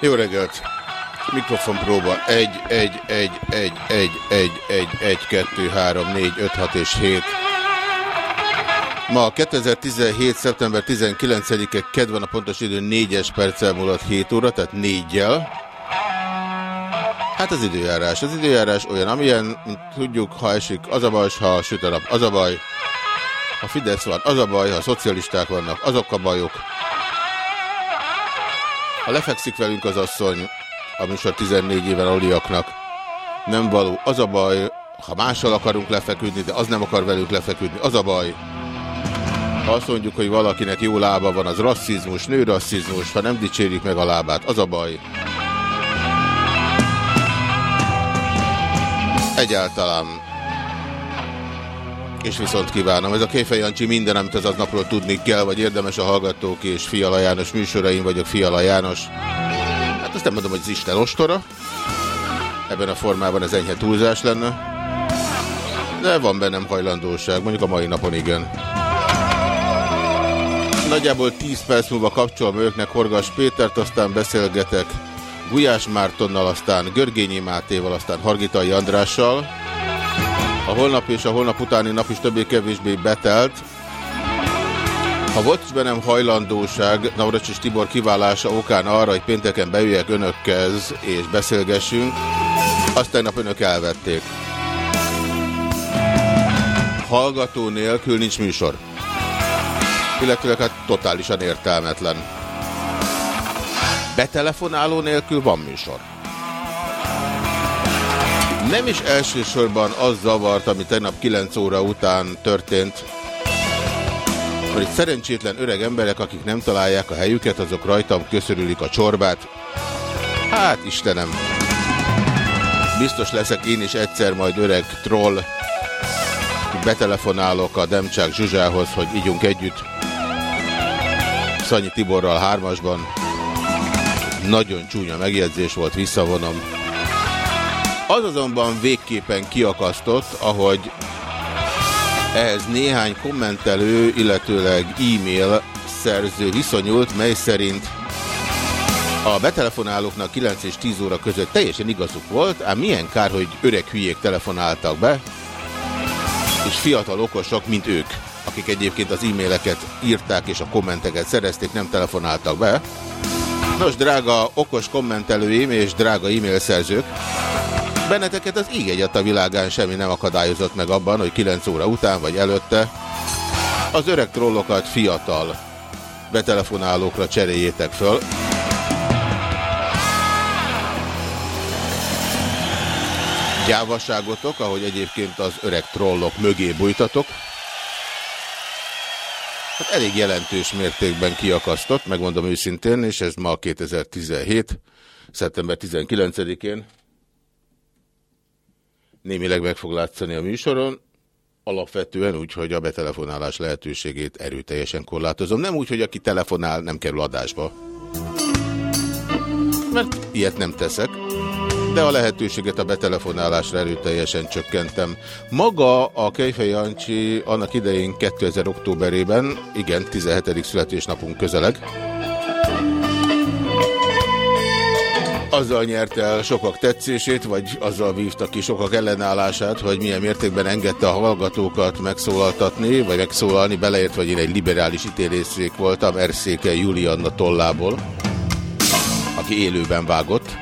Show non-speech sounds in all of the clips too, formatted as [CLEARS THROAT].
Jó reggelt! Mikrofon próba 1, 1, 1, 1, 1, 1, 1, 1, 2, 3, 4, 5, 6 és 7. Ma 2017. szeptember 19-e kedv van a pontos idő 4-es perccel múlott 7 óra, tehát 4-jel. Hát az időjárás. Az időjárás olyan, amilyen, mint tudjuk, ha esik, az a baj, ha süt a nap, az a baj. Ha Fidesz van, az a baj, ha szocialisták vannak, azok a bajok. Ha lefekszik velünk az asszony, a műsor 14 éven aluliaknak, nem való. Az a baj, ha mással akarunk lefeküdni, de az nem akar velünk lefeküdni, az a baj. Ha azt mondjuk, hogy valakinek jó lába van, az rasszizmus, nőrasszizmus, ha nem dicsérik meg a lábát, az a baj. Egyáltalán. És viszont kívánom. Ez a Kéfej Jancsi minden, amit az aznapról tudni kell, vagy érdemes a Hallgatók és Fiala János műsoraim, vagyok Fiala János. Hát azt nem mondom, hogy az Isten ostora. Ebben a formában ez enyhe túlzás lenne. De van bennem hajlandóság, mondjuk a mai napon igen. Nagyjából 10 perc múlva kapcsolom őknek Horgas Pétert, aztán beszélgetek Gulyás Mártonnal, aztán Görgényi Mátéval, aztán Hargitai Andrással. A holnap és a holnap utáni nap is többé-kevésbé betelt. Ha volt bennem hajlandóság Navracsis Tibor kiválása okán arra, hogy pénteken beüljek önökhez és beszélgessünk, azt tegnap önök elvették. Hallgató nélkül nincs műsor. Illetőleg hát totálisan értelmetlen. Betelefonáló nélkül van műsor. Nem is elsősorban az zavart, ami tegnap 9 óra után történt, hogy szerencsétlen öreg emberek, akik nem találják a helyüket, azok rajtam köszörülik a csorbát. Hát Istenem! Biztos leszek én is egyszer majd öreg troll. Betelefonálok a Demcsák Zsuzsához, hogy ígyunk együtt. Szanyi Tiborral hármasban. Nagyon csúnya megjegyzés volt, visszavonom. Az azonban végképpen kiakasztott, ahogy ehhez néhány kommentelő, illetőleg e-mail szerző viszonyult, mely szerint a betelefonálóknak 9 és 10 óra között teljesen igazuk volt, ám milyen kár, hogy öreg hülyék telefonáltak be, és fiatal okosok, mint ők, akik egyébként az e-maileket írták és a kommenteket szerezték, nem telefonáltak be. Nos, drága okos kommentelőim és drága e-mail szerzők, benneteket az íg egyat a világán semmi nem akadályozott meg abban, hogy 9 óra után vagy előtte az öreg trollokat fiatal betelefonálókra cseréljétek föl. Gyávaságotok, ahogy egyébként az öreg trollok mögé bújtatok. Hát elég jelentős mértékben kiakasztott, megmondom őszintén, és ez ma 2017. szeptember 19-én némileg meg fog látszani a műsoron, alapvetően úgy, hogy a betelefonálás lehetőségét erőteljesen korlátozom. Nem úgy, hogy aki telefonál, nem kerül adásba. Mert ilyet nem teszek, de a lehetőséget a betelefonálásra erőteljesen csökkentem. Maga a Kejfej Jancsi annak idején 2000 októberében, igen, 17. születésnapunk közeleg, azzal nyerte el sokak tetszését, vagy azzal vívta ki sokak ellenállását, hogy milyen mértékben engedte a hallgatókat megszólaltatni, vagy megszólalni, beleért, hogy én egy liberális ítélészék voltam, Erszéke Julianna tollából, aki élőben vágott.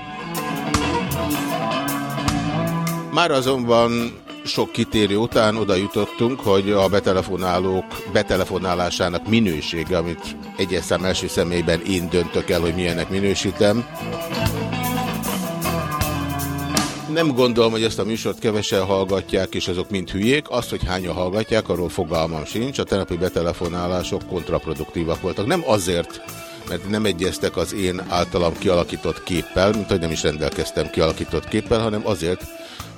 Már azonban sok kitérő után oda jutottunk, hogy a betelefonálók betelefonálásának minősége, amit egyes szám első személyben én döntök el, hogy milyennek minősítem, Nem gondolom, hogy ezt a műsort kevesen hallgatják, és azok mind hülyék. Azt, hogy hányan hallgatják, arról fogalmam sincs. A tenapi betelefonálások kontraproduktívak voltak. Nem azért, mert nem egyeztek az én általam kialakított képpel, mint hogy nem is rendelkeztem kialakított képpel, hanem azért,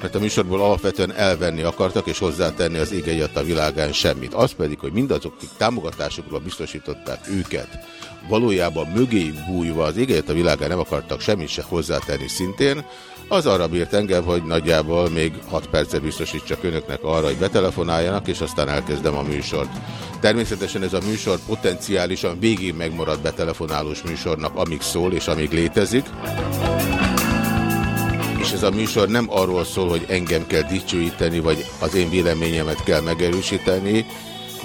mert a műsorból alapvetően elvenni akartak, és hozzátenni az égei a világán semmit. Az pedig, hogy mindazok, akik támogatásukról biztosították őket, valójában mögé bújva az égei a világán nem akartak semmit se hozzátenni szintén, az arra bírt engem, hogy nagyjából még 6 percet biztosítsak önöknek arra, hogy betelefonáljanak, és aztán elkezdem a műsort. Természetesen ez a műsor potenciálisan végig megmarad betelefonálós műsornak, amíg szól és amíg létezik. És ez a műsor nem arról szól, hogy engem kell dicsőíteni, vagy az én véleményemet kell megerősíteni,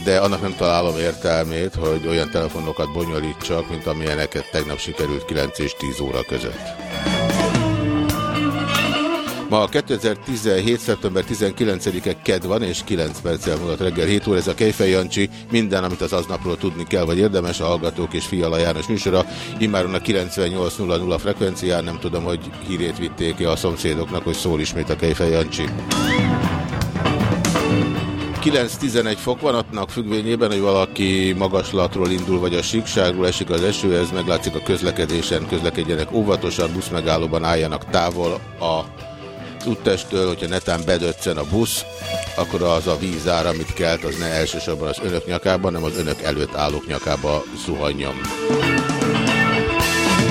de annak nem találom értelmét, hogy olyan telefonokat bonyolítsak, mint amilyeneket tegnap sikerült 9 és 10 óra között. Ma 2017. szeptember 19-e KED van, és 9 perccel múlott reggel 7 óra. Ez a Kejfej Jancsi, minden, amit az aznapról tudni kell, vagy érdemes, a Hallgatók és Fiala János műsora. Immáron a 98.00 frekvencián, nem tudom, hogy hírét vitték -e a szomszédoknak, hogy szól ismét a Kejfej Jancsi. 9-11 fok van, annak függvényében, hogy valaki magaslatról indul, vagy a síkságról esik az eső, ez meglátszik a közlekedésen, közlekedjenek óvatosan, buszmegállóban álljanak távol a úttestől, hogyha netán bedöccen a busz, akkor az a vízár, amit kelt, az ne elsősorban az önök nyakában, hanem az önök előtt állók nyakába zuhanjon.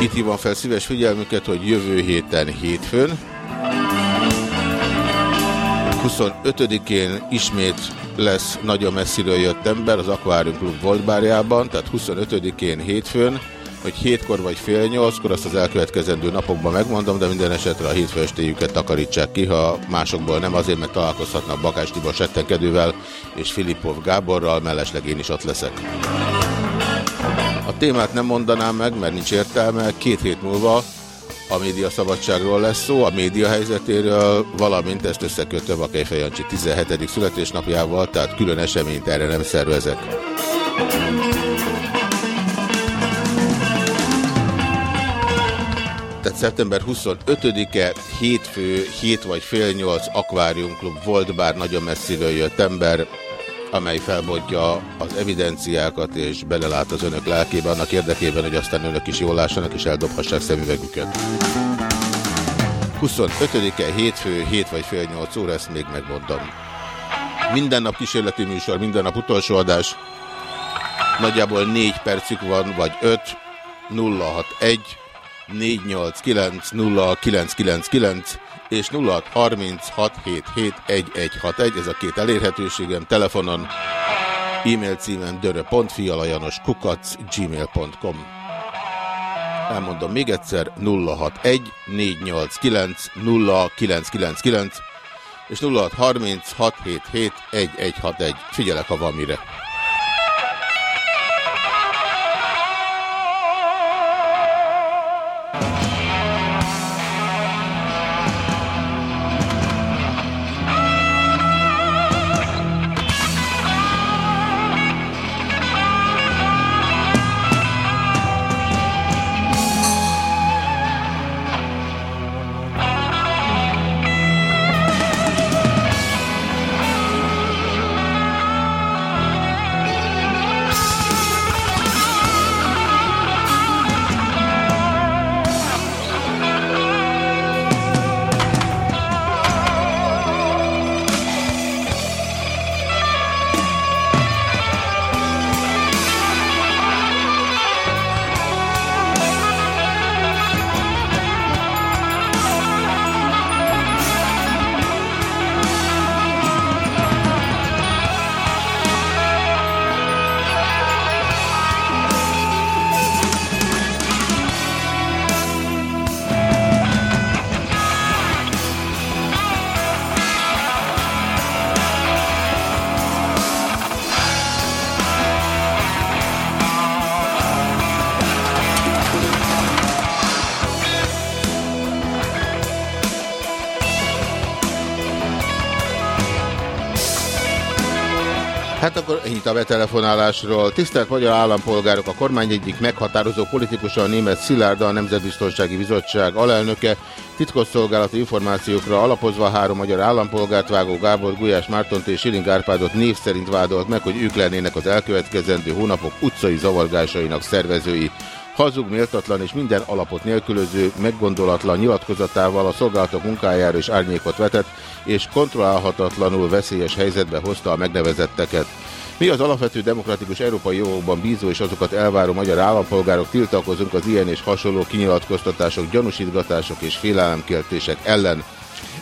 Itt hívom fel szíves figyelmüket, hogy jövő héten hétfőn, 25-én ismét lesz nagyon messziről jött ember az Aquarium Club volt bárjában, tehát 25-én hétfőn, hogy hétkor vagy fél nyolckor, azt az elkövetkezendő napokban megmondom, de minden esetre a hétfő estéjüket takarítsák ki, ha másokból nem azért, mert találkozhatnak Bakás Tibor Settenkedővel és Filipov Gáborral, mellesleg én is ott leszek. A témát nem mondanám meg, mert nincs értelme, két hét múlva a média szabadságról lesz szó, a média helyzetéről, valamint ezt összekötöm a Kejfej Jancsi 17. születésnapjával, tehát külön eseményt erre nem szervezek. Szeptember 25-e, hétfő, 7 vagy fél 8 Aquarium Club volt, bár nagyon messziről jött ember, amely felbontja az evidenciákat és belelát az önök lelkébe annak érdekében, hogy aztán önök is jól lássanak és eldobhassák szemüvegüket. 25-e hétfő, 7 vagy fél 8 óra, ezt még megmondom. Minden nap kísérleti műsor, minden nap utolsó adás. Nagyjából 4 percük van, vagy 5, 061 489 0999 és 0636771161, ez a két elérhetőségem, telefonon, e-mail címem dörö.fialajanos kukac gmail.com Elmondom még egyszer 061 489 0999 és 0636771161. Figyelek, ha van mire. A betelefonálásról. Tisztelt magyar állampolgárok, a kormány egyik meghatározó politikusa a német Szilárda, a Nemzetbiztonsági Bizottság alelnöke, titkosszolgálati információkra alapozva három magyar állampolgárt Vágó Gábor, Gulyás Mártont és Siling Árpádot név szerint vádolt meg, hogy ők lennének az elkövetkezendő hónapok utcai zavargásainak szervezői hazug, méltatlan és minden alapot nélkülöző, meggondolatlan nyilatkozatával a szolgálatok munkájára is árnyékot vetett, és kontrollálhatatlanul veszélyes helyzetbe hozta a megnevezetteket. Mi az alapvető demokratikus európai jogokban bízó és azokat elváró magyar állampolgárok tiltakozunk az ilyen és hasonló kinyilatkoztatások, gyanúsítgatások és félelemkeltések ellen.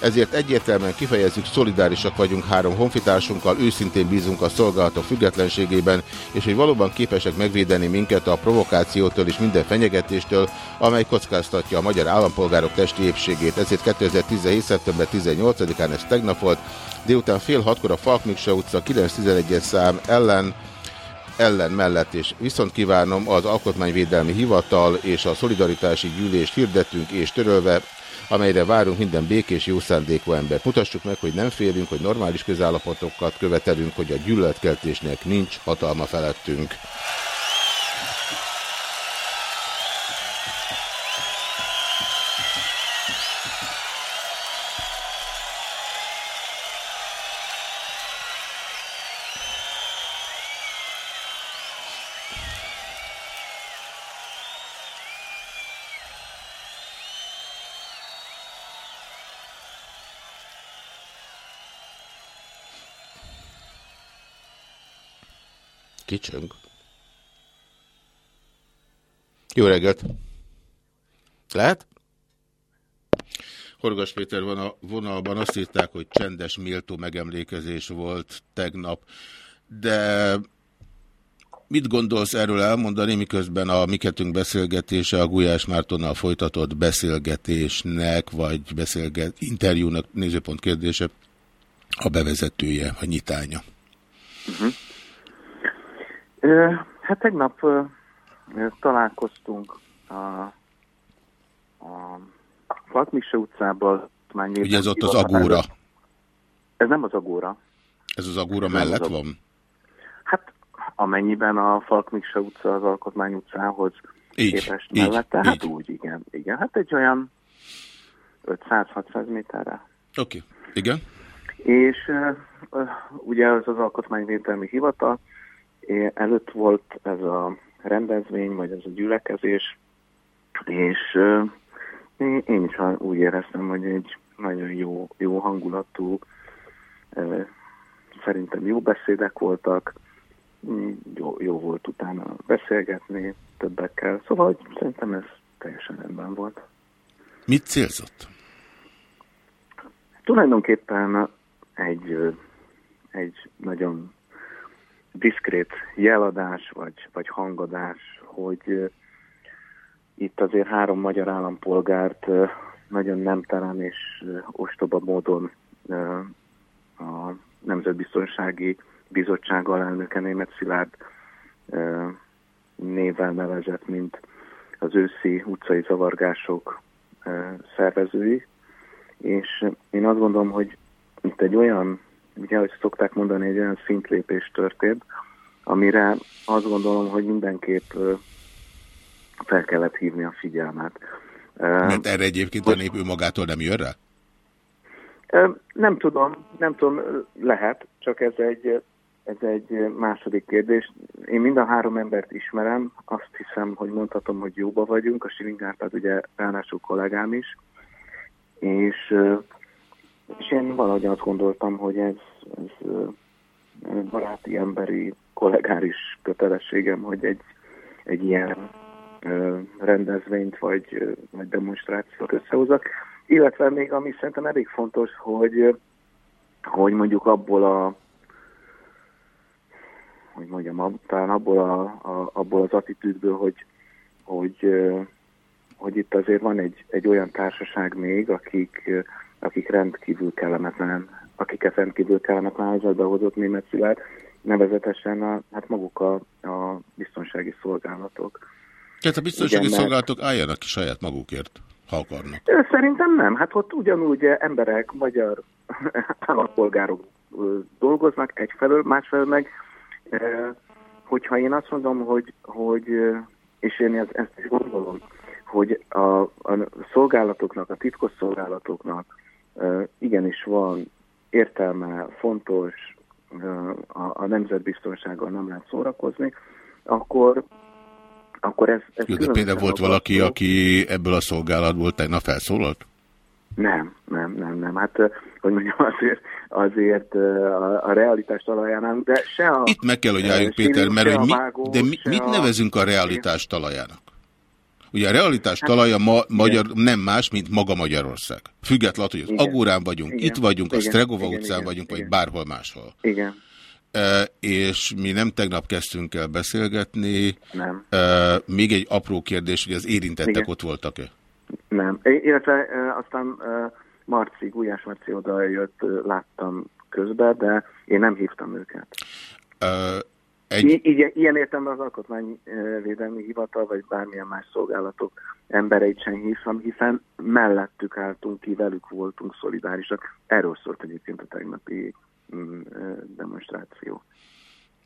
Ezért egyértelműen kifejezzük, szolidárisak vagyunk három honfitársunkkal, őszintén bízunk a szolgálatok függetlenségében, és hogy valóban képesek megvédeni minket a provokációtól és minden fenyegetéstől, amely kockáztatja a magyar állampolgárok testi épségét. Ezért 2017. szeptember 18-án ez tegnap volt, délután fél hatkor a Falkmiksa utca 911-es szám ellen ellen mellett, és viszont kívánom az Alkotmányvédelmi Hivatal és a Szolidaritási Gyűlést hirdettünk és törölve amelyre várunk minden békés, jó szándékú embert. Mutassuk meg, hogy nem félünk, hogy normális közállapotokat követelünk, hogy a gyűlöletkeltésnek nincs hatalma felettünk. Kicsöng. Jó reggelt! Lehet? Horgas Péter van a vonalban, azt írták, hogy csendes, méltó megemlékezés volt tegnap, de mit gondolsz erről elmondani, miközben a miketünk beszélgetése a Gulyás Mártonnal folytatott beszélgetésnek, vagy beszélget, interjúnak nézőpont kérdése a bevezetője, a nyitánya? Uh mhm. -huh. Hát tegnap találkoztunk a, a Fatmise utcában. Ugye ez ott az Agóra? Ez nem az Agóra. Ez az Agóra ez mellett az van? Hát amennyiben a Falkmikse utca az Alkotmány utcához így, képest így, mellette, így. hát úgy, igen, igen. Hát egy olyan 500-600 méterre. Oké, okay. igen. És uh, ugye az az Alkotmányvédelmi Hivatal, előtt volt ez a rendezvény, vagy ez a gyülekezés, és én is úgy éreztem, hogy egy nagyon jó, jó hangulatú, szerintem jó beszédek voltak, jó, jó volt utána beszélgetni többekkel, szóval szerintem ez teljesen rendben volt. Mit célzott? Tulajdonképpen egy, egy nagyon diszkrét jeladás vagy, vagy hangadás, hogy itt azért három magyar állampolgárt nagyon nemtelen és ostoba módon a Nemzetbiztonsági Bizottság alelnöke német Szilárd névvel nevezett, mint az őszi utcai zavargások szervezői, és én azt gondolom, hogy itt egy olyan ugye, ahogy szokták mondani, egy olyan szintlépés történt, amire azt gondolom, hogy mindenképp fel kellett hívni a figyelmet. Mert erre egyébként a nép magától nem jön rá? Nem tudom, nem tudom, lehet, csak ez egy, ez egy második kérdés. Én mind a három embert ismerem, azt hiszem, hogy mondhatom, hogy jóba vagyunk, a Silingárpád ugye ráadásul kollégám is, és és én valahogy azt gondoltam, hogy ez, ez baráti, emberi, kollégáris kötelességem, hogy egy, egy ilyen rendezvényt vagy, vagy demonstrációt összehozok. Illetve még ami szerintem elég fontos, hogy, hogy mondjuk abból a hogy mondjam, talán abból, a, a, abból az attitűdből, hogy, hogy, hogy itt azért van egy, egy olyan társaság még, akik akik rendkívül kellemetlen, akiket rendkívül kellemetlen helyzetbe hozott német Szilárd, nevezetesen a, hát maguk a, a biztonsági szolgálatok. Tehát a biztonsági Igen, szolgálatok mert... álljanak ki saját magukért, ha akarnak. Szerintem nem. Hát ott ugyanúgy emberek, magyar [LAUGHS] állampolgárok dolgoznak egyfelől, másfelől meg Hogyha én azt mondom, hogy, hogy és én ezt, ezt is gondolom, hogy a, a szolgálatoknak, a titkos szolgálatoknak igenis van értelme, fontos, a, a nemzetbiztonsággal nem lehet szórakozni, akkor, akkor ez... ez Jó, de például volt valaki, aki ebből a szolgálatból tegnap felszólalt? Nem, nem, nem, nem. Hát, hogy mondjam, [LAUGHS] azért, azért a, a realitás talajánál, de se a... Itt meg kell, hogy álljunk, Péter, mert hogy mi, de mi, mit nevezünk a realitás talajának? Ugye a realitás hát, talaja ma, magyar, nem más, mint maga Magyarország. Függetlenül, hogy az igen. Agórán vagyunk, igen. itt vagyunk, igen. a Stregova igen. utcán igen. vagyunk, igen. vagy bárhol máshol. Igen. E, és mi nem tegnap kezdtünk el beszélgetni. Nem. E, még egy apró kérdés, hogy az érintettek igen. ott voltak-e? Nem. Illetve e, aztán e, Marci, Gulyás Marci oda jött, láttam közben, de én nem hívtam őket. E, egy... I ilyen értemben az Alkotmányvédelmi Hivatal, vagy bármilyen más szolgálatok embereit sem hívtam, hiszen mellettük álltunk ki, velük voltunk szolidárisak. Erről szólt egyébként a tegnapi mm, demonstráció.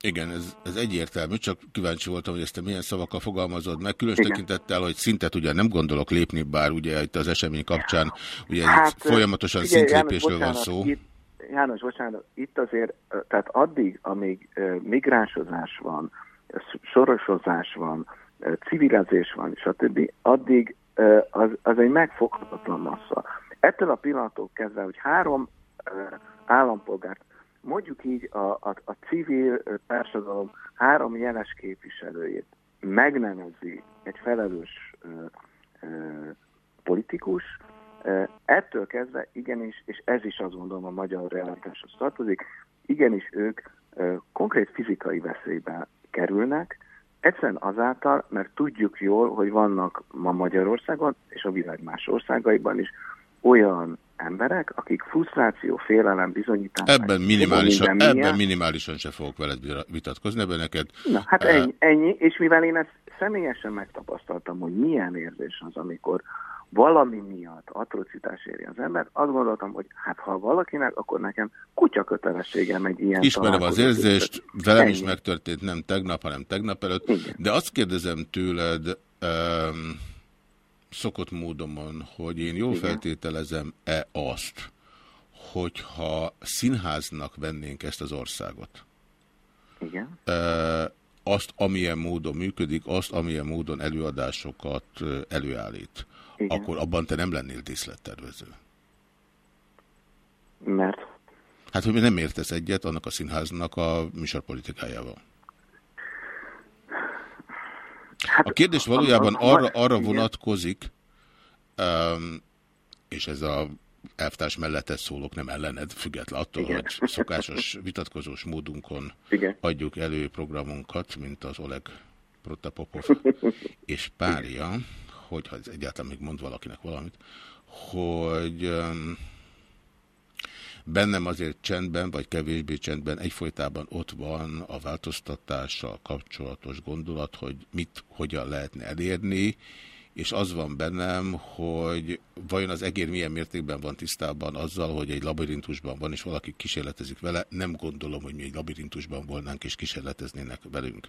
Igen, ez, ez egyértelmű, csak kíváncsi voltam, hogy ezt te milyen szavakkal fogalmazod meg, különös Igen. tekintettel, hogy szintet ugye nem gondolok lépni, bár ugye itt az esemény kapcsán ugye hát, folyamatosan figyelj, szintlépésről János, bocsánat, van szó. Itt, János, bocsánat, itt azért, tehát addig, amíg migránsozás van, sorosozás van, civilizés van, stb., addig az, az egy megfoghatatlan massza. Ettől a pillanattól kezdve, hogy három állampolgárt, mondjuk így a, a, a civil társadalom három jeles képviselőjét megnevezi egy felelős ö, ö, politikus, Ettől kezdve igenis, és ez is azt gondolom a magyar realitáshoz tartozik, igenis ők konkrét fizikai veszélybe kerülnek, egyszerűen azáltal, mert tudjuk jól, hogy vannak ma Magyarországon és a világ más országaiban is olyan emberek, akik frusztráció, félelem, bizonyítás. Ebben minimálisan, ebben minimálisan se fogok veled vitatkozni, ebben neked... Na, hát ennyi, ennyi, és mivel én ezt személyesen megtapasztaltam, hogy milyen érzés az, amikor valami miatt atrocitás éri az ember, azt gondoltam, hogy hát ha valakinek, akkor nekem kutya kötelességem egy ilyen Ismerem az érzést, velem Ennyi. is megtörtént nem tegnap, hanem tegnap előtt, Igen. de azt kérdezem tőled um, szokott módomon, hogy én jól feltételezem-e azt, hogyha színháznak vennénk ezt az országot, Igen. Uh, azt, amilyen módon működik, azt, amilyen módon előadásokat előállít igen. akkor abban te nem lennél díszlettervező. Mert? Hát, hogy nem értesz egyet annak a színháznak a műsorpolitikájával. Hát, a kérdés valójában arra, arra vonatkozik, um, és ez a elvtárs mellett szólok, nem ellened, független attól, Igen. hogy szokásos vitatkozós módunkon Igen. adjuk elő programunkat, mint az Oleg Protapopov [LAUGHS] és párja, hogyha ez egyáltalán még mond valakinek valamit, hogy bennem azért csendben, vagy kevésbé csendben egyfolytában ott van a változtatással kapcsolatos gondolat, hogy mit, hogyan lehetne elérni, és az van bennem, hogy vajon az egér milyen mértékben van tisztában azzal, hogy egy labirintusban van, és valaki kísérletezik vele. Nem gondolom, hogy mi egy labirintusban volnánk, és kísérleteznének velünk.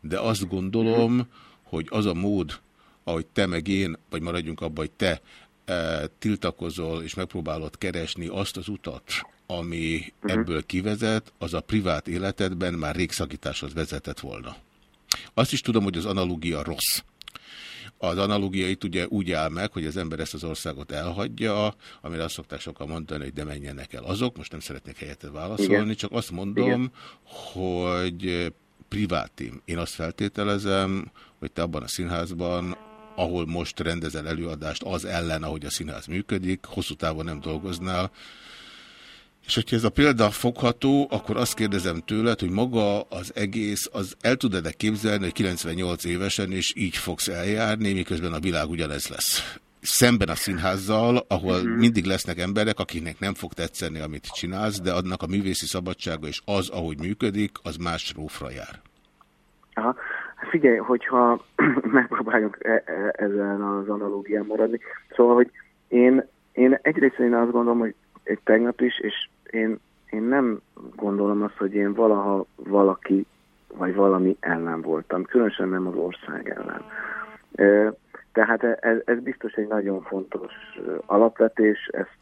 De azt gondolom, hogy az a mód, ahogy te meg én, vagy maradjunk abban, hogy te e, tiltakozol és megpróbálod keresni azt az utat, ami uh -huh. ebből kivezet, az a privát életedben már rég szakításhoz vezetett volna. Azt is tudom, hogy az analógia rossz. Az analógia itt ugye úgy áll meg, hogy az ember ezt az országot elhagyja, amire azt szokták sokan mondani, hogy de menjenek el azok, most nem szeretnék helyette válaszolni, Igen. csak azt mondom, Igen. hogy privátim. Én azt feltételezem, hogy te abban a színházban ahol most rendezel előadást, az ellen, ahogy a színház működik, hosszú távon nem dolgoznál. És hogyha ez a példa fogható, akkor azt kérdezem tőled, hogy maga az egész, az el tudod-e képzelni, hogy 98 évesen és így fogsz eljárni, miközben a világ ugyanez lesz. Szemben a színházzal, ahol uh mhm. -huh. mindig lesznek emberek, akiknek nem fog tetszeni, amit csinálsz, de adnak a művészi szabadsága és az, ahogy működik, az más rófra jár. Aha. Figyelj, hogyha [CLEARS THROAT] megpróbáljunk e e ezen az analógián maradni. Szóval, hogy én, én egyrészt én azt gondolom, hogy egy tegnap is, és én, én nem gondolom azt, hogy én valaha valaki vagy valami ellen voltam, különösen nem az ország ellen. Tehát ez, ez biztos egy nagyon fontos alapvetés, ezt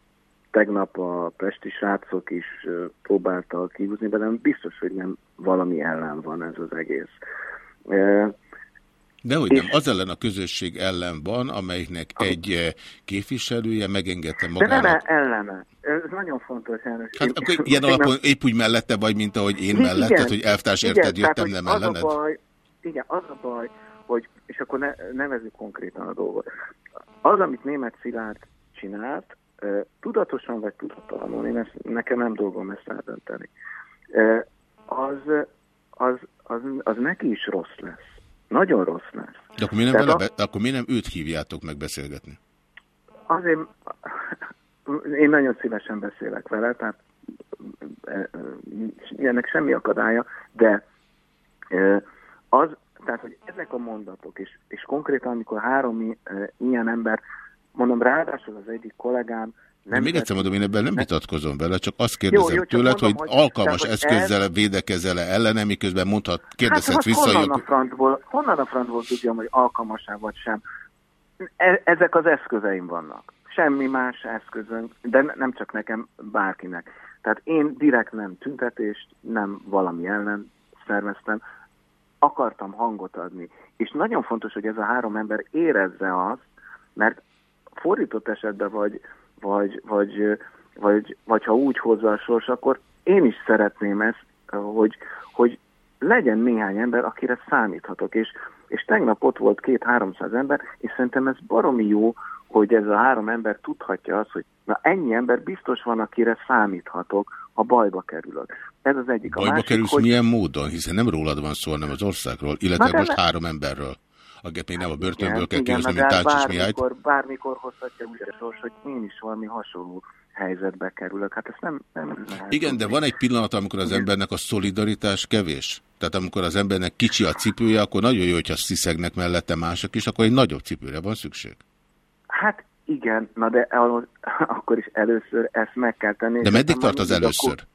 tegnap a pesti srácok is próbáltak kihúzni, de nem biztos, hogy nem valami ellen van ez az egész. Dehogy nem, az ellen a közösség ellen van, amelyiknek egy képviselője megengedte magának. De nem ellene. Ez nagyon fontos, János. Hát akkor ilyen alapon épp úgy mellette vagy, mint ahogy én melletted, hogy elvtárs érted, jöttem, nem ellened? Az a baj, igen, az a baj, hogy, és akkor ne, nevezzük konkrétan a dolgot. Az, amit német Szilárd csinált, tudatosan vagy tudattalanul, én ezt, nekem nem dolgom ezt eldönteni, az, az, az, az neki is rossz lesz. Nagyon rossz lesz. De akkor mi nem, a... akkor mi nem őt hívjátok meg beszélgetni? Azért én nagyon szívesen beszélek vele, tehát ennek semmi akadálya, de az, tehát, hogy ezek a mondatok, és, és konkrétan, amikor három ilyen ember Mondom, ráadásul az egyik kollégám nem még egyszer mondom, én ebben nem vitatkozom vele, csak azt kérdezem jó, jó, tőled, mondom, hogy, hogy alkalmas hogy eszközzel ez... védekezele ellene, miközben mondhat, kérdezhet hát, vissza. Honnan a, francból, honnan a francból tudjam, hogy alkalmas-e vagy sem? E ezek az eszközeim vannak. Semmi más eszközön, de nem csak nekem, bárkinek. Tehát én direkt nem tüntetést, nem valami ellen szerveztem, akartam hangot adni. És nagyon fontos, hogy ez a három ember érezze azt, mert fordított esetben vagy, vagy, vagy, vagy, vagy ha úgy hozza a sors, akkor én is szeretném ezt, hogy, hogy legyen néhány ember, akire számíthatok. És, és tegnap ott volt két-háromszáz ember, és szerintem ez baromi jó, hogy ez a három ember tudhatja azt, hogy na ennyi ember biztos van, akire számíthatok, ha bajba kerülök. Ez az egyik. Bajba a másik, kerülsz hogy... milyen módon? Hiszen nem rólad van szó, hanem az országról, illetve most három emberről akit még nem a börtönből kell kihozni, mint Táncsis Mihályt. Bármikor, hozhatja úgy a sors, hogy én is valami hasonló helyzetbe kerülök. Hát ezt nem, nem lehet Igen, de van egy pillanat, amikor az embernek a szolidaritás kevés. Tehát amikor az embernek kicsi a cipője, akkor nagyon jó, hogyha sziszegnek mellette mások is, akkor egy nagyobb cipőre van szükség. Hát igen, na de [LAUGHS] akkor is először ezt meg kell tenni. De meddig tart az először? Akkor...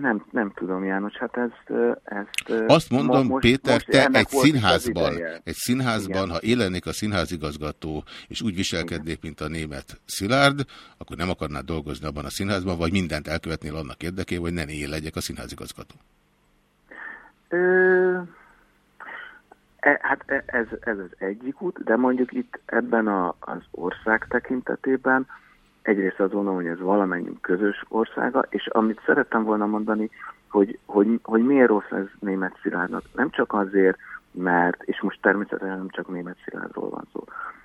Nem, nem tudom, János, hát ezt... ezt Azt mondom, most, Péter, most te egy színházban, egy színházban, Igen. ha élennék a színházigazgató, és úgy viselkednék, mint a német Szilárd, akkor nem akarnád dolgozni abban a színházban, vagy mindent elkövetnél annak érdekében, hogy ne én legyek a színházigazgató? Ö... E, hát e, ez, ez az egyik út, de mondjuk itt ebben a, az ország tekintetében egyrészt azt gondolom, hogy ez valamennyi közös országa, és amit szerettem volna mondani, hogy, hogy, hogy miért rossz ez német szilárdnak. Nem csak azért, mert, és most természetesen nem csak német szilárdról van szó.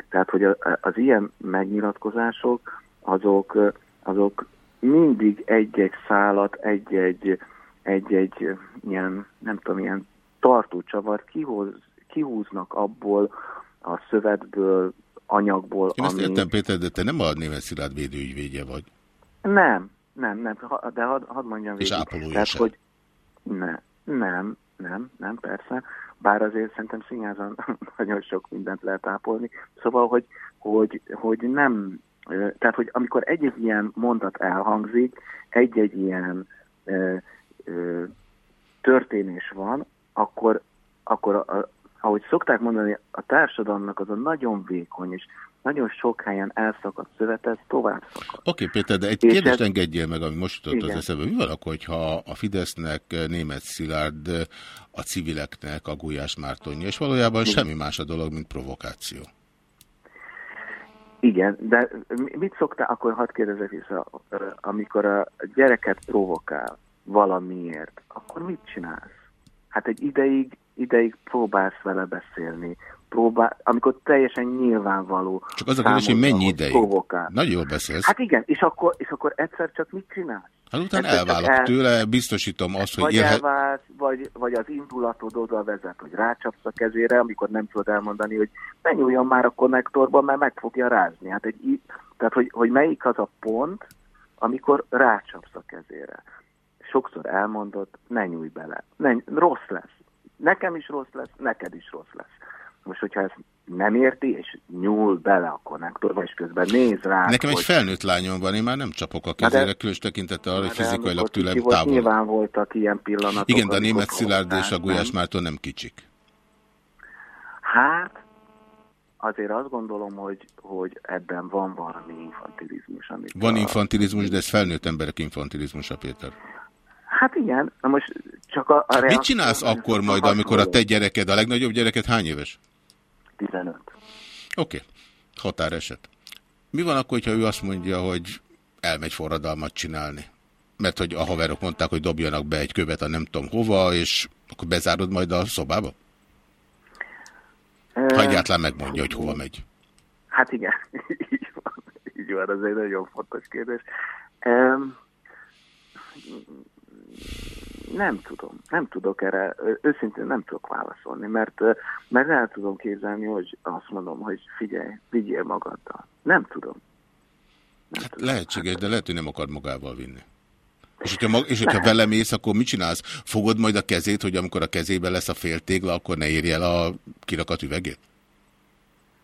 Tehát, hogy az ilyen megnyilatkozások, azok, azok mindig egy-egy szálat, egy-egy egy-egy ilyen, nem tudom, ilyen tartócsavart kihoz, kihúznak abból a szövetből, anyagból. Én ezt ami... értem, Péter, de te nem a német Szilárd védőügyvédje vagy. Nem, nem, nem, de hadd had mondjam végig. És ápolója Tehát, hogy ne, nem, nem, nem, persze. Bár azért szerintem színházan [LAUGHS] nagyon sok mindent lehet ápolni. Szóval, hogy, hogy, hogy nem, tehát, hogy amikor egy-egy ilyen mondat elhangzik, egy-egy ilyen ö, ö, történés van, akkor, akkor a, ahogy szokták mondani, a társadalomnak az a nagyon vékony és nagyon sok helyen elszakadt szövet, ez tovább szakad. Oké, okay, Péter, de egy kérdést ez... engedjél meg, ami most jutott az eszembe. Mi van akkor, hogyha a Fidesznek német Szilárd, a civileknek a Gulyás Mártonja, és valójában Igen. semmi más a dolog, mint provokáció? Igen, de mit szoktál, akkor hadd kérdezek vissza, amikor a gyereket provokál valamiért, akkor mit csinálsz? Hát egy ideig ideig próbálsz vele beszélni, próbál, amikor teljesen nyilvánvaló. Csak az a kérdés, hogy mennyi ideig? Provokál. Nagyon jól beszélsz. Hát igen, és akkor, és akkor egyszer csak mit csinálsz? Hát utána egyszer elválok el... tőle, biztosítom azt, hogy... Vagy élhet... elválsz, vagy, vagy az indulatod oda vezet, hogy rácsapsz a kezére, amikor nem tudod elmondani, hogy ne nyúljon már a konnektorban, mert meg fogja rázni. Hát egy, tehát, hogy, hogy melyik az a pont, amikor rácsapsz a kezére. Sokszor elmondott, ne nyújj bele. Ne, rossz lesz nekem is rossz lesz, neked is rossz lesz. Most, hogyha ezt nem érti, és nyúl bele a konnektorba, és közben néz rá. Nekem hogy... egy felnőtt lányom van, én már nem csapok a kezére, különös tekintete arra, hogy fizikailag tőlem távol. Nyilván voltak ilyen pillanatok. Igen, de a német Szilárd és a Gulyás Márton nem kicsik. Hát, azért azt gondolom, hogy, hogy ebben van valami infantilizmus. Van a... infantilizmus, de ez felnőtt emberek infantilizmusa, Péter. Hát igen, na most csak a... a Mit csinálsz akkor majd, amikor a te gyereked, a legnagyobb gyereket hány éves? 15. Oké, okay. határeset. Mi van akkor, ha ő azt mondja, hogy elmegy forradalmat csinálni? Mert hogy a haverok mondták, hogy dobjanak be egy követ a nem tudom hova, és akkor bezárod majd a szobába? Ha egyáltalán megmondja, hogy hova megy. Hát igen, [LAUGHS] így van, így van, ez egy nagyon fontos kérdés. Nem tudom, nem tudok erre, őszintén nem tudok válaszolni, mert, mert el tudom képzelni, hogy azt mondom, hogy figyelj, vigyél magaddal. Nem tudom. Nem hát tudom. Lehetséges, de lehet, hogy nem akar magával vinni. És hogyha, mag, és hogyha vele mész, akkor mit csinálsz? Fogod majd a kezét, hogy amikor a kezében lesz a féltégla, akkor ne érje el a kirakat üvegét?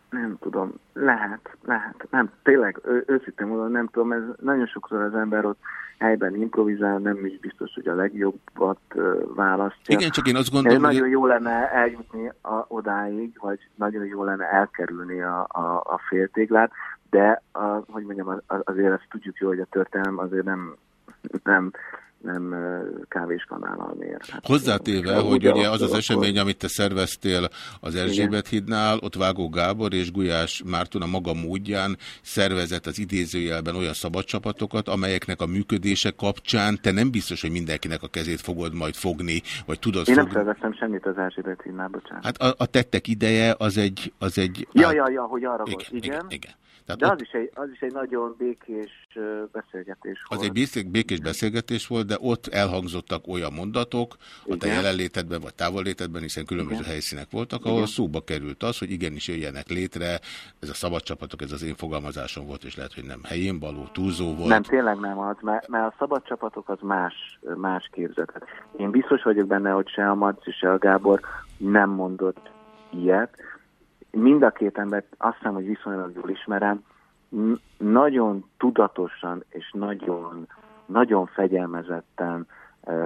Nem tudom. Lehet, lehet. Nem, tényleg, őszintén mondom, nem tudom, ez nagyon sokszor az ember ott helyben improvizál, nem is biztos, hogy a legjobbat választja. Igen, csak én azt gondolom, Nagyon hogy... jó lenne eljutni a, odáig, vagy nagyon jó lenne elkerülni a, a, a féltéglát, de a, hogy mondjam, azért ezt tudjuk jó, hogy a történelem azért nem, nem nem kávéskanálal mér. Hát, Hozzátéve, hogy ugye az az esemény, amit te szerveztél az Erzsébet hídnál, ott Vágó Gábor és Gulyás Márton a maga módján szervezett az idézőjelben olyan szabadcsapatokat, amelyeknek a működése kapcsán te nem biztos, hogy mindenkinek a kezét fogod majd fogni, vagy tudod Én fogni. nem szerveztem semmit az Erzsébet hídnál, bocsánat. Hát a, a tettek ideje az egy... Az egy ja, át... ja, ja, hogy arra igen, volt, igen. igen. igen. Tehát De ott... az, is egy, az is egy nagyon békés beszélgetés volt. Az egy békés beszélgetés volt, de ott elhangzottak olyan mondatok Igen. a te jelenlétedben vagy távollétedben, hiszen különböző Igen. helyszínek voltak, ahol Igen. szóba került az, hogy igenis jöjjenek létre, ez a szabad csapatok, ez az én fogalmazásom volt, és lehet, hogy nem helyén való, túlzó volt. Nem, tényleg nem az, mert, mert a szabad csapatok az más, más képzetet. Én biztos vagyok benne, hogy se a Marci, se a Gábor nem mondott ilyet, mind a két embert azt hiszem, hogy viszonylag jól ismerem, nagyon tudatosan és nagyon, nagyon fegyelmezetten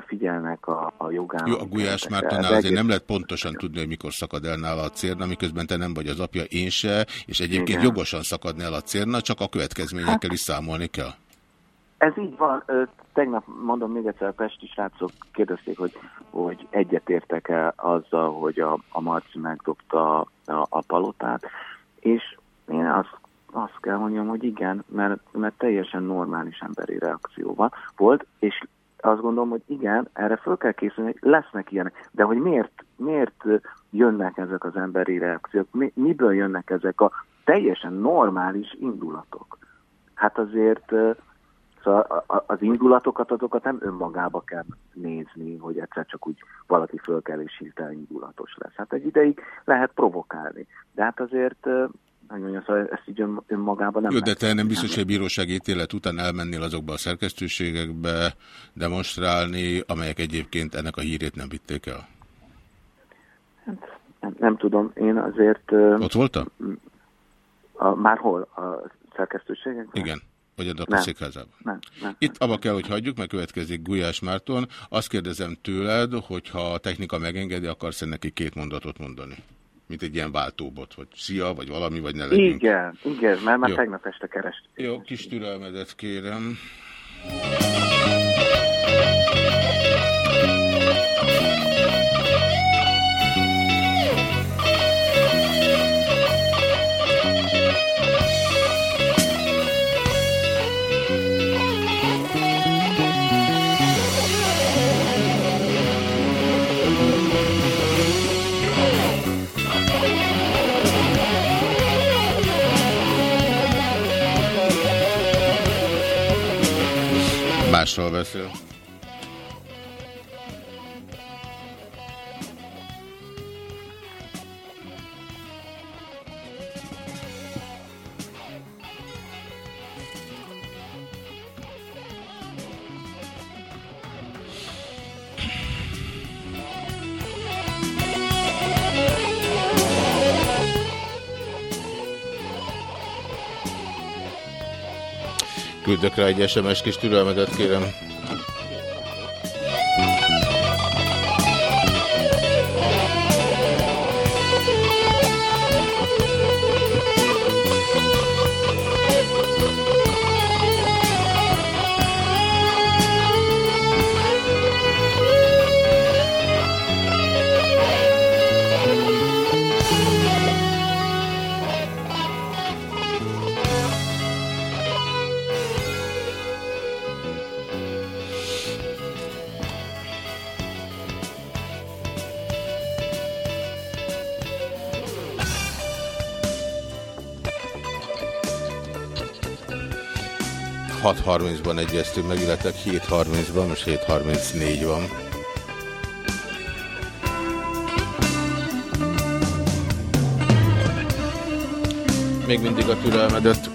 figyelnek a, a jogán. Jó, a Gulyás Mártonál azért nem lehet pontosan tudni, hogy mikor szakad el nála a cérna, miközben te nem vagy az apja, én se, és egyébként Igen. jogosan szakadni el a cérna, csak a következményekkel hát, is számolni kell. Ez így van. Tegnap, mondom még egyszer, a Pesti srácok kérdezték, hogy, hogy egyetértek-e azzal, hogy a, a Marci megdobta a, a palotát, és én azt, azt kell mondjam, hogy igen, mert, mert teljesen normális emberi reakció van, volt, és azt gondolom, hogy igen, erre föl kell készülni, hogy lesznek ilyenek. De hogy miért, miért jönnek ezek az emberi reakciók? Mi, miből jönnek ezek a teljesen normális indulatok? Hát azért Szóval az indulatokat, azokat nem önmagába kell nézni, hogy egyszer csak úgy valaki föl kell és hirtelen indulatos lesz. Hát egy ideig lehet provokálni. De hát azért mondjam, szóval ezt így önmagában nem Jó, de te nem biztos, hogy bírósági ítélet után elmennél azokba a szerkesztőségekbe demonstrálni, amelyek egyébként ennek a hírét nem vitték el? Hát, nem, nem tudom, én azért... Ott voltam? A, már hol? A szerkesztőségekben? Igen. Vagy a nem. székházában? Nem, nem. Itt abba kell, hogy hagyjuk, mert következik Gulyás Márton. Azt kérdezem tőled, hogyha a technika megengedi, akarsz -e neki két mondatot mondani? Mint egy ilyen váltóbot, vagy szia, vagy valami, vagy ne legyünk. Igen, igen, mert már Jó. tegnap este kerest. Jó, kis türelmedet kérem. Másról beszél. Küldök rá egy SMS kis türelmetet, kérem. Ban egyeztünk meg, illetve 7.30-ban, most 7.34 van. Még mindig a türelmedet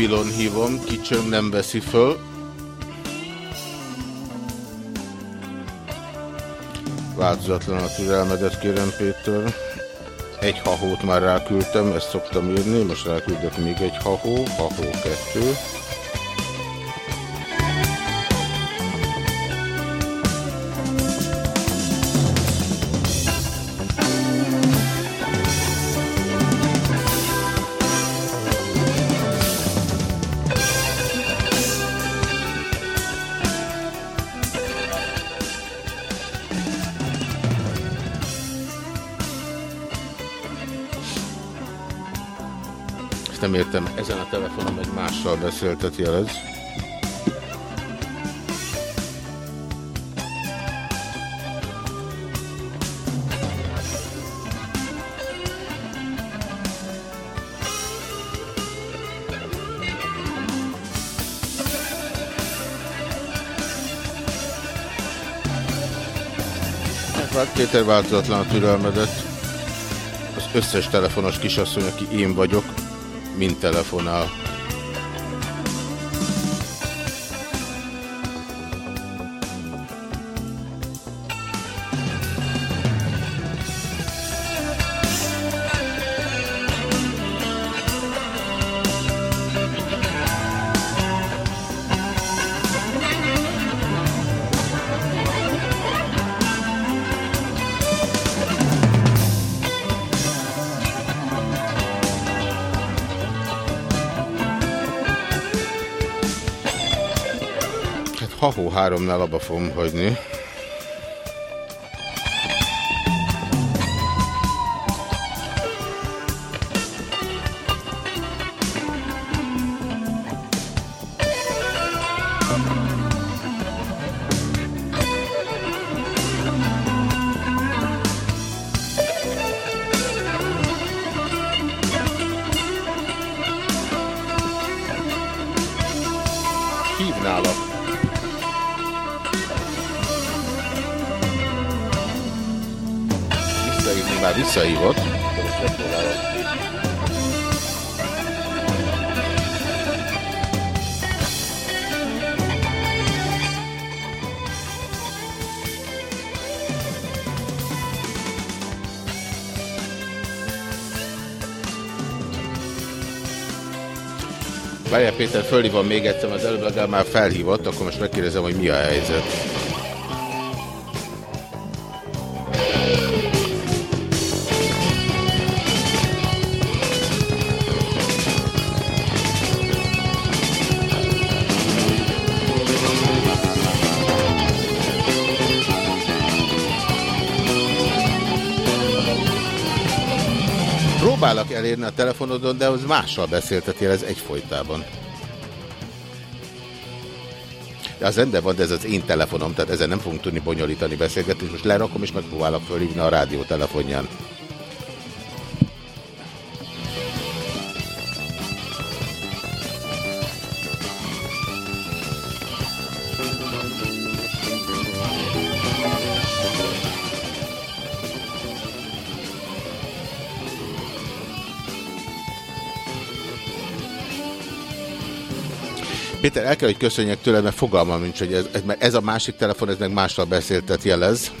mobilon hívom, kicsöng nem veszi föl. Változatlan a türelmedet, kérem Péter. Egy hahót már ráküldtem, ezt szoktam írni, most ráküldök még egy hahó, hahó kettő. Nem értem, ezen a telefonon egy mással beszéltet jelez. Péter változatlan a türelmedet. Az összes telefonos kisasszony, aki én vagyok, mint telefonál. 3-nál abba fogom hagyni. Péter, fölhívom még egyszer, az előbb legalább már felhívott, akkor most megkérdezem, hogy mi a helyzet. próbálok elérni a telefonodon, de az mással beszéltetél, ez egyfolytában. Az rendben van, de ez az én telefonom, tehát ezzel nem fogunk tudni bonyolítani beszélgetést. Most lerakom és megpróbálok fölhívni a rádió telefonján. El kell, hogy köszönjek tőled, mert fogalmam nincs, hogy ez, ez, ez a másik telefon, ez meg mással beszéltet jelez.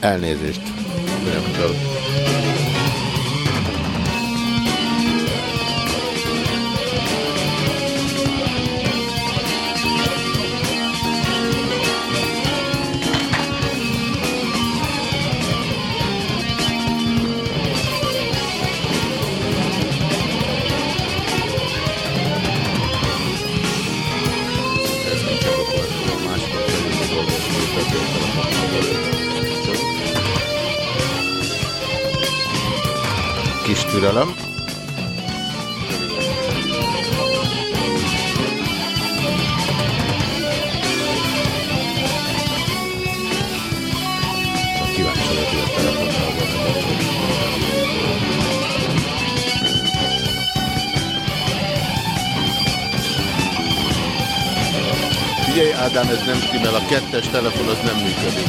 Elnézést. A kettes telefon az nem működik.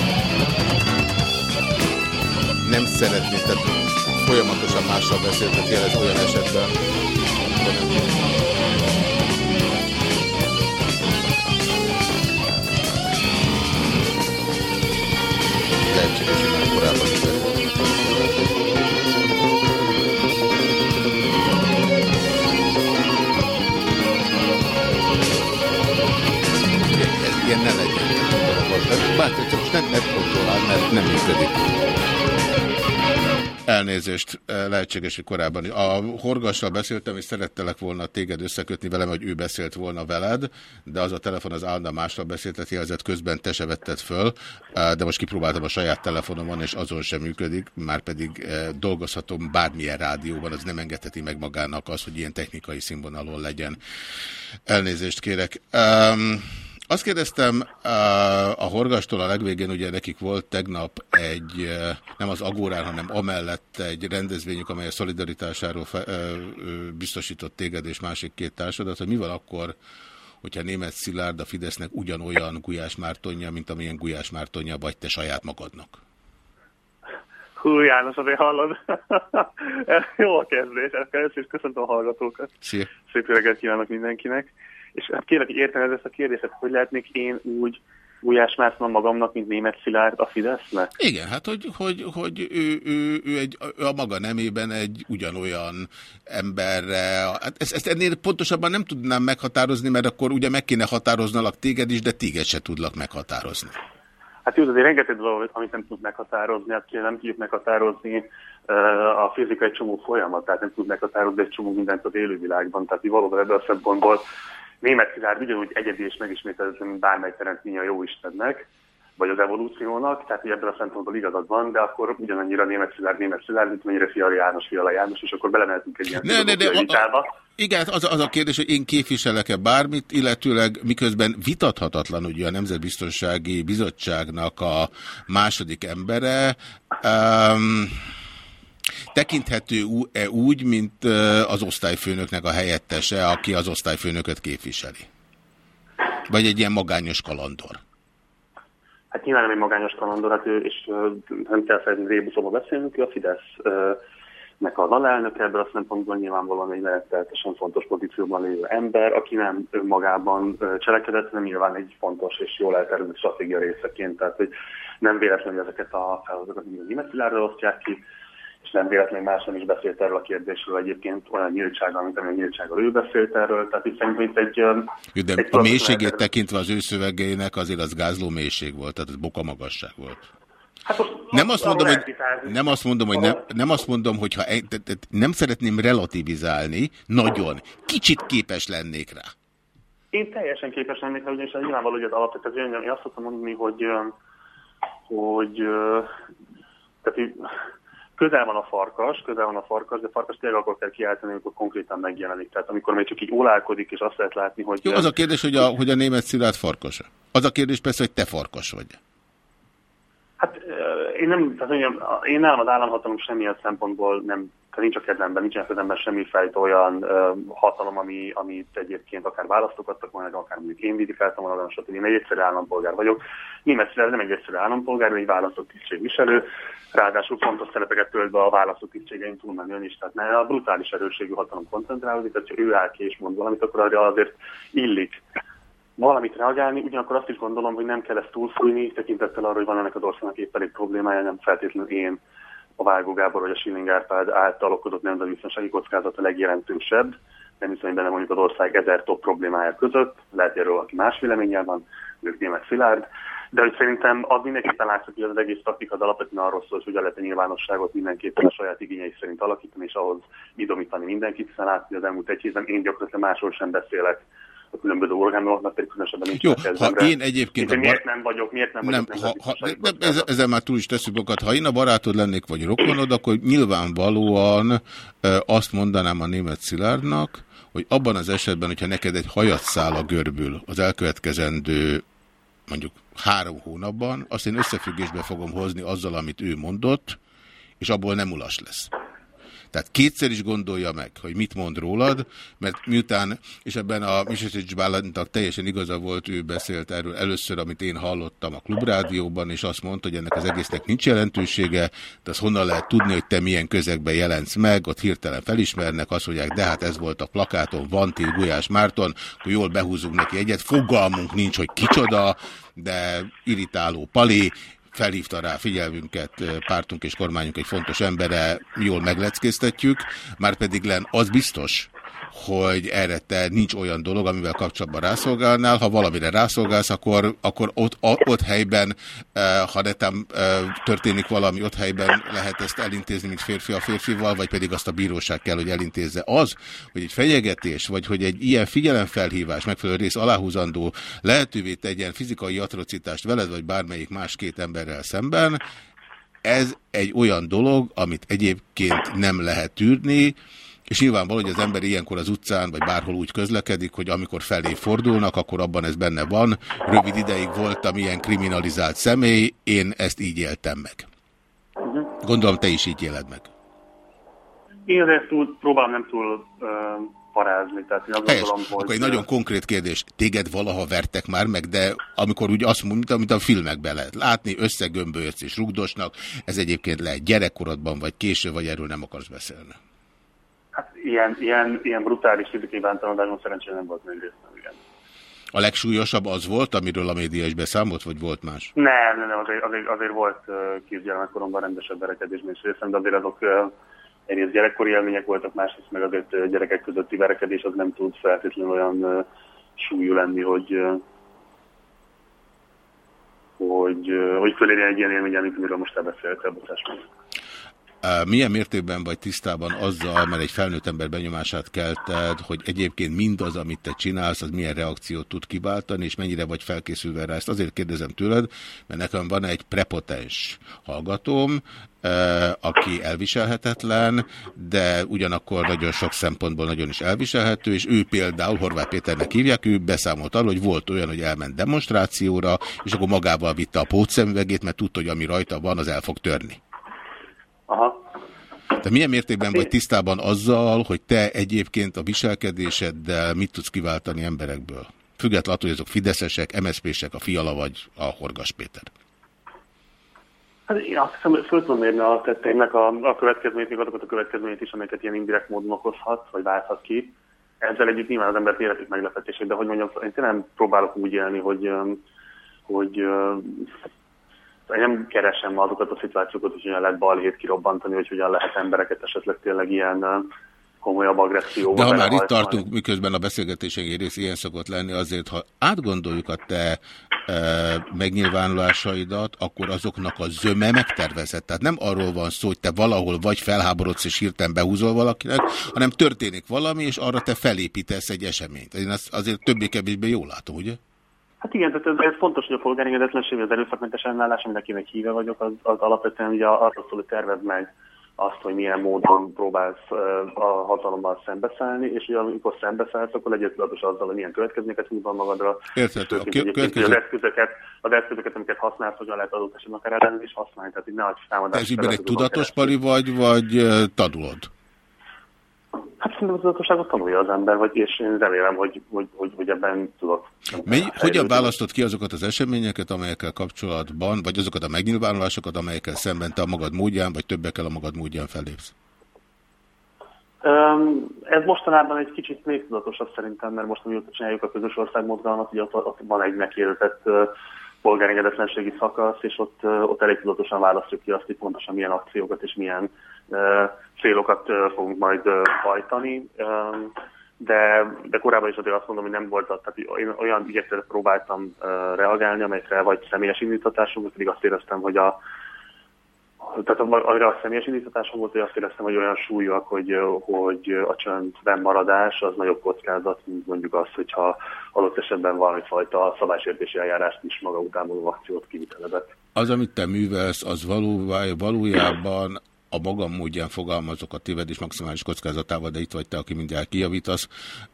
Bár csak nem, nem kontrollál, mert nem működik. Elnézést, lehetséges, hogy korábban. A Horgassal beszéltem, és szerettelek volna téged összekötni velem, hogy ő beszélt volna veled, de az a telefon az állandóan másra beszéltet jelzett, közben te se vetted föl, de most kipróbáltam a saját telefonomon, és azon sem működik, már pedig dolgozhatom bármilyen rádióban, az nem engedheti meg magának az, hogy ilyen technikai színvonalon legyen. Elnézést kérek. Um, azt kérdeztem a Horgastól a legvégén, ugye nekik volt tegnap egy, nem az Agórán, hanem amellett egy rendezvényük, amely a szolidaritásáról biztosított téged és másik két társadat, hogy mi van akkor, hogyha német Szilárd a Fidesznek ugyanolyan Gulyás Mártonja, mint amilyen Gulyás Mártonja vagy te saját magadnak? Hú, János, azért hallod. [LAUGHS] Jó a kezdés. Először is köszöntöm a hallgatókat. Szia. Szép reggelt kívánok mindenkinek. És hát kérlek, hogy értem ezt a kérdést, hogy lehetnék én úgy Gulyás Márton magamnak, mint német Szilárd a Fidesznek? Igen, hát hogy, hogy, hogy ő, ő, ő, egy, ő a maga nemében egy ugyanolyan emberre, hát ezt, ezt ennél pontosabban nem tudnám meghatározni, mert akkor ugye meg kéne határoznalak téged is, de téged se tudlak meghatározni. Hát jó, azért rengeteg dolog, amit nem tudunk meghatározni, hát nem tudjuk meghatározni a fizika egy csomó folyamat, tehát nem tudjuk meghatározni egy csomó mindent az élővilágban, tehát valóban ebből a szempontból német Szilárd ugyanúgy egyedi és megismételhető, mint bármely teremtmény a Jóistennek, vagy az evolúciónak, tehát ebből a szempontból igazad van, de akkor ugyanannyira német Szilárd, német Szilárd, mint mennyire Fiala János, Fiala János, és akkor belemehetünk egy ilyen ne, ne, de, a, Igen, az, az a kérdés, hogy én képviselek-e bármit, illetőleg miközben vitathatatlan ugye a Nemzetbiztonsági Bizottságnak a második embere, um, tekinthető-e úgy, mint az osztályfőnöknek a helyettese, aki az osztályfőnököt képviseli? Vagy egy ilyen magányos kalandor? Hát nyilván nem egy magányos kalandor, hát ő, és nem kell felejteni Rébuszóba beszélnünk, ő a Fidesz nek a alelnök ebből a szempontból nyilvánvalóan egy lehetősen fontos pozícióban lévő ember, aki nem önmagában cselekedett, hanem nyilván egy fontos és jól elterült stratégia részeként, tehát hogy nem véletlenül ezeket a feladatokat német osztják ki, és nem véletlenül más nem is beszélt erről a kérdésről egyébként olyan nyíltsággal, mint amilyen nyíltsággal ő beszélt erről. Tehát itt szerintem itt egy... Jó, de egy a mélységét tekintve az ő szövegeinek azért az gázló mélység volt, tehát ez boka magasság volt. Hát most nem azt mondom, hogy, nem azt mondom, hogy nem, nem azt mondom, hogy ha nem szeretném relativizálni, nagyon, kicsit képes lennék rá. Én teljesen képes lennék rá, ugyanis nyilvánvaló, hogy az alapvető, én azt szoktam mondani, hogy, hogy tehát közel van a farkas, közel van a farkas, de farkas tényleg akkor kell kiáltani, amikor konkrétan megjelenik. Tehát amikor még csak így ólálkodik, és azt lehet látni, hogy... Jó, az a kérdés, hogy a, hogy a német szilárd farkas. Az a kérdés persze, hogy te farkas vagy. Hát én nem, tehát mondjam, én nálam az államhatalom semmilyen szempontból nem nincs a kedvemben, nincs a kezemben semmifajta olyan uh, hatalom, ami, amit egyébként akár választogattak volna, akár mondjuk én vidikáltam volna, stb. Én egy egyszerű állampolgár vagyok. Német nem egy egyszerű állampolgár, egy választott tisztségviselő, ráadásul fontos szerepeket tölt be a választott tisztségeim túlmenően is. Tehát ne a brutális erősségű hatalom koncentrálódik, tehát ha ő áll ki és mond valamit, akkor arra azért illik valamit reagálni, ugyanakkor azt is gondolom, hogy nem kell ezt túlfújni, tekintettel arra, hogy van ennek az országnak éppen egy problémája, nem feltétlenül én, a Vágó Gábor vagy a Schilling Árpád által okozott nemzetbiztonsági kockázat a legjelentősebb, nem hiszem, hogy benne mondjuk az ország ezer top problémája között, lehet erről, aki más véleményen van, ők német Szilárd, de hogy szerintem az mindenképpen látszik, hogy az egész taktika az alapvetően arról szól, hogy hogyan lehet a nyilvánosságot mindenképpen a saját igényei szerint alakítani, és ahhoz idomítani mindenkit, hiszen látni az elmúlt egy hétben én gyakorlatilag másról sem beszélek a különböző orgánoknak, pedig különösebben nincs Jó, ha én egyébként... a bar... Miért nem vagyok, miért nem, nem vagyok? Ha, ha, nem, ezzel, ezzel már túl is teszünk magat. Ha én a barátod lennék, vagy rokonod, akkor nyilvánvalóan azt mondanám a német Szilárdnak, hogy abban az esetben, hogyha neked egy hajat száll a görbül az elkövetkezendő mondjuk három hónapban, azt én összefüggésbe fogom hozni azzal, amit ő mondott, és abból nem ulas lesz. Tehát kétszer is gondolja meg, hogy mit mond rólad, mert miután, és ebben a Misesics Bálantak teljesen igaza volt, ő beszélt erről először, amit én hallottam a klubrádióban, és azt mondta, hogy ennek az egésznek nincs jelentősége, de az honnan lehet tudni, hogy te milyen közegben jelensz meg, ott hirtelen felismernek, azt mondják, de hát ez volt a plakáton, Vanti, Gulyás Márton, akkor jól behúzunk neki egyet, fogalmunk nincs, hogy kicsoda, de irritáló pali, felhívta rá figyelmünket pártunk és kormányunk egy fontos embere, jól megleckéztetjük, már pedig len az biztos, hogy erre te nincs olyan dolog, amivel kapcsolatban rászolgálnál. Ha valamire rászolgálsz, akkor, akkor ott, ott helyben, eh, ha netem eh, történik valami, ott helyben lehet ezt elintézni, mint férfi a férfival, vagy pedig azt a bíróság kell, hogy elintézze. Az, hogy egy fenyegetés, vagy hogy egy ilyen figyelemfelhívás, megfelelő rész aláhúzandó lehetővé tegyen fizikai atrocitást veled, vagy bármelyik más két emberrel szemben, ez egy olyan dolog, amit egyébként nem lehet tűrni, és nyilvánvaló, hogy az ember ilyenkor az utcán, vagy bárhol úgy közlekedik, hogy amikor felé fordulnak, akkor abban ez benne van. Rövid ideig voltam ilyen kriminalizált személy, én ezt így éltem meg. Gondolom, te is így éled meg. Én ezt túl, próbálom nem túl uh, parázni. Tehát én azt gondolom, hogy... Akkor egy nagyon konkrét kérdés. Téged valaha vertek már meg, de amikor úgy azt mondta, mint a filmekben lehet látni, összegömbölsz és rugdosnak, ez egyébként lehet gyerekkorodban, vagy később, vagy erről nem akarsz beszélni. Ilyen, ilyen, ilyen brutális fizikai bántalmazásban szerencsére nem volt még részem, igen. A legsúlyosabb az volt, amiről a média is beszámolt, vagy volt más? Nem, nem, nem azért, azért, azért volt kisgyermekkoromban rendesebb verekedésben is részem, de azért azok egyrészt gyerekkori élmények voltak, másrészt meg azért gyerekek közötti verekedés az nem tud feltétlenül olyan súlyú lenni, hogy hogy, hogy fölérjen egy ilyen élmény, amit amiről most elbeszélte a botásban. Milyen mértékben vagy tisztában azzal, mert egy felnőtt ember benyomását kelted, hogy egyébként mindaz, amit te csinálsz, az milyen reakciót tud kiváltani, és mennyire vagy felkészülve rá? Ezt azért kérdezem tőled, mert nekem van egy prepotens hallgatóm, aki elviselhetetlen, de ugyanakkor nagyon sok szempontból nagyon is elviselhető, és ő például, Horváth Péternek hívják, ő beszámolt arról, hogy volt olyan, hogy elment demonstrációra, és akkor magával vitte a pótszemüvegét, mert tudta, hogy ami rajta van, az el fog törni. Aha. Te milyen mértékben vagy tisztában azzal, hogy te egyébként a viselkedéseddel mit tudsz kiváltani emberekből? Függetlenül, hogy azok fideszesek, MSZP-sek, a Fiala vagy a Horgas Péter. Hát én azt hiszem, hogy föl tudom mérni a tetteimnek a, a következményét, még azokat a következményét is, amelyeket ilyen indirekt módon okozhat, vagy válthat ki. Ezzel együtt nyilván az ember életik meglepetések, de hogy mondjam, én nem próbálok úgy élni, hogy, hogy nem keresem azokat a szituációkat, hogy hogyan lehet balhét kirobbantani, hogy hogyan lehet embereket esetleg tényleg ilyen komolyabb agresszióval. De ha már itt tartunk, miközben a beszélgetésünk rész ilyen szokott lenni, azért, ha átgondoljuk a te e, megnyilvánulásaidat, akkor azoknak a zöme megtervezett. Tehát nem arról van szó, hogy te valahol vagy felháborodsz és hirtelen behúzol valakinek, hanem történik valami, és arra te felépítesz egy eseményt. Én azt azért többé-kevésbé jól látom, ugye? Hát igen, tehát ez, ez fontos, hogy a polgárengedetlenség, az erőszakmentes ellenállás, mindenkinek híve vagyok, az, az alapvetően ugye arról szól, hogy terved meg azt, hogy milyen módon próbálsz a hatalommal szembeszállni, és ugye amikor szembeszállsz, akkor legyél tudatos azzal, hogy milyen következményeket húzol magadra. Érthető. A következő... az, eszközöket, az eszközöket, amiket használsz, hogyan lehet adott esetben akár ellen is használni, tehát így ne hagyj támadást. Ez egy tudatos pali vagy, vagy tanulod? Szerintem az tudatosságot tanulja az ember, vagy, és én remélem, hogy, hogy, hogy, hogy ebben tudok. Mely, hogyan választott ki azokat az eseményeket, amelyekkel kapcsolatban, vagy azokat a megnyilvánulásokat, amelyekkel szemben te a magad módján, vagy többekkel a magad módján fellépsz? Um, ez mostanában egy kicsit még tudatosabb szerintem, mert most amióta csináljuk a közös országmozgalmat, ugye ott, ott van egy meghirdetett uh, polgárengedetlenségi szakasz, és ott, uh, ott elég tudatosan választjuk ki azt, hogy pontosan milyen akciókat és milyen célokat fogunk majd hajtani. De, de korábban is azért azt mondom, hogy nem volt, tehát én olyan ügyekre próbáltam reagálni, amelyekre vagy személyes indítatásunk, pedig azt éreztem, hogy a, tehát arra a személyes indítatásom volt, hogy azt éreztem, hogy olyan súlyok, hogy, hogy a csöndben maradás az nagyobb kockázat, mint mondjuk az, hogyha adott esetben valamifajta szabálysértési eljárást is maga után való akciót kivitelezett. Az, amit te művelsz, az valójában a magam módján fogalmazok a tévedés maximális kockázatával, de itt vagy te, aki mindjárt kijavítasz,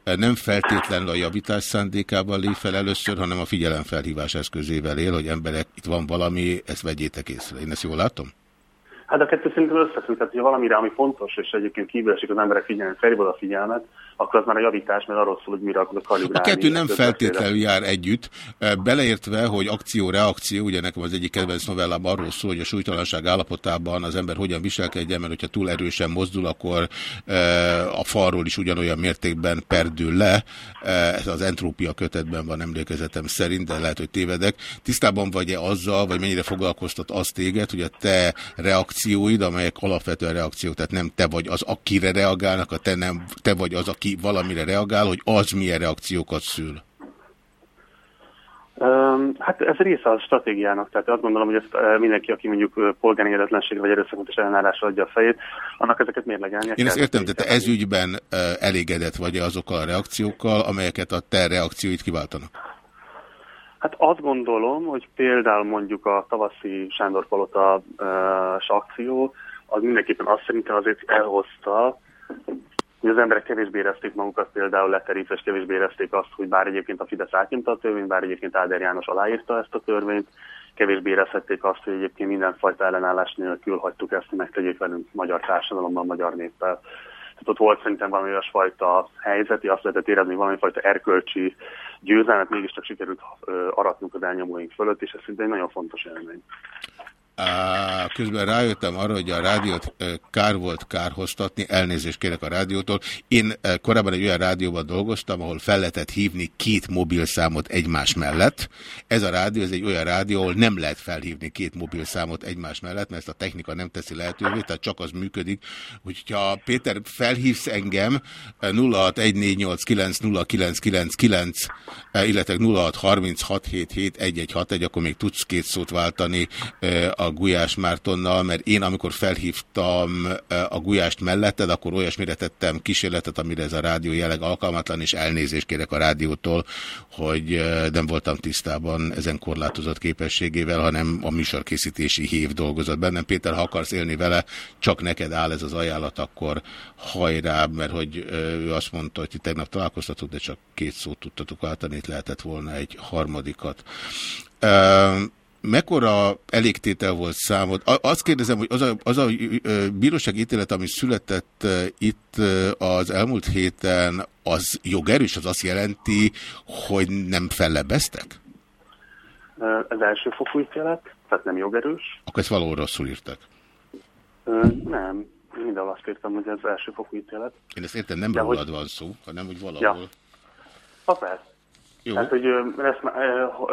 nem feltétlenül a javítás szándékával lép fel először, hanem a figyelemfelhívás eszközével él, hogy emberek, itt van valami, ezt vegyétek észre. Én ezt jól látom? Hát a kettő szerintem összefügg, tehát hogyha valamire, ami fontos, és egyébként kívül esik az emberek figyelmet, felhívod a figyelmet, akkor az már a javítás, mert arról szól, hogy mire akarod kalibrálni. A kettő nem feltétlenül jár együtt, beleértve, hogy akció-reakció, ugye nekem az egyik kedvenc novellában arról szól, hogy a súlytalanság állapotában az ember hogyan viselkedjen, mert hogyha túl erősen mozdul, akkor a falról is ugyanolyan mértékben perdül le. Ez az entrópia kötetben van emlékezetem szerint, de lehet, hogy tévedek. Tisztában vagy-e azzal, vagy mennyire foglalkoztat azt téged, hogy a te reakcióid, amelyek alapvetően reakciók, tehát nem te vagy az, akire reagálnak, a te, nem, te vagy az, aki aki valamire reagál, hogy az milyen reakciókat szül? Hát ez része a stratégiának, tehát azt gondolom, hogy ezt mindenki, aki mondjuk polgárengedetlenségre vagy erőszakos ellenállásra adja a fejét, annak ezeket mérlegelni. Én ezt értem, de te ezügyben elégedett vagy -e azokkal a reakciókkal, amelyeket a te reakcióit kiváltanak? Hát azt gondolom, hogy például mondjuk a tavaszi Sándor Palota akció, az mindenképpen azt szerintem azért elhozta, hogy az emberek kevésbé érezték magukat például leterítve, és kevésbé érezték azt, hogy bár egyébként a Fidesz átnyomta a törvényt, bár egyébként Áder János aláírta ezt a törvényt, kevésbé érezhették azt, hogy egyébként mindenfajta ellenállás nélkül hagytuk ezt, hogy megtegyék velünk magyar társadalomban, magyar néppel. Tehát ott volt szerintem valami olyasfajta helyzeti, azt lehetett érezni, valami fajta erkölcsi győzelmet mégiscsak sikerült aratnunk az elnyomóink fölött, és ez szintén egy nagyon fontos élmény. Közben rájöttem arra, hogy a rádiót kár volt kárhoztatni, elnézést kérek a rádiótól. Én korábban egy olyan rádióban dolgoztam, ahol fel lehetett hívni két mobilszámot egymás mellett. Ez a rádió, ez egy olyan rádió, ahol nem lehet felhívni két mobilszámot egymás mellett, mert ezt a technika nem teszi lehetővé, tehát csak az működik. Hogyha Péter felhívsz engem 0614890999, illetve 0636771161, akkor még tudsz két szót váltani a a Gulyás Mártonnal, mert én amikor felhívtam a Gulyást melletted, akkor olyasmire tettem kísérletet, amire ez a rádió jelenleg alkalmatlan, és elnézést kérek a rádiótól, hogy nem voltam tisztában ezen korlátozott képességével, hanem a műsorkészítési hív dolgozott bennem. Péter, ha akarsz élni vele, csak neked áll ez az ajánlat, akkor hajrá, mert hogy ő azt mondta, hogy ti tegnap találkoztatok, de csak két szót tudtatok váltani, itt lehetett volna egy harmadikat mekkora elégtétel volt számod? Azt kérdezem, hogy az a, az a bíróság ítélet, ami született itt az elmúlt héten, az jogerős? Az azt jelenti, hogy nem fellebeztek? Az első fokú ítélet, tehát nem jogerős. Akkor ezt valahol rosszul írtak? Nem, mindenhol azt írtam, hogy ez első fokú ítélet. Én ezt értem, nem rólad hogy... van szó, hanem hogy valahol. Ja. Ha persze. Jó. Tehát, hogy ezt,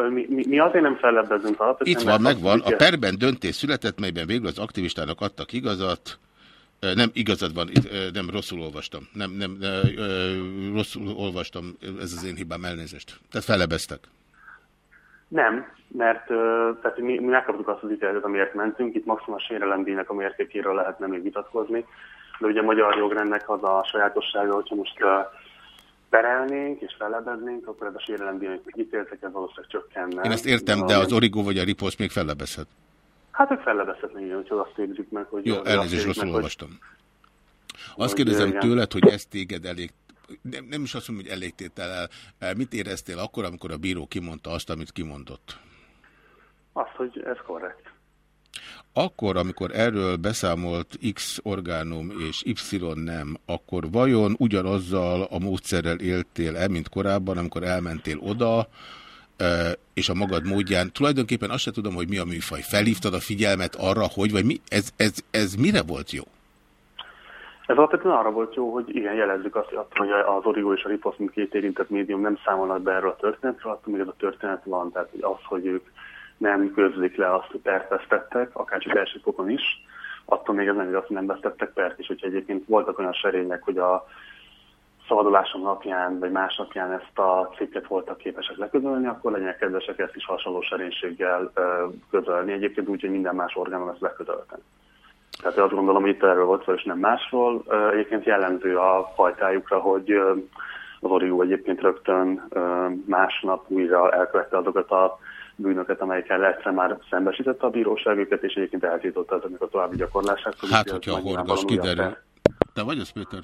mi, mi azért nem fellebbezünk alapvetően. Itt van, megvan. A perben döntés született, melyben végül az aktivistának adtak igazat. Nem, igazad van, nem, rosszul olvastam. Nem, nem, rosszul olvastam, ez az én hibám, elnézést. Tehát fellebeztek. Nem, mert tehát mi, mi megkaptuk azt az ítéletet, amiért mentünk. Itt maximum a sérelemdíjnak a mértékéről lehetne még vitatkozni. De ugye a magyar jogrendnek az a sajátossága, hogyha most perelnénk és felebeznénk, akkor ez a sérelemdíj, amit ítéltek, ez valószínűleg csökkenne. Én ezt értem, de az Origo vagy a Ripost még fellebezhet. Hát ők fellebezhetnek, igen, hogy azt végzik meg, hogy... Jó, elnézést, rosszul meg, olvastam. Hogy... Azt kérdezem igen. tőled, hogy ezt téged elég nem, nem is azt mondom, hogy elégtétel el. Mit éreztél akkor, amikor a bíró kimondta azt, amit kimondott? Azt, hogy ez korrekt. Akkor, amikor erről beszámolt X orgánum és Y nem, akkor vajon ugyanazzal a módszerrel éltél-e, mint korábban, amikor elmentél oda, és a magad módján. Tulajdonképpen azt sem tudom, hogy mi a műfaj. Felhívtad a figyelmet arra, hogy, vagy mi, ez, ez, ez mire volt jó? Ez alapvetően arra volt jó, hogy igen, jelezzük azt, hogy az Origo és a Ripost, mint két érintett médium nem számolnak be erről a történetről, attól még ez a történet van, tehát az, hogy ők nem közlik le azt, hogy pert vesztettek, akár csak első fokon is, attól még ez nem igaz, hogy nem vesztettek pert is, hogyha egyébként voltak olyan serények, hogy a szabadulásom napján, vagy másnapján ezt a cikket voltak képesek leközölni, akkor legyenek kedvesek ezt is hasonló serénységgel közölni. Egyébként úgy, hogy minden más orgánom ezt leközölten. Tehát azt gondolom, hogy itt erről volt és nem másról. Egyébként jellemző a fajtájukra, hogy az Orió egyébként rögtön másnap újra elkövette azokat a bűnöket, amelyekkel egyszer már szembesítette a bíróság őket, és egyébként eltiltotta ezeknek a további gyakorlását. Hát, hogyha a horgas kiderül. Te vagy az, Péter?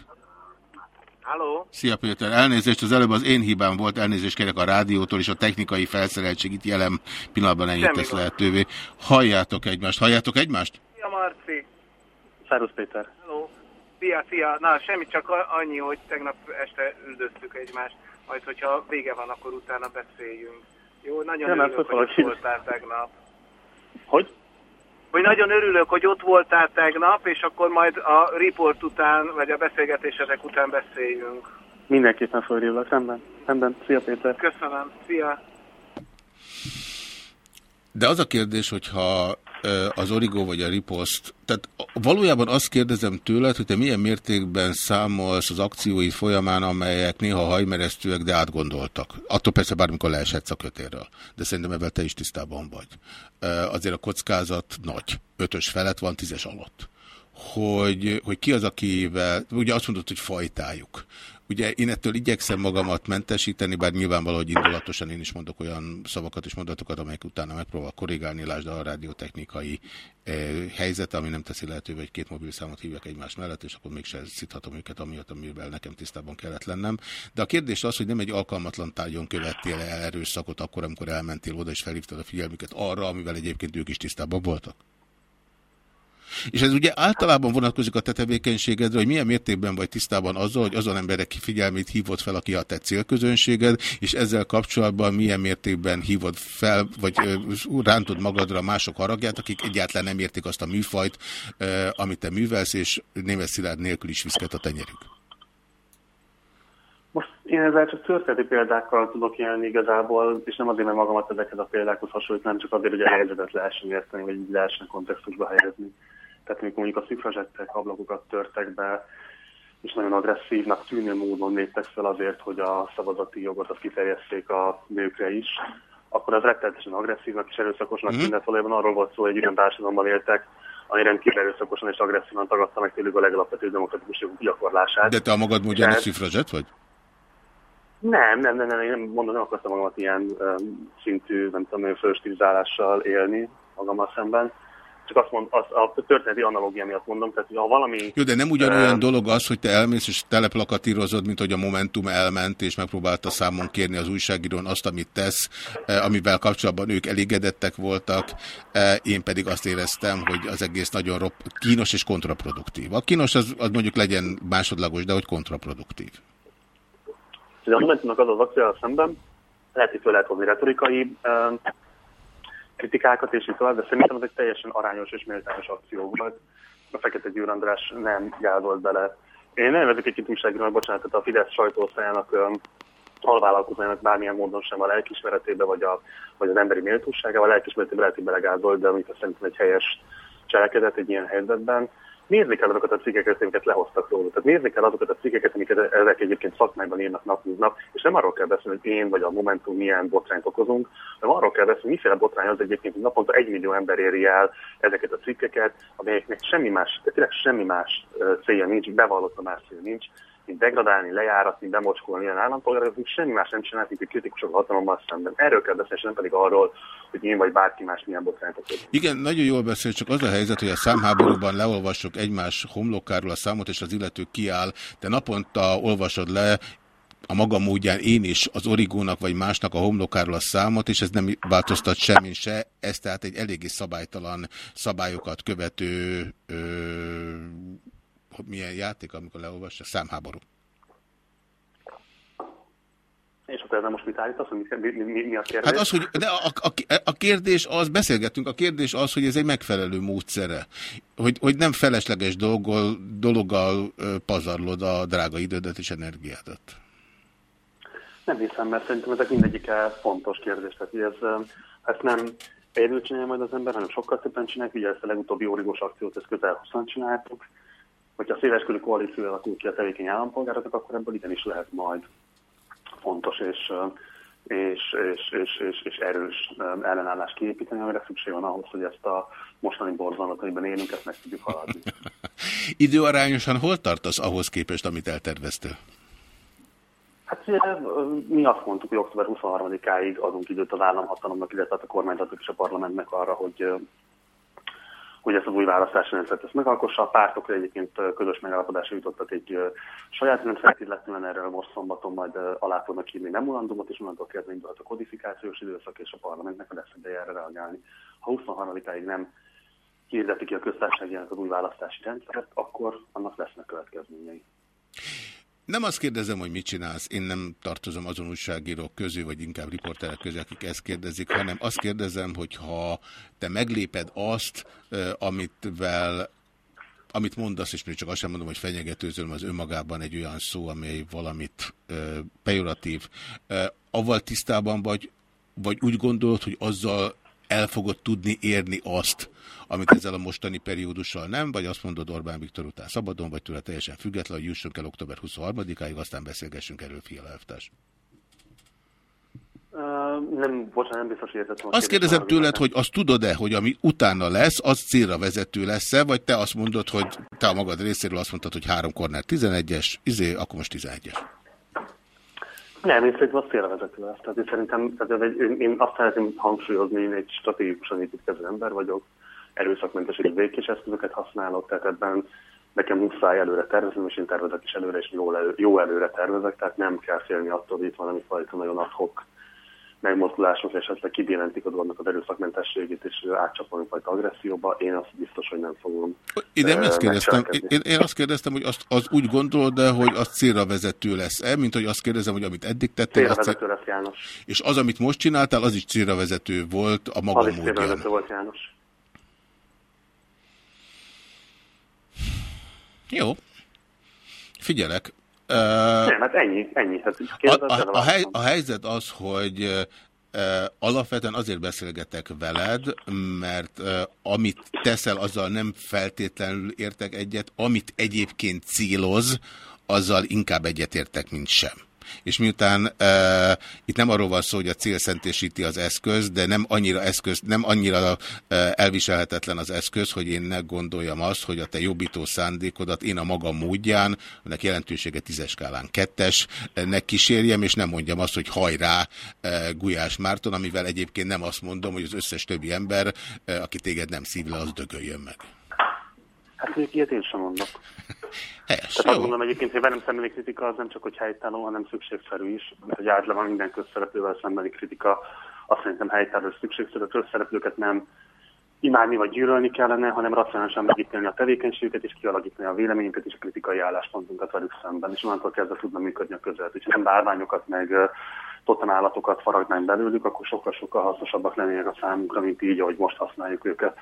Halló? Szia Péter, elnézést, az előbb az én hibám volt, elnézést kérek a rádiótól, és a technikai felszereltség itt jelen pillanatban ennyit tesz lehetővé. Halljátok egymást, halljátok egymást? Szia Marci! Szerusz Péter! Halló! Szia, szia! Na, semmi, csak annyi, hogy tegnap este üldöztük egymást, majd hogyha vége van, akkor utána beszéljünk. Jó, nagyon Nem, örülök, hogy ott voltál tegnap. Hogy? Hogy nagyon örülök, hogy ott voltál tegnap, és akkor majd a report után, vagy a beszélgetések után beszéljünk. Mindenképpen fölhívlak, szemben. Szemben. Szia Péter. Köszönöm. Szia. De az a kérdés, hogyha az Origo vagy a Ripost. Tehát valójában azt kérdezem tőled, hogy te milyen mértékben számolsz az akciói folyamán, amelyek néha hajmeresztőek, de átgondoltak. Attól persze bármikor leeshetsz a kötérről. De szerintem ebben te is tisztában vagy. Azért a kockázat nagy. Ötös felett van, tízes alatt. Hogy, hogy ki az, akivel, ugye azt mondod, hogy fajtájuk. Ugye én ettől igyekszem magamat mentesíteni, bár nyilvánvaló, hogy indulatosan én is mondok olyan szavakat és mondatokat, amelyek utána megpróbál korrigálni, lásd a rádiótechnikai eh, helyzete, ami nem teszi lehetővé, hogy két mobil számot hívjak egymás mellett, és akkor mégsem szíthatom őket, amiatt, amivel nekem tisztában kellett lennem. De a kérdés az, hogy nem egy alkalmatlan tárgyon követtél el erőszakot akkor, amikor elmentél oda, és felhívtad a figyelmüket arra, amivel egyébként ők is tisztában voltak? És ez ugye általában vonatkozik a te tevékenységedre, hogy milyen mértékben vagy tisztában azzal, hogy azon emberek figyelmét hívott fel, aki a te célközönséged, és ezzel kapcsolatban milyen mértékben hívod fel, vagy rántod magadra mások haragját, akik egyáltalán nem értik azt a műfajt, amit te művelsz, és német szilárd nélkül is viszket a tenyerük. Most én ezzel csak történeti példákkal tudok élni igazából, és nem azért, mert magamat ezekhez a példákhoz hasonlít, csak azért, hogy a helyzetet lehessen érteni, vagy lehessen kontextusba helyezni. Tehát amikor mondjuk a szifrazsettek ablakokat törtek be, és nagyon agresszívnak tűnő módon léptek fel azért, hogy a szavazati jogot azt kiterjesszék a nőkre is, akkor az rettenetesen agresszívnak és erőszakosnak mm. tűnhet. Valójában arról volt szó, hogy egy olyan társadalomban éltek, ami rendkívül erőszakosan és agresszívan tagadta meg tőlük a legalapvetőbb demokratikus jogok gyakorlását. De te a magad módján Tehát... szifrazsett vagy? Nem, nem, nem, nem, én nem mondom, nem akartam magamat ilyen um, szintű, nem tudom, fölstilizálással élni magammal szemben csak azt mond, az, a történeti analógia miatt mondom, tehát ha valami... Jó, de nem ugyanolyan um, dolog az, hogy te elmész és teleplakatírozod, mint hogy a Momentum elment, és megpróbálta számon kérni az újságírón azt, amit tesz, amivel kapcsolatban ők elégedettek voltak, én pedig azt éreztem, hogy az egész nagyon ropp, kínos és kontraproduktív. A kínos az, az mondjuk legyen másodlagos, de hogy kontraproduktív. A Momentumnak az az akcióval szemben, lehet, hogy föl lehet hozni retorikai kritikákat és így tovább, de szerintem ez egy teljesen arányos és méltányos akció volt. A Fekete Győr András nem gázolt bele. Én nem vezek egy kicsit újságírónak, bocsánat, a Fidesz sajtóosztályának alvállalkozójának bármilyen módon sem a lelkismeretébe, vagy, a, vagy az emberi méltóságával, a lelkismeretébe lehet, hogy belegázolt, de amit szerintem egy helyes cselekedet egy ilyen helyzetben nézni kell azokat a cikkeket, amiket lehoztak róla. Tehát nézni kell azokat a cikkeket, amiket ezek egyébként szakmányban írnak nap, mint nap, és nem arról kell beszélni, hogy én vagy a Momentum milyen botrányt okozunk, hanem arról kell beszélni, miféle botrány az egyébként, hogy naponta egy millió ember éri el ezeket a cikkeket, amelyeknek semmi más, tehát semmi más célja nincs, bevallott a más célja nincs, mint degradálni, lejáratni, bemocskolni ilyen állampolgárok, semmi más nem csinálnak, mint kritikusok hatalommal szemben. Erről kell beszélni, nem pedig arról, hogy én vagy bárki más milyen botrányt Igen, nagyon jól beszél, csak az a helyzet, hogy a számháborúban leolvassuk egymás homlokáról a számot, és az illető kiáll, de naponta olvasod le a maga módján én is az origónak vagy másnak a homlokáról a számot, és ez nem változtat semmi se. Ez tehát egy eléggé szabálytalan szabályokat követő ö, milyen játék, amikor leolvassa? Számháború. És akkor ezzel most mit állítasz, hogy mi, mi, mi, a kérdés? Hát az, hogy de a, a, a kérdés az, beszélgettünk, a kérdés az, hogy ez egy megfelelő módszere. Hogy, hogy nem felesleges dolgol, dologgal pazarlod a drága idődet és energiádat. Nem hiszem, mert szerintem ezek mindegyike fontos kérdés. Tehát ez, ezt nem egyedül csinálja majd az ember, hanem sokkal szépen csinálják. Ugye ezt a legutóbbi origós akciót, ezt közel 20 csináltuk. Hogyha széleskörű koalíció alakul ki a tevékeny állampolgároknak, akkor ebből igenis lehet majd fontos és, és, és, és, és, és erős ellenállást kiépíteni, amire szükség van ahhoz, hogy ezt a mostani borzalmat, amiben élünk, ezt meg tudjuk haladni. [LAUGHS] Időarányosan hol tartasz ahhoz képest, amit elterveztél? Hát mi azt mondtuk, hogy október 23-áig adunk időt az államhatalomnak, illetve a kormányzatok és a parlamentnek arra, hogy hogy ezt az új választási rendszert ezt megalkossa. A pártokra egyébként közös megállapodásra jutottak egy saját rendszert, illetően erről most szombaton majd alá tudnak írni memorandumot, és onnantól kezdve indulhat a kodifikációs időszak, és a parlamentnek lesz ideje erre reagálni. Ha 23-áig nem hirdeti ki a köztársasági az új választási rendszert, akkor annak lesznek következményei. Nem azt kérdezem, hogy mit csinálsz, én nem tartozom azon újságírók közé, vagy inkább riporterek közé, akik ezt kérdezik, hanem azt kérdezem, hogy ha te megléped azt, amitvel amit mondasz, és még csak azt sem mondom, hogy fenyegetőzöm, az önmagában egy olyan szó, amely valamit ö, pejoratív. Ö, avval tisztában vagy, vagy úgy gondolod, hogy azzal el fogod tudni érni azt, amit ezzel a mostani periódussal nem, vagy azt mondod Orbán Viktor után szabadon, vagy tőle teljesen független, hogy jussunk el október 23-áig, aztán beszélgessünk erről, Fiala Elvtárs. Uh, nem, bocsánat, nem biztos, hogy értettem. Azt kérdezem tőled, hogy azt tudod-e, hogy ami utána lesz, az célra vezető lesz-e, vagy te azt mondod, hogy te a magad részéről azt mondtad, hogy három kornár 11-es, izé, akkor most 11-es. Nem, én szerintem az vezető lesz. Tehát én szerintem, tehát egy, én, én azt szeretném hangsúlyozni, én egy stratégikusan építkező ember vagyok, erőszakmentes és békés eszközöket használok, tehát ebben nekem muszáj előre tervezni, és én tervezek is előre, és jó, elő, jó előre tervezek, tehát nem kell félni attól, hogy itt valami fajta nagyon adhok megmozdulások esetleg kibillentik a dolognak az erőszakmentességét, és átcsapolni fajta agresszióba, én azt biztos, hogy nem fogom. Én nem ezt kérdeztem, én, én azt kérdeztem, hogy azt, az úgy gondolod de hogy az célra vezető lesz-e, mint hogy azt kérdezem, hogy amit eddig tettél. Célra vezető lesz, János. És az, amit most csináltál, az is célra vezető volt a maga módján. Az is célra vezető volt, János. Jó. Figyelek. Uh, Nem, hát ennyi. ennyi. Hát a, a, a, hely, a helyzet az, hogy alapvetően azért beszélgetek veled, mert amit teszel, azzal nem feltétlenül értek egyet, amit egyébként céloz, azzal inkább egyetértek, mint sem és miután uh, itt nem arról van szó, hogy a cél szentésíti az eszköz, de nem annyira, eszköz, nem annyira uh, elviselhetetlen az eszköz, hogy én ne gondoljam azt, hogy a te jobbító szándékodat én a magam módján, ennek jelentősége tízes skálán kettes, ne kísérjem, és nem mondjam azt, hogy hajrá uh, Gulyás Márton, amivel egyébként nem azt mondom, hogy az összes többi ember, uh, aki téged nem szív le, az dögöljön meg. Hát még ilyet én sem mondok. [LAUGHS] Helyes, Tehát azt mondom egyébként, hogy velem szembeni kritika az nem csak, hogy helytálló, hanem szükségszerű is. Mert hogy általában minden közszereplővel szembeni kritika azt szerintem helytálló szükségszerű. A közszereplőket nem imádni vagy gyűlölni kellene, hanem racionálisan megítélni a tevékenységüket és kialakítani a véleményünket és a kritikai álláspontunkat velük szemben. És onnantól kezdve tudna működni a közelet. És nem bárványokat meg totemállatokat faragnánk belőlük, akkor sokkal-sokkal hasznosabbak lennének a számunkra, mint így, ahogy most használjuk őket.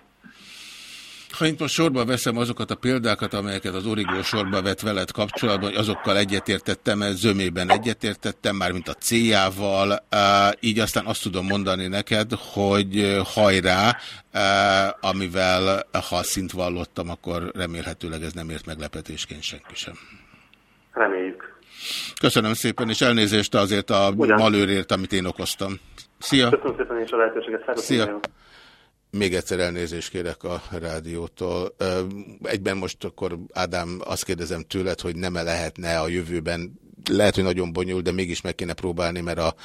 Ha itt most sorba veszem azokat a példákat, amelyeket az Origó sorba vett veled kapcsolatban, hogy azokkal egyetértettem, ez zömében egyetértettem, már mint a céljával, így aztán azt tudom mondani neked, hogy hajrá, amivel ha szint vallottam, akkor remélhetőleg ez nem ért meglepetésként senki sem. Reméljük. Köszönöm szépen, és elnézést azért a Ugyan. malőrért, amit én okoztam. Szia! Köszönöm szépen és a lehetőséget. Szia! Még egyszer elnézést kérek a rádiótól. Egyben most akkor, Ádám, azt kérdezem tőled, hogy nem -e lehetne a jövőben lehet, hogy nagyon bonyolult, de mégis meg kéne próbálni, mert a,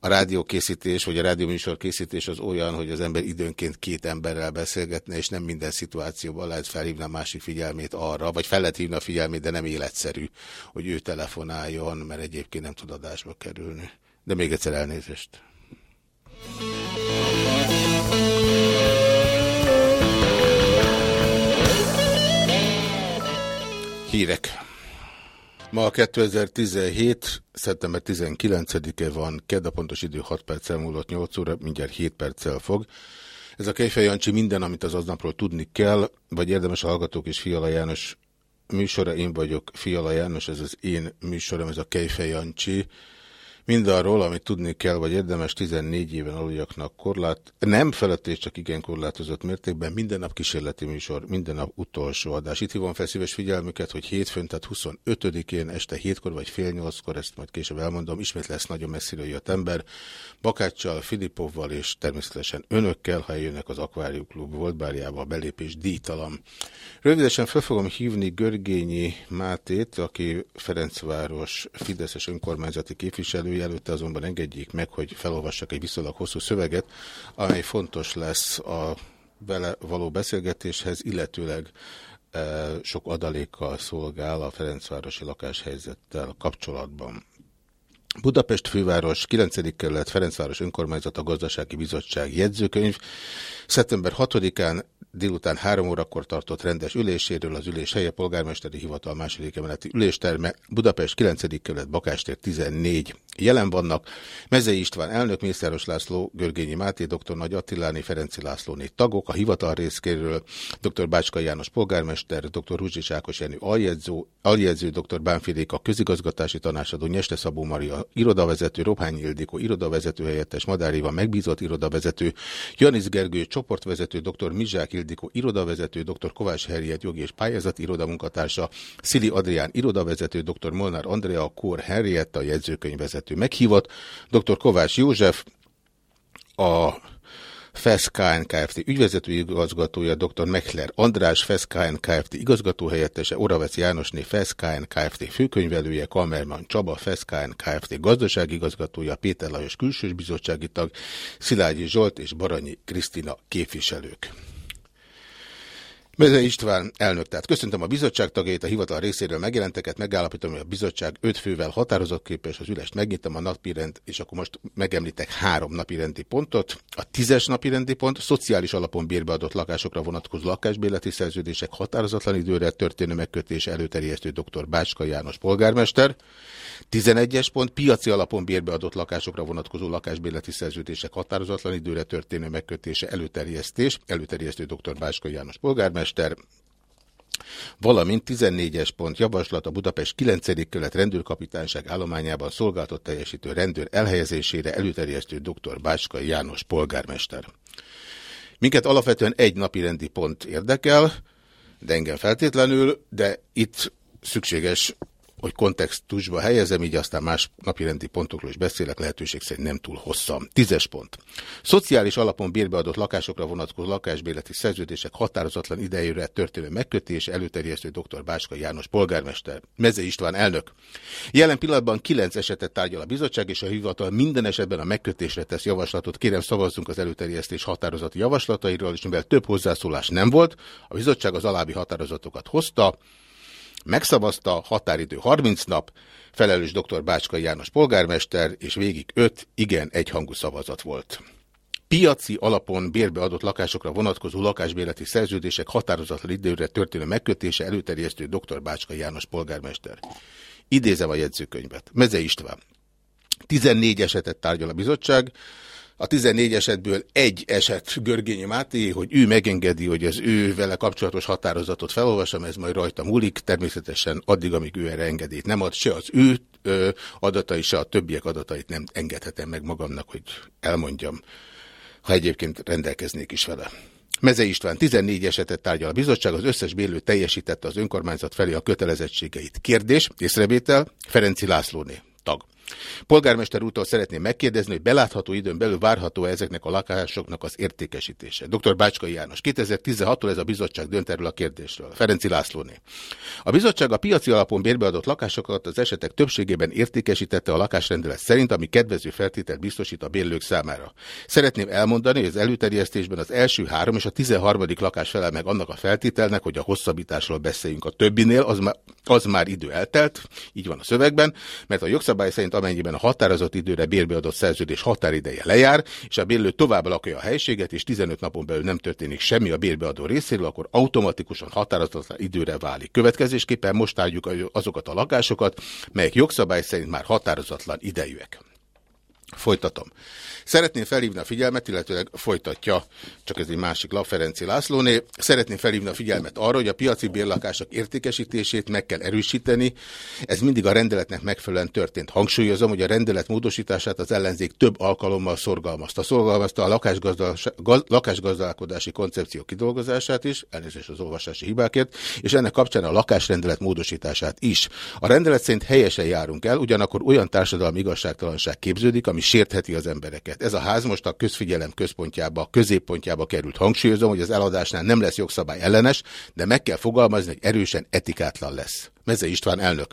a rádiókészítés, vagy a rádióműsor készítés az olyan, hogy az ember időnként két emberrel beszélgetne, és nem minden szituációban lehet felhívni a másik figyelmét arra, vagy fel lehet hívni a figyelmét, de nem életszerű, hogy ő telefonáljon, mert egyébként nem tud adásba kerülni. De még egyszer elnézést. Hírek. Ma 2017. szeptember 19-e van, kedda pontos idő 6 perccel múlott 8 óra, mindjárt 7 perccel fog. Ez a Kejfej Jancsi minden, amit az aznapról tudni kell, vagy érdemes a Hallgatók és Fiala János műsora. Én vagyok Fiala János, ez az én műsorom, ez a Kejfej Jancsi. Mindarról, amit tudni kell, vagy érdemes 14 éven aluljaknak korlát, nem felett és csak igen korlátozott mértékben, minden nap kísérleti műsor, minden nap utolsó adás. Itt hívom fel szíves figyelmüket, hogy hétfőn, tehát 25-én este hétkor vagy fél nyolckor, ezt majd később elmondom, ismét lesz nagyon messziről jött ember, Bakáccsal, Filipovval és természetesen önökkel, ha jönnek az Aquarium Klub volt bárjába a belépés díjtalan. Rövidesen fel fogom hívni Görgényi Mátét, aki Ferencváros Fideszes önkormányzati képviselő, előtte azonban engedjék meg, hogy felolvassak egy viszonylag hosszú szöveget, amely fontos lesz a vele való beszélgetéshez, illetőleg e, sok adalékkal szolgál a Ferencvárosi lakáshelyzettel kapcsolatban. Budapest főváros 9. kerület Ferencváros önkormányzata gazdasági bizottság jegyzőkönyv szeptember 6-án délután három órakor tartott rendes üléséről az ülés helye polgármesteri hivatal második emeleti ülésterme Budapest 9. kerület Bakástér 14. Jelen vannak Mezei István elnök, Mészáros László, Görgényi Máté, dr. Nagy Attiláni, Ferenci Lászlóné tagok, a hivatal részkéről dr. Bácska János polgármester, dr. Ruzsi Ákos Jenő aljegyző, aljegyző dr. Bánfidéka közigazgatási tanácsadó, Nyeste Szabó Maria irodavezető, Rohányi Ildikó irodavezető helyettes, Madáriva megbízott irodavezető, Janis Gergő csoportvezető, dr. Mizsák Ildikó irodavezető, dr. Kovács Herriet jogi és pályázati irodamunkatársa, Szili Adrián irodavezető, dr. Molnár Andrea Kór Henrietta jegyzőkönyvvezető meghívott, dr. Kovács József, a FESZ KN Kft. ügyvezető igazgatója dr. Mechler András, FESZ KN Kft. igazgatóhelyettese, Oravec Jánosné, FESZ KN Kft. főkönyvelője, Kamerman Csaba, FESZ KN Kft. gazdaságigazgatója, Péter Lajos külsős bizottsági tag, Szilágyi Zsolt és Baranyi Krisztina képviselők. Meze István elnök, tehát köszöntöm a bizottság tagjait, a hivatal részéről megjelenteket, megállapítom, hogy a bizottság öt fővel határozott képes, az ülést megnyitom a napirend, és akkor most megemlítek három napirendi pontot. A tízes napirendi pont, szociális alapon bérbeadott lakásokra vonatkozó lakásbéleti szerződések határozatlan időre történő megkötése előterjesztő dr. Bácska János polgármester. 11-es pont, piaci alapon bérbeadott lakásokra vonatkozó lakásbéleti szerződések határozatlan időre történő megkötése előterjesztés, előterjesztő dr. Bácska János polgármester, valamint 14-es pont javaslat a Budapest 9. kölet rendőrkapitányság állományában szolgáltat teljesítő rendőr elhelyezésére előterjesztő dr. Bácska János polgármester. Minket alapvetően egy napi rendi pont érdekel, de engem feltétlenül, de itt szükséges hogy kontextusba helyezem, így aztán más napirendi pontokról is beszélek, lehetőség szerint nem túl hosszan. Tízes pont. Szociális alapon bérbeadott lakásokra vonatkozó lakásbéleti szerződések határozatlan idejére történő megkötés előterjesztő dr. Báska János polgármester, Meze István elnök. Jelen pillanatban kilenc esetet tárgyal a bizottság, és a hivatal minden esetben a megkötésre tesz javaslatot. Kérem szavazzunk az előterjesztés határozati javaslatairól, és mivel több hozzászólás nem volt, a bizottság az alábbi határozatokat hozta, Megszavazta, határidő 30 nap, felelős dr. Bácska János polgármester, és végig 5 igen egyhangú szavazat volt. Piaci alapon bérbeadott lakásokra vonatkozó lakásbérleti szerződések határozatlan időre történő megkötése előterjesztő dr. Bácska János polgármester. Idézem a jegyzőkönyvet. Meze István. 14 esetet tárgyal a bizottság, a 14 esetből egy eset Görgényi Máté, hogy ő megengedi, hogy az ő vele kapcsolatos határozatot felolvasom, ez majd rajta múlik, természetesen addig, amíg ő erre engedélyt nem ad, se az ő adatai, se a többiek adatait nem engedhetem meg magamnak, hogy elmondjam, ha egyébként rendelkeznék is vele. Meze István 14 esetet tárgyal a bizottság, az összes bélő teljesítette az önkormányzat felé a kötelezettségeit. Kérdés, észrevétel, Ferenci Lászlóné, tag. Polgármester úrtól szeretném megkérdezni, hogy belátható időn belül várható -e ezeknek a lakásoknak az értékesítése. Dr. Bácskai János, 2016-tól ez a bizottság dönt erről a kérdésről. Ferenci Lászlóné. A bizottság a piaci alapon bérbeadott lakásokat az esetek többségében értékesítette a lakásrendelet szerint, ami kedvező feltételt biztosít a bérlők számára. Szeretném elmondani, hogy az előterjesztésben az első három és a tizenharmadik lakás felel meg annak a feltételnek, hogy a hosszabbításról beszéljünk. A többinél az már, az már idő eltelt, így van a szövegben, mert a jogszabály szerint amennyiben a határozott időre bérbeadott szerződés határideje lejár, és a bérlő tovább lakja a helységet, és 15 napon belül nem történik semmi a bérbeadó részéről, akkor automatikusan határozatlan időre válik. Következésképpen most tárgyuk azokat a lakásokat, melyek jogszabály szerint már határozatlan idejűek. Folytatom. Szeretném felhívni a figyelmet, illetőleg folytatja, csak ez egy másik lap Ferenci Lászlóné, szeretném felhívni a figyelmet arra, hogy a piaci bérlakások értékesítését meg kell erősíteni. Ez mindig a rendeletnek megfelelően történt. Hangsúlyozom, hogy a rendelet módosítását az ellenzék több alkalommal szorgalmazta. Szorgalmazta a lakásgazdálkodási koncepció kidolgozását is, elnézést az olvasási hibákért, és ennek kapcsán a lakásrendelet módosítását is. A rendelet szerint helyesen járunk el, ugyanakkor olyan társadalmi igazságtalanság képződik, ami sértheti az embereket ez a ház most a közfigyelem központjába, a középpontjába került. Hangsúlyozom, hogy az eladásnál nem lesz jogszabály ellenes, de meg kell fogalmazni, hogy erősen etikátlan lesz. Meze István elnök.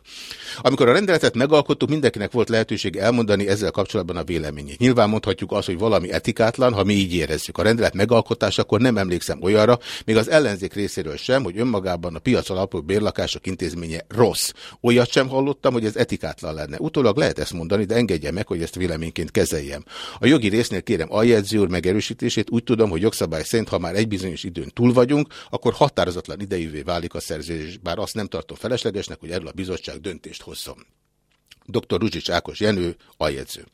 Amikor a rendeletet megalkottuk, mindenkinek volt lehetőség elmondani ezzel kapcsolatban a véleményét. Nyilván mondhatjuk azt, hogy valami etikátlan, ha mi így érezzük. A rendelet megalkotásakor nem emlékszem olyanra, még az ellenzék részéről sem, hogy önmagában a piac alapú bérlakások intézménye rossz. Olyat sem hallottam, hogy ez etikátlan lenne. Utólag lehet ezt mondani, de engedje meg, hogy ezt véleményként kezeljem. A jogi résznél kérem aljegyző úr megerősítését. Úgy tudom, hogy jogszabály szerint, ha már egy bizonyos időn túl vagyunk, akkor határozatlan idejűvé válik a szerződés, bár azt nem tartom felesleges, szükségesnek, hogy erről a bizottság döntést hozzon. Dr. Ruzsics Ákos Jenő, aljegyző.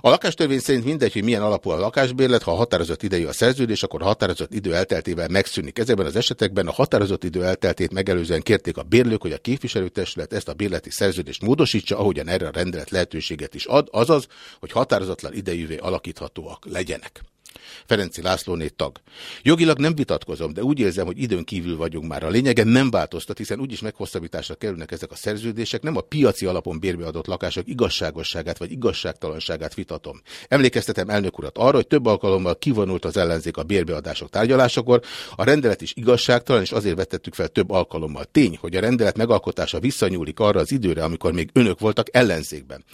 A lakástörvény szerint mindegy, hogy milyen alapú a lakásbérlet, ha a határozott idejű a szerződés, akkor a határozott idő elteltével megszűnik. Ezekben az esetekben a határozott idő elteltét megelőzően kérték a bérlők, hogy a képviselőtestület ezt a bérleti szerződést módosítsa, ahogyan erre a rendelet lehetőséget is ad, azaz, hogy határozatlan idejűvé alakíthatóak legyenek. Ferenci Lászlóné tag. Jogilag nem vitatkozom, de úgy érzem, hogy időn kívül vagyunk már. A lényegen nem változtat, hiszen úgyis meghosszabbításra kerülnek ezek a szerződések, nem a piaci alapon bérbeadott lakások igazságosságát vagy igazságtalanságát vitatom. Emlékeztetem elnök urat arra, hogy több alkalommal kivonult az ellenzék a bérbeadások tárgyalásakor, a rendelet is igazságtalan, és azért vetettük fel több alkalommal. Tény, hogy a rendelet megalkotása visszanyúlik arra az időre, amikor még önök voltak ellenzékben.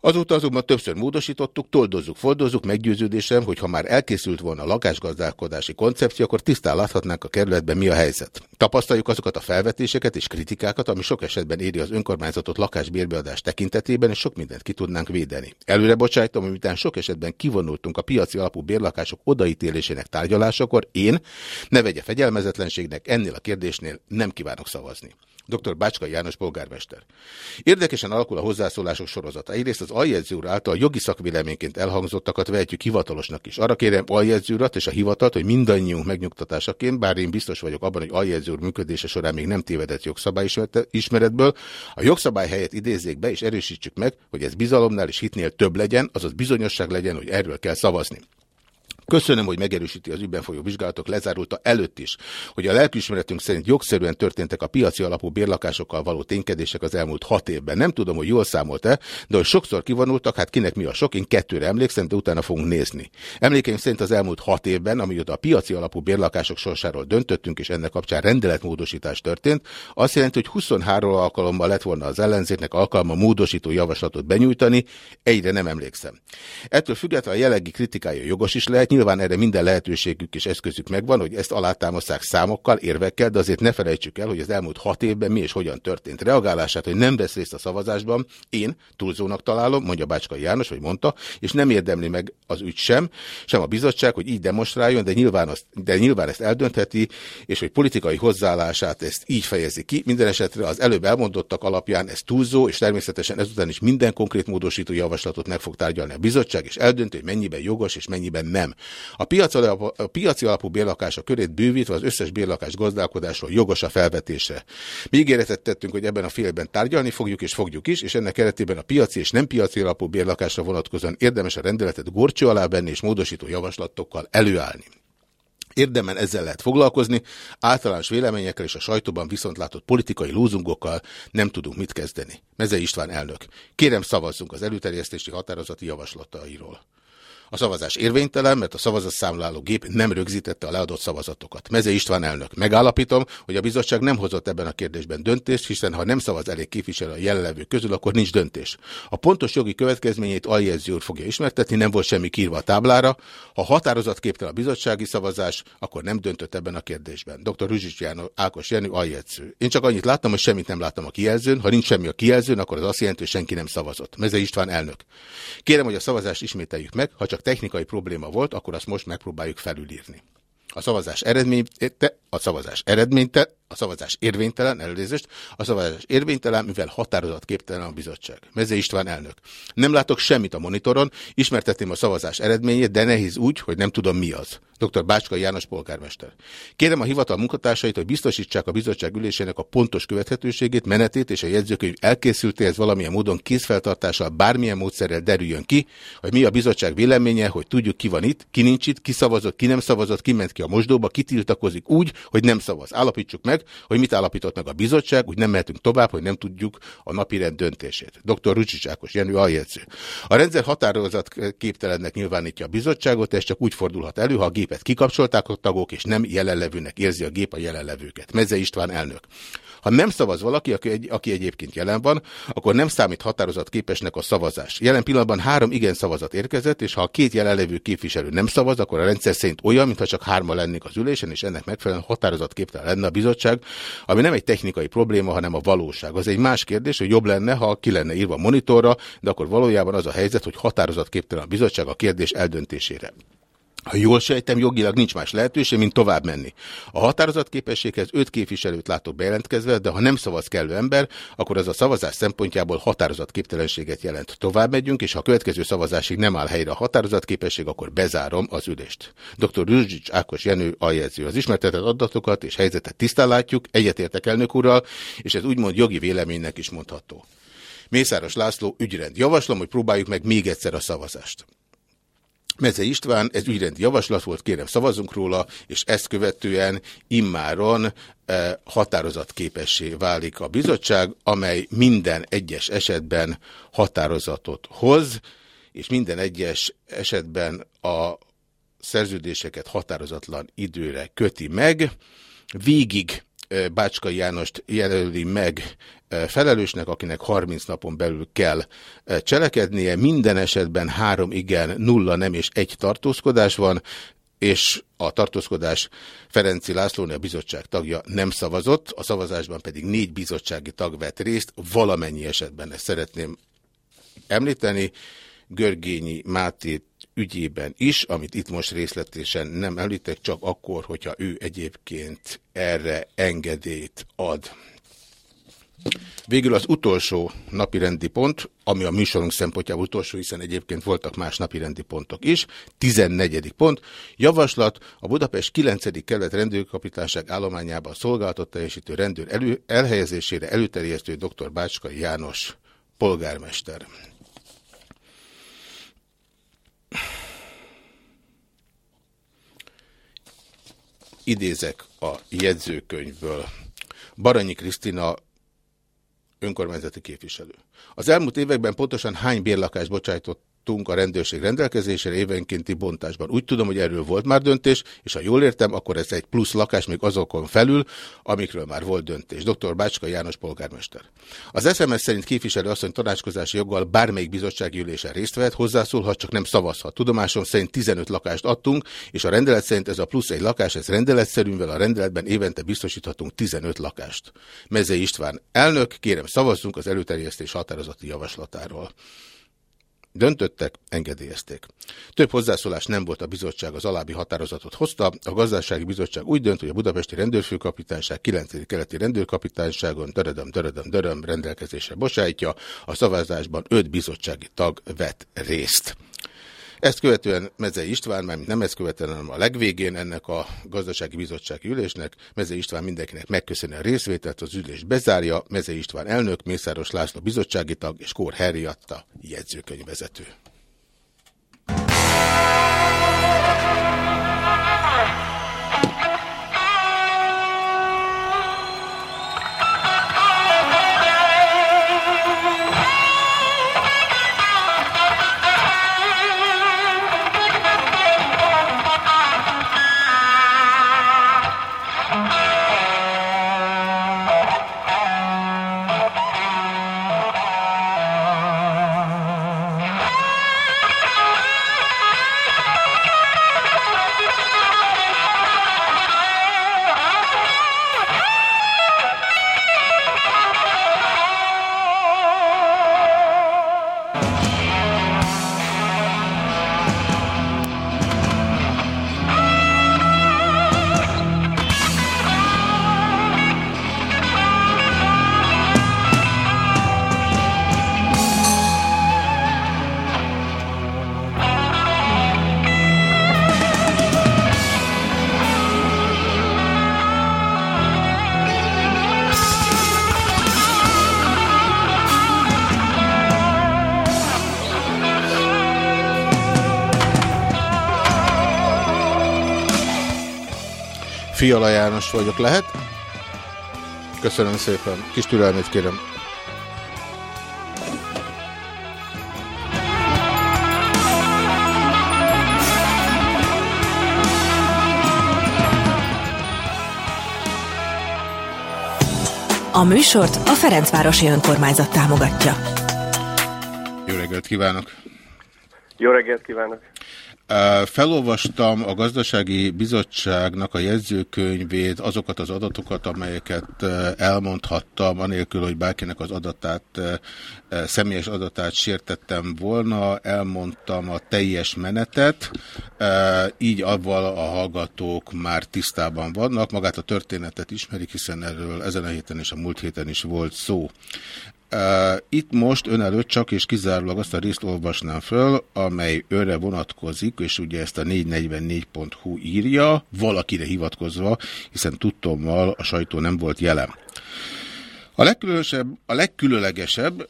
Azóta azonban többször módosítottuk, toldozzuk, foldozzuk, meggyőződésem, hogy ha már elkészült volna a lakásgazdálkodási koncepció, akkor tisztán láthatnánk a kerületben mi a helyzet. Tapasztaljuk azokat a felvetéseket és kritikákat, ami sok esetben éri az önkormányzatot lakásbérbeadás tekintetében, és sok mindent ki tudnánk védeni. Előre bocsájtom, hogy sok esetben kivonultunk a piaci alapú bérlakások odaítélésének tárgyalásakor, én, ne vegye fegyelmezetlenségnek, ennél a kérdésnél nem kívánok szavazni dr. Bácska János polgármester. Érdekesen alakul a hozzászólások sorozata. Egyrészt az aljegyző úr által jogi szakvéleményként elhangzottakat vehetjük hivatalosnak is. Arra kérem aljegyző urat és a hivatalt, hogy mindannyiunk megnyugtatásaként, bár én biztos vagyok abban, hogy aljegyző úr működése során még nem tévedett jogszabály ismeretből, a jogszabály helyet idézzék be és erősítsük meg, hogy ez bizalomnál és hitnél több legyen, azaz bizonyosság legyen, hogy erről kell szavazni. Köszönöm, hogy megerősíti az ügyben folyó vizsgálatok lezárulta előtt is, hogy a lelkismeretünk szerint jogszerűen történtek a piaci alapú bérlakásokkal való ténykedések az elmúlt hat évben. Nem tudom, hogy jól számolt-e, de hogy sokszor kivonultak, hát kinek mi a sok, én kettőre emlékszem, de utána fogunk nézni. Emlékeim szerint az elmúlt hat évben, amióta a piaci alapú bérlakások sorsáról döntöttünk, és ennek kapcsán rendeletmódosítás történt, azt jelenti, hogy 23 alkalommal lett volna az ellenzéknek alkalma módosító javaslatot benyújtani, egyre nem emlékszem. Ettől függetlenül a jelenlegi kritikája jogos is lehet, Nyilván erre minden lehetőségük és eszközük megvan, hogy ezt alátámaszták számokkal, érvekkel, de azért ne felejtsük el, hogy az elmúlt hat évben mi és hogyan történt. Reagálását, hogy nem vesz részt a szavazásban, én túlzónak találom, mondja Bácskai János, vagy mondta, és nem érdemli meg az ügy sem, sem a bizottság, hogy így demonstráljon, de nyilván, azt, de nyilván ezt eldöntheti, és hogy politikai hozzáállását ezt így fejezi ki. Minden esetre az előbb elmondottak alapján ez túlzó, és természetesen ezután is minden konkrét módosító javaslatot meg fog tárgyalni a bizottság, és eldönti, hogy mennyiben jogos és mennyiben nem. A piaci alapú, a piaci alapú bérlakások körét bővítve az összes bérlakás gazdálkodásról jogos a felvetése. Mi ígéretet tettünk, hogy ebben a félben tárgyalni fogjuk, és fogjuk is, és ennek keretében a piaci és nem piaci alapú bérlakásra vonatkozóan érdemes a rendeletet gorcsó alá venni és módosító javaslatokkal előállni. Érdemen ezzel lehet foglalkozni, általános véleményekkel és a sajtóban viszont látott politikai lózungokkal nem tudunk mit kezdeni. Mezei István elnök. Kérem szavazzunk az előterjesztési határozati javaslatairól. A szavazás érvénytelen, mert a szavazatszámláló gép nem rögzítette a leadott szavazatokat. Meze István elnök. Megállapítom, hogy a bizottság nem hozott ebben a kérdésben döntést, hiszen ha nem szavaz elég képviselő a jelenlevő közül, akkor nincs döntés. A pontos jogi következményét Aljezzi úr fogja ismertetni, nem volt semmi kírva a táblára. Ha határozat képtel a bizottsági szavazás, akkor nem döntött ebben a kérdésben. Dr. Ruzsics János, Ákos Jenő, Aljegyző. Én csak annyit láttam, hogy semmit nem láttam a kijelzőn. Ha nincs semmi a kijelzőn, akkor az azt jelenti, hogy senki nem szavazott. Meze István elnök. Kérem, hogy a szavazást ismételjük meg, ha csak csak technikai probléma volt, akkor azt most megpróbáljuk felülírni. A szavazás eredmény, a szavazás eredményte, a szavazás érvénytelen, elnézést, a szavazás érvénytelen, mivel határozat képtelen a bizottság. Meze István elnök. Nem látok semmit a monitoron, ismertetném a szavazás eredményét, de nehéz úgy, hogy nem tudom mi az. Dr. Bácska János polgármester. Kérem a hivatal munkatársait, hogy biztosítsák a bizottság ülésének a pontos követhetőségét, menetét és a jegyzőkönyv elkészültéhez valamilyen módon készfeltartással bármilyen módszerrel derüljön ki, hogy mi a bizottság véleménye, hogy tudjuk ki van itt, ki nincs itt, ki szavazott, ki nem szavazott, ki ment ki a mosdóba, ki tiltakozik úgy, hogy nem szavaz. Állapítsuk meg, hogy mit állapított meg a bizottság, úgy nem mehetünk tovább, hogy nem tudjuk a napirend döntését. Dr. Rucsicsákos Jenő aljegyző. A rendszer határozat képtelennek nyilvánítja a bizottságot, ez csak úgy fordulhat elő, ha a gépet kikapcsolták a tagok, és nem jelenlevőnek érzi a gép a jelenlevőket. Meze István elnök. Ha nem szavaz valaki, aki, egy, aki egyébként jelen van, akkor nem számít határozat képesnek a szavazás. Jelen pillanatban három igen szavazat érkezett, és ha a két jelenlevő képviselő nem szavaz, akkor a rendszer szerint olyan, mintha csak hárma lennék az ülésen, és ennek megfelelően határozat képtelen lenne a bizottság, ami nem egy technikai probléma, hanem a valóság. Az egy más kérdés, hogy jobb lenne, ha ki lenne írva monitorra, de akkor valójában az a helyzet, hogy határozat képtelen a bizottság a kérdés eldöntésére. Ha jól sejtem, jogilag nincs más lehetőség, mint tovább menni. A határozatképességhez öt képviselőt látok bejelentkezve, de ha nem szavaz kellő ember, akkor az a szavazás szempontjából határozatképtelenséget jelent. Tovább megyünk, és ha a következő szavazásig nem áll helyre a határozatképesség, akkor bezárom az ülést. Dr. Rüzsics Ákos Jenő aljegyző. Az ismertetett adatokat és helyzetet tisztán látjuk, egyetértek elnök úrral, és ez úgymond jogi véleménynek is mondható. Mészáros László ügyrend. Javaslom, hogy próbáljuk meg még egyszer a szavazást. Meze István, ez ügyrendi javaslat volt, kérem szavazunk róla, és ezt követően immáron e, határozatképessé válik a bizottság, amely minden egyes esetben határozatot hoz, és minden egyes esetben a szerződéseket határozatlan időre köti meg. Végig Bácskai Jánost jelöli meg felelősnek, akinek 30 napon belül kell cselekednie. Minden esetben három igen, nulla nem és egy tartózkodás van, és a tartózkodás Ferenci Lászlóni a bizottság tagja nem szavazott, a szavazásban pedig négy bizottsági tag vett részt, valamennyi esetben ezt szeretném említeni. Görgényi Máté ügyében is, amit itt most részletesen nem említek, csak akkor, hogyha ő egyébként erre engedélyt ad. Végül az utolsó napirendi pont, ami a műsorunk szempontjából utolsó, hiszen egyébként voltak más napirendi pontok is, 14. pont, javaslat a Budapest 9. kerület rendőrkapitányság állományában szolgálatot teljesítő rendőr elő, elhelyezésére előterjesztő dr. Bácskai János polgármester. Idézek a jegyzőkönyvből. Baranyi Krisztina önkormányzati képviselő. Az elmúlt években pontosan hány bérlakást bocsájtott jutottunk a rendőrség rendelkezésére évenkénti bontásban. Úgy tudom, hogy erről volt már döntés, és ha jól értem, akkor ez egy plusz lakás még azokon felül, amikről már volt döntés. Dr. Bácska János polgármester. Az SMS szerint képviselő asszony tanácskozási joggal bármelyik bizottsági ülésen részt vehet, hozzászólhat, csak nem szavazhat. Tudomásom szerint 15 lakást adtunk, és a rendelet szerint ez a plusz egy lakás, ez rendeletszerűvel a rendeletben évente biztosíthatunk 15 lakást. Mezei István elnök, kérem szavazzunk az előterjesztés határozati javaslatáról. Döntöttek, engedélyezték. Több hozzászólás nem volt a bizottság az alábbi határozatot hozta. A gazdasági bizottság úgy dönt, hogy a budapesti rendőrfőkapitányság 9. keleti rendőrkapitányságon dörödöm, dörödöm, döröm rendelkezésre bocsájtja. A szavazásban öt bizottsági tag vett részt. Ezt követően Mezei István, mert nem ezt követően, hanem a legvégén ennek a gazdasági bizottsági ülésnek, Mezei István mindenkinek megköszöni a részvételt, az ülés bezárja, Mezei István elnök, Mészáros László bizottsági tag és Kór Herriatta jegyzőkönyvvezető. Fiala János vagyok, lehet? Köszönöm szépen. Kis türelmét kérem. A műsort a Ferencvárosi Önkormányzat támogatja. Jó reggelt kívánok! Jó reggelt kívánok! Felolvastam a gazdasági bizottságnak a jegyzőkönyvét, azokat az adatokat, amelyeket elmondhattam, anélkül, hogy bárkinek az adatát, személyes adatát sértettem volna, elmondtam a teljes menetet, így avval a hallgatók már tisztában vannak, magát a történetet ismerik, hiszen erről ezen a héten és a múlt héten is volt szó. Itt most ön előtt csak és kizárólag azt a részt olvasnám föl, amely önre vonatkozik, és ugye ezt a 444.hu írja, valakire hivatkozva, hiszen tudtommal a sajtó nem volt jelen. A legkülönösebb, a legkülönlegesebb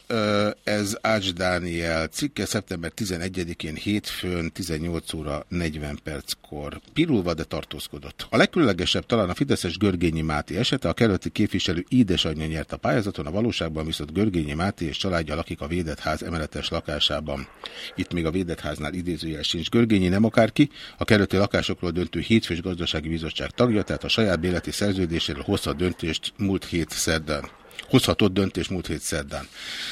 ez Ács Dániel cikke szeptember 11-én hétfőn 18 óra 40 perckor. Pirulva, de tartózkodott. A legkülönlegesebb talán a Fideszes Görgényi Máté esete, a kerületi képviselő édesanyja nyert a pályázaton, a valóságban viszont Görgényi Máté és családja lakik a védett ház emeletes lakásában. Itt még a védett háznál idézőjel sincs. Görgényi nem akárki, a kerületi lakásokról döntő hétfős gazdasági bizottság tagja, tehát a saját béleti szerződéséről hozza a döntést múlt hét szerdán hozhatott döntés múlt hét szerdán.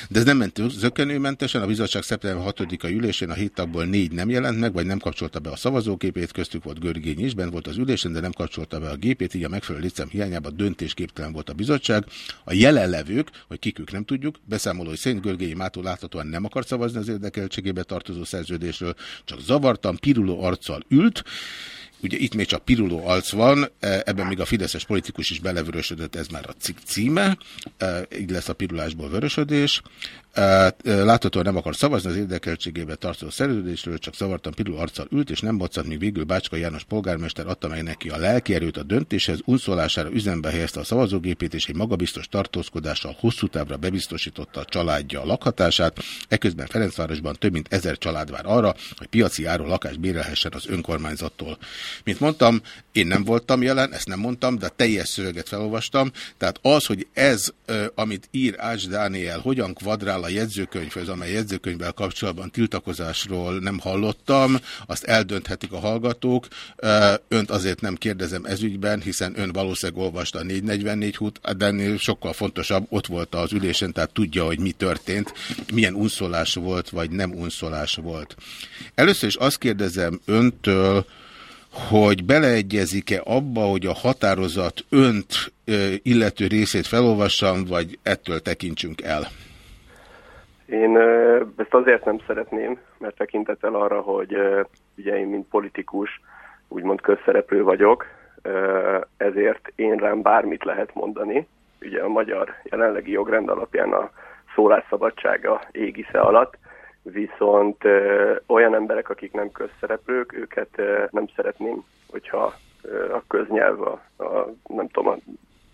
De ez nem ment zökkenőmentesen, a bizottság szeptember 6-a ülésén a hét tagból négy nem jelent meg, vagy nem kapcsolta be a szavazóképét, köztük volt Görgény is, bent volt az ülésen, de nem kapcsolta be a gépét, így a megfelelő létszám hiányában döntésképtelen volt a bizottság. A jelenlevők, hogy kikük nem tudjuk, beszámolói szerint Görgényi Mátó láthatóan nem akart szavazni az érdekeltségébe tartozó szerződésről, csak zavartan, piruló arccal ült, Ugye itt még csak piruló alc van, e, ebben még a fideszes politikus is belevörösödött, ez már a cikk címe, e, így lesz a pirulásból vörösödés. Láthatóan nem akar szavazni az érdekeltségébe tartozó szerződésről, csak zavartan pirul arccal ült, és nem bocsant, míg végül Bácska János polgármester adta meg neki a lelki erőt a döntéshez, unszolására üzembe helyezte a szavazógépét, és egy magabiztos tartózkodással hosszú távra bebiztosította a családja a lakhatását. Eközben Ferencvárosban több mint ezer család vár arra, hogy piaci áron lakást bérelhessen az önkormányzattól. Mint mondtam, én nem voltam jelen, ezt nem mondtam, de teljes szöveget felolvastam, tehát az, hogy ez, amit ír Ács Dániel, hogyan kvadrál a jegyzőkönyvhöz, amely jegyzőkönyvvel kapcsolatban tiltakozásról nem hallottam, azt eldönthetik a hallgatók. Önt azért nem kérdezem ezügyben, hiszen ön valószínűleg olvasta a 444 hút, de ennél sokkal fontosabb, ott volt az ülésen, tehát tudja, hogy mi történt, milyen unszolás volt, vagy nem unszolás volt. Először is azt kérdezem öntől, hogy beleegyezik-e abba, hogy a határozat önt illető részét felolvassam, vagy ettől tekintsünk el? Én ezt azért nem szeretném, mert tekintettel arra, hogy ugye én, mint politikus, úgymond közszereplő vagyok, ezért én rám bármit lehet mondani. Ugye a magyar jelenlegi jogrend alapján a szólásszabadsága égisze alatt, viszont olyan emberek, akik nem közszereplők, őket nem szeretném, hogyha a köznyelv, a, a, nem tudom,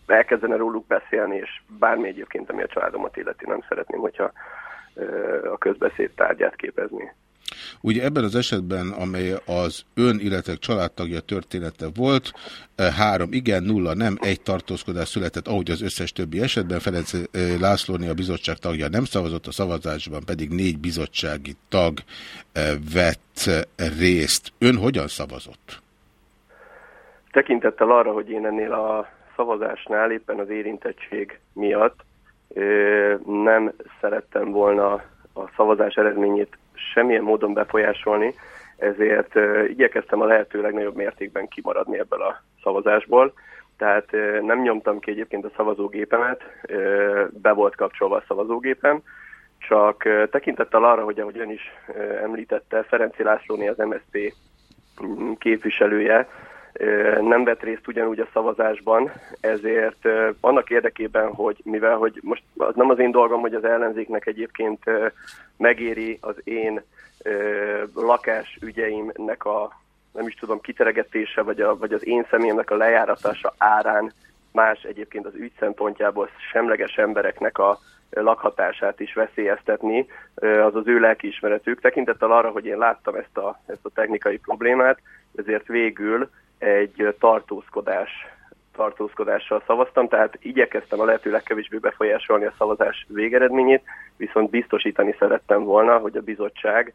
elkezdene róluk beszélni, és bármi egyébként, ami a családomat illeti, nem szeretném, hogyha a közbeszéd tárgyát képezni. Ugye ebben az esetben, amely az ön, illetve családtagja története volt, három igen, nulla nem, egy tartózkodás született, ahogy az összes többi esetben. Ferenc Lászlóni a bizottság tagja nem szavazott, a szavazásban pedig négy bizottsági tag vett részt. Ön hogyan szavazott? Tekintettel arra, hogy én ennél a szavazásnál éppen az érintettség miatt nem szerettem volna a szavazás eredményét semmilyen módon befolyásolni, ezért igyekeztem a lehető legnagyobb mértékben kimaradni ebből a szavazásból. Tehát nem nyomtam ki egyébként a szavazógépemet, be volt kapcsolva a szavazógépem, csak tekintettel arra, hogy ahogy ön is említette, Ferenci Lászlóni az MSZP képviselője, nem vett részt ugyanúgy a szavazásban, ezért annak érdekében, hogy mivel hogy most az nem az én dolgom, hogy az ellenzéknek egyébként megéri az én lakásügyeimnek a nem is tudom, kiteregetése, vagy, a, vagy az én személyemnek a lejáratása árán más egyébként az ügy szempontjából semleges embereknek a lakhatását is veszélyeztetni, az az ő lelkiismeretük. Tekintettel arra, hogy én láttam ezt a, ezt a technikai problémát, ezért végül egy tartózkodás tartózkodással szavaztam, tehát igyekeztem a lehető legkevésbé befolyásolni a szavazás végeredményét, viszont biztosítani szerettem volna, hogy a bizottság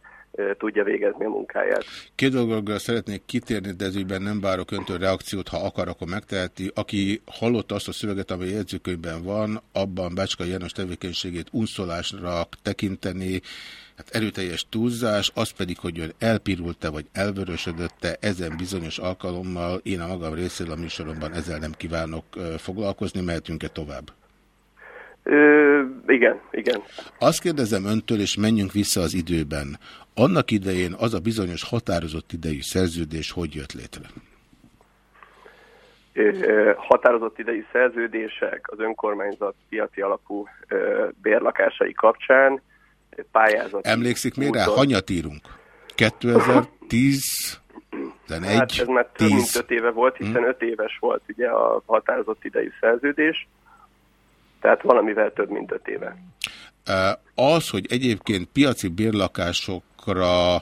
tudja végezni a munkáját. Két dolgokra szeretnék kitérni, de ezügyben nem várok öntől reakciót, ha akar, akkor megteheti. Aki hallotta azt a szöveget, ami jegyzőkönyvben van, abban Bácska János tevékenységét unszolásra tekinteni, hát erőteljes túlzás, az pedig, hogy ön elpirult-e vagy elvörösödött-e ezen bizonyos alkalommal, én a magam részéről a műsoromban ezzel nem kívánok foglalkozni, mehetünk-e tovább? Ö, igen, igen. Azt kérdezem öntől, és menjünk vissza az időben. Annak idején az a bizonyos határozott idejű szerződés hogy jött létre? Határozott idejű szerződések az önkormányzat piaci alapú bérlakásai kapcsán pályázat. Emlékszik rá? Hanyat írunk? 2010... [LAUGHS] 11, hát ez már több 10. mint 5 éve volt, hiszen 5 hmm. éves volt ugye a határozott idejű szerződés, tehát valamivel több mint 5 éve. Az, hogy egyébként piaci bérlakásokra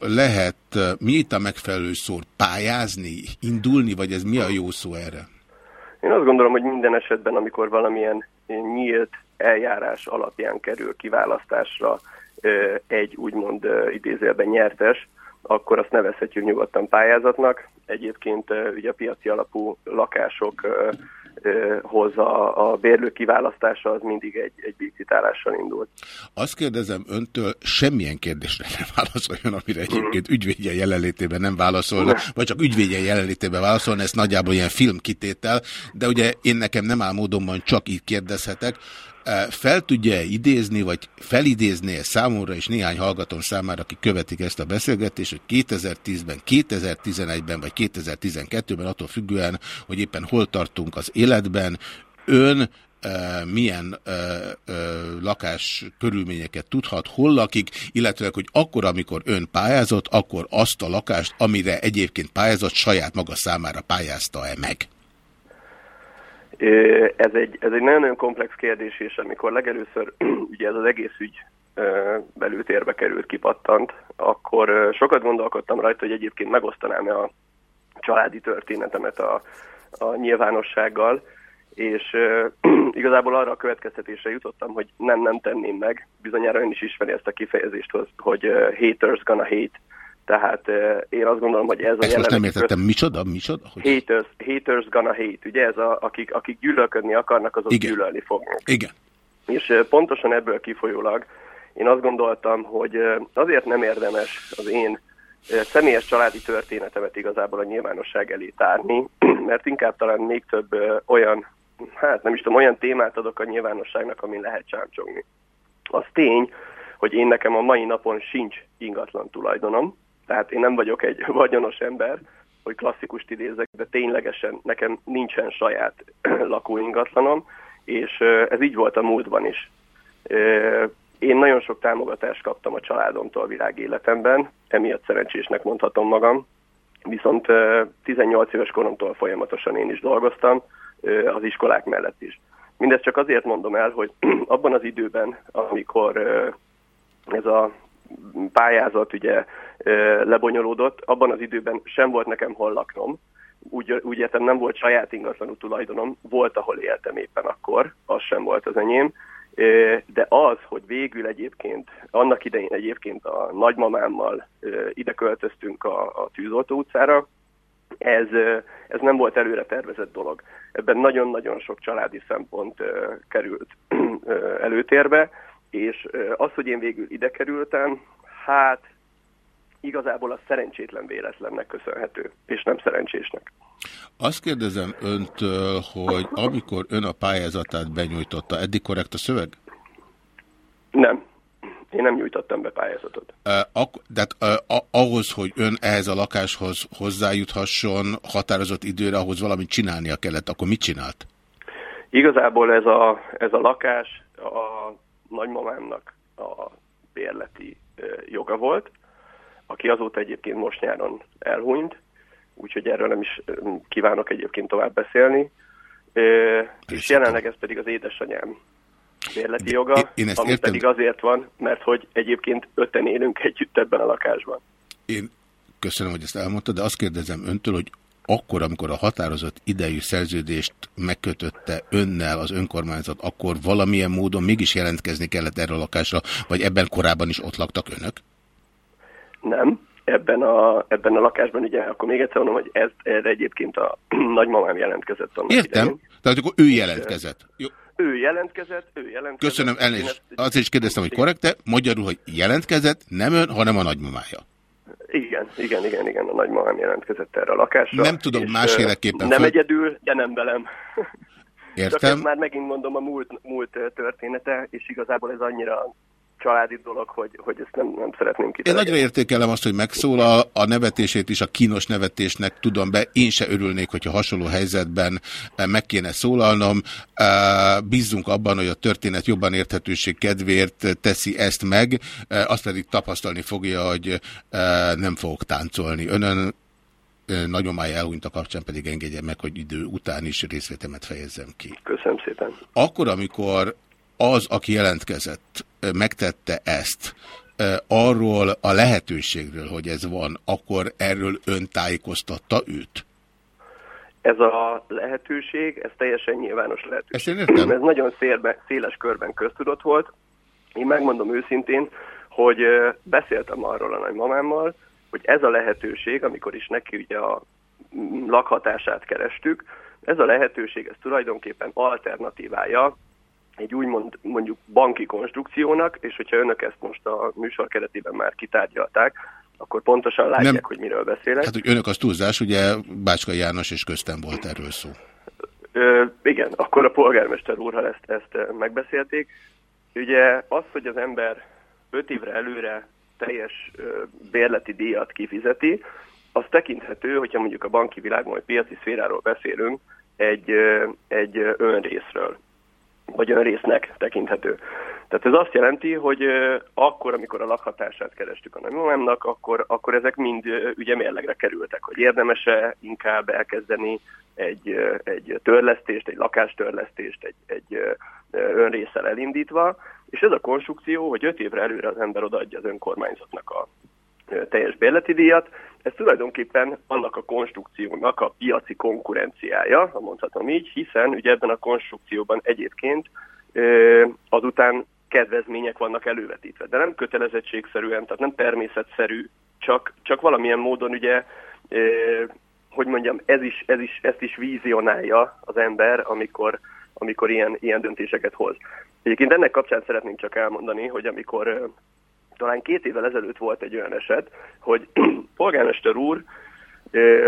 lehet, mi itt a megfelelő szó, pályázni, indulni, vagy ez mi a jó szó erre? Én azt gondolom, hogy minden esetben, amikor valamilyen nyílt eljárás alapján kerül kiválasztásra egy úgymond idézőjelben nyertes, akkor azt nevezhetjük nyugodtan pályázatnak. Egyébként ugye a piaci alapú lakások hoz a, a bérlő kiválasztása az mindig egy, egy bicitálással indult. Azt kérdezem öntől, semmilyen kérdésre nem válaszoljon, amire egyébként ügyvédje jelenlétében nem válaszolna, vagy csak ügyvédje jelenlétében válaszolna, ez nagyjából ilyen filmkitétel, de ugye én nekem nem áll módonban csak így kérdezhetek fel tudja -e idézni, vagy felidézni -e számomra és néhány hallgatón számára, akik követik ezt a beszélgetést, hogy 2010-ben, 2011-ben vagy 2012-ben, attól függően, hogy éppen hol tartunk az életben, ön milyen ö, ö, lakás körülményeket tudhat, hol lakik, illetve hogy akkor, amikor ön pályázott, akkor azt a lakást, amire egyébként pályázott, saját maga számára pályázta-e meg? Ez egy, ez egy nagyon-nagyon komplex kérdés, és amikor legelőször [CLEARS THROAT] ugye ez az egész ügy belültérbe került, kipattant, akkor sokat gondolkodtam rajta, hogy egyébként megosztanám-e a családi történetemet a, a nyilvánossággal, és [CLEARS THROAT] igazából arra a következtetésre jutottam, hogy nem, nem tenném meg. Bizonyára ön is ismeri ezt a kifejezést, hogy haters gonna hate, tehát uh, én azt gondolom, hogy ez a most nem értettem, micsoda? micsoda? Hogy... Haters, haters gonna hate, ugye ez a, akik, akik gyűlölködni akarnak, azok Igen. gyűlölni fognak. Igen. És uh, pontosan ebből kifolyólag én azt gondoltam, hogy uh, azért nem érdemes az én személyes családi történetemet igazából a nyilvánosság elé tárni, [CLEARS THROAT] mert inkább talán még több olyan, hát nem is tudom, olyan témát adok a nyilvánosságnak, amin lehet csámcsogni. Az tény, hogy én nekem a mai napon sincs ingatlan tulajdonom, tehát én nem vagyok egy [LAUGHS] vagyonos ember, hogy klasszikust idézek, de ténylegesen nekem nincsen saját [CLEARS THROAT] lakóingatlanom, és ez így volt a múltban is. Én nagyon sok támogatást kaptam a családomtól világéletemben, emiatt szerencsésnek mondhatom magam, viszont 18 éves koromtól folyamatosan én is dolgoztam, az iskolák mellett is. Mindezt csak azért mondom el, hogy [CLEARS THROAT] abban az időben, amikor ez a pályázat ugye lebonyolódott, abban az időben sem volt nekem hol laknom, úgy, úgy értem nem volt saját ingatlanú tulajdonom, volt, ahol éltem éppen akkor, az sem volt az enyém, de az, hogy végül egyébként, annak idején egyébként a nagymamámmal ide költöztünk a, a Tűzoltó utcára, ez, ez nem volt előre tervezett dolog. Ebben nagyon-nagyon sok családi szempont került előtérbe, és az, hogy én végül ide kerültem, hát igazából a szerencsétlen véletlennek köszönhető, és nem szerencsésnek. Azt kérdezem öntől, hogy amikor ön a pályázatát benyújtotta, eddig korrekt a szöveg? Nem. Én nem nyújtottam be pályázatot. De hát, ahhoz, hogy ön ehhez a lakáshoz hozzájuthasson határozott időre, ahhoz valamit csinálnia kellett, akkor mit csinált? Igazából ez a, ez a lakás a nagymamámnak a bérleti joga volt, aki azóta egyébként most nyáron elhunyt, úgyhogy erről nem is kívánok egyébként tovább beszélni. És jelenleg ez pedig az édesanyám bérleti joga, én, ami értem. pedig azért van, mert hogy egyébként öten élünk együtt ebben a lakásban. Én köszönöm, hogy ezt elmondta, de azt kérdezem öntől, hogy akkor, amikor a határozott idejű szerződést megkötötte önnel az önkormányzat, akkor valamilyen módon mégis jelentkezni kellett erre a lakásra, vagy ebben korábban is ott laktak önök? Nem. Ebben a, ebben a lakásban, ugye, akkor még egyszer mondom, hogy ez, erre egyébként a [CLEARS THROAT] nagymamám jelentkezett. Annak Értem. Idején. Tehát akkor ő jelentkezett. Jó. Ő jelentkezett, ő jelentkezett. Köszönöm, elnézést. Azt is kérdeztem, hogy korrekte. Magyarul, hogy jelentkezett, nem ön, hanem a nagymamája. Igen, igen, igen, igen, a nagymamám jelentkezett erre a lakásra. Nem tudom másféleképpen. Nem föl... egyedül, de nem velem. [LAUGHS] Értem. Csak ez már megint mondom a múlt, múlt története, és igazából ez annyira családi dolog, hogy, hogy ezt nem, nem szeretném kiterjedni. Én nagyra értékelem azt, hogy megszólal, a nevetését is a kínos nevetésnek tudom be. Én se örülnék, hogyha hasonló helyzetben eh, meg kéne szólalnom. Eh, bízzunk abban, hogy a történet jobban érthetőség kedvéért teszi ezt meg, eh, azt pedig tapasztalni fogja, hogy nem fogok táncolni önön. Nagyomája elhunyt a kapcsán pedig engedje meg, hogy idő után is részvétemet fejezzem ki. Köszönöm szépen. Akkor, amikor az, aki jelentkezett, megtette ezt, arról a lehetőségről, hogy ez van, akkor erről ön tájékoztatta őt? Ez a lehetőség, ez teljesen nyilvános lehetőség. Ezt én. Ez nagyon szélbe, széles körben köztudott volt. Én megmondom őszintén, hogy beszéltem arról a nagymamámmal, hogy ez a lehetőség, amikor is neki ugye a lakhatását kerestük, ez a lehetőség, ez tulajdonképpen alternatívája egy úgymond mondjuk banki konstrukciónak, és hogyha önök ezt most a műsor keretében már kitárgyalták, akkor pontosan látják, Nem. hogy miről beszélek. Hát, hogy önök az túlzás, ugye Bácska János és köztem volt erről szó. Ö, igen, akkor a polgármester úrral ezt, ezt megbeszélték. Ugye az, hogy az ember öt évre előre teljes bérleti díjat kifizeti, az tekinthető, hogyha mondjuk a banki világban, vagy piaci szféráról beszélünk, egy, egy önrészről vagy önrésznek tekinthető. Tehát ez azt jelenti, hogy akkor, amikor a lakhatását kerestük a nagymamámnak, akkor, akkor ezek mind ugye mérlegre kerültek, hogy érdemese inkább elkezdeni egy, egy törlesztést, egy lakástörlesztést, egy, egy önrészsel elindítva, és ez a konstrukció, hogy öt évre előre az ember odaadja az önkormányzatnak a teljes bérleti díjat, ez tulajdonképpen annak a konstrukciónak a piaci konkurenciája, ha mondhatom így, hiszen ugye ebben a konstrukcióban egyébként azután kedvezmények vannak elővetítve, de nem kötelezettségszerűen, tehát nem természetszerű, csak, csak valamilyen módon ugye, hogy mondjam, ez is, ez is, ezt is vízionálja az ember, amikor, amikor ilyen, ilyen döntéseket hoz. Egyébként ennek kapcsán szeretném csak elmondani, hogy amikor talán két évvel ezelőtt volt egy olyan eset, hogy [CLEARS THROAT] polgármester úr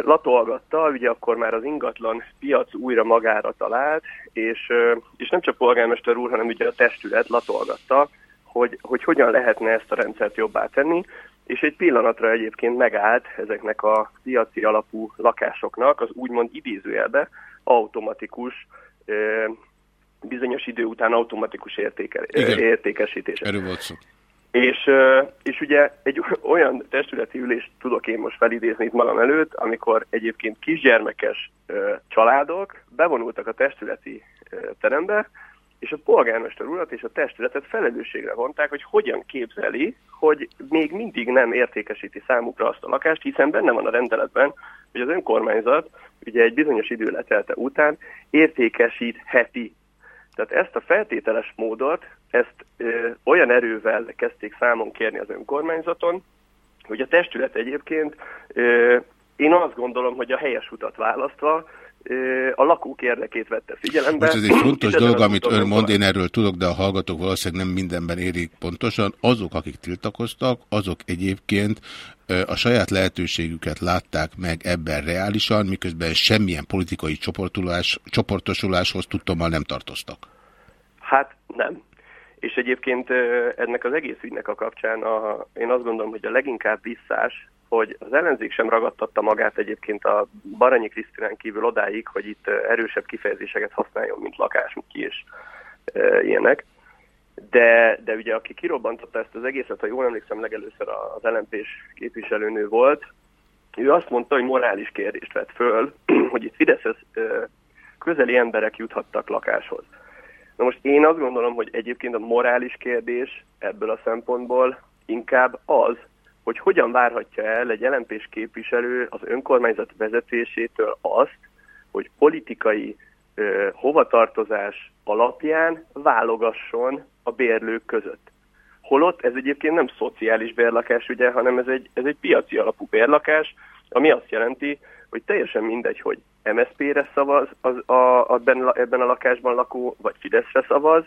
latolgatta, ugye akkor már az ingatlan piac újra magára talált, és, és nem csak polgármester úr, hanem ugye a testület latolgatta, hogy, hogy hogyan lehetne ezt a rendszert jobbá tenni, és egy pillanatra egyébként megállt ezeknek a piaci alapú lakásoknak az úgymond idézőjelbe automatikus bizonyos idő után automatikus értéke, értékesítése. Erről volt szó. És, és ugye egy [LAUGHS] olyan testületi ülést tudok én most felidézni itt magam előtt, amikor egyébként kisgyermekes családok bevonultak a testületi terembe, és a polgármester urat és a testületet felelősségre vonták, hogy hogyan képzeli, hogy még mindig nem értékesíti számukra azt a lakást, hiszen benne van a rendeletben, hogy az önkormányzat ugye egy bizonyos idő letelte után értékesítheti. Tehát ezt a feltételes módot, ezt ö, olyan erővel kezdték számon kérni az önkormányzaton, hogy a testület egyébként, ö, én azt gondolom, hogy a helyes utat választva a lakók érdekét vette figyelembe. Most ez egy fontos dolog, amit ön mond, én erről tudok, de a hallgatók valószínűleg nem mindenben érik pontosan. Azok, akik tiltakoztak, azok egyébként a saját lehetőségüket látták meg ebben reálisan, miközben semmilyen politikai csoportosuláshoz tudtommal nem tartoztak. Hát nem. És egyébként ennek az egész ügynek a kapcsán a, én azt gondolom, hogy a leginkább visszás, hogy az ellenzék sem ragadtatta magát egyébként a Baranyi Krisztinán kívül odáig, hogy itt erősebb kifejezéseket használjon, mint lakásmuki és e, ilyenek. De, de ugye aki kirobbantotta ezt az egészet, ha jól emlékszem, legelőször az lmp képviselőnő volt, ő azt mondta, hogy morális kérdést vett föl, [CLEARS THROAT] hogy itt Fideszhez közeli emberek juthattak lakáshoz. Na most én azt gondolom, hogy egyébként a morális kérdés ebből a szempontból inkább az, hogy hogyan várhatja el egy lmp képviselő az önkormányzat vezetésétől azt, hogy politikai ö, hovatartozás alapján válogasson a bérlők között. Holott ez egyébként nem szociális bérlakás, ugye, hanem ez egy, ez egy piaci alapú bérlakás, ami azt jelenti, hogy teljesen mindegy, hogy MSZP-re szavaz az, a, ebben, ebben a lakásban lakó, vagy Fideszre szavaz,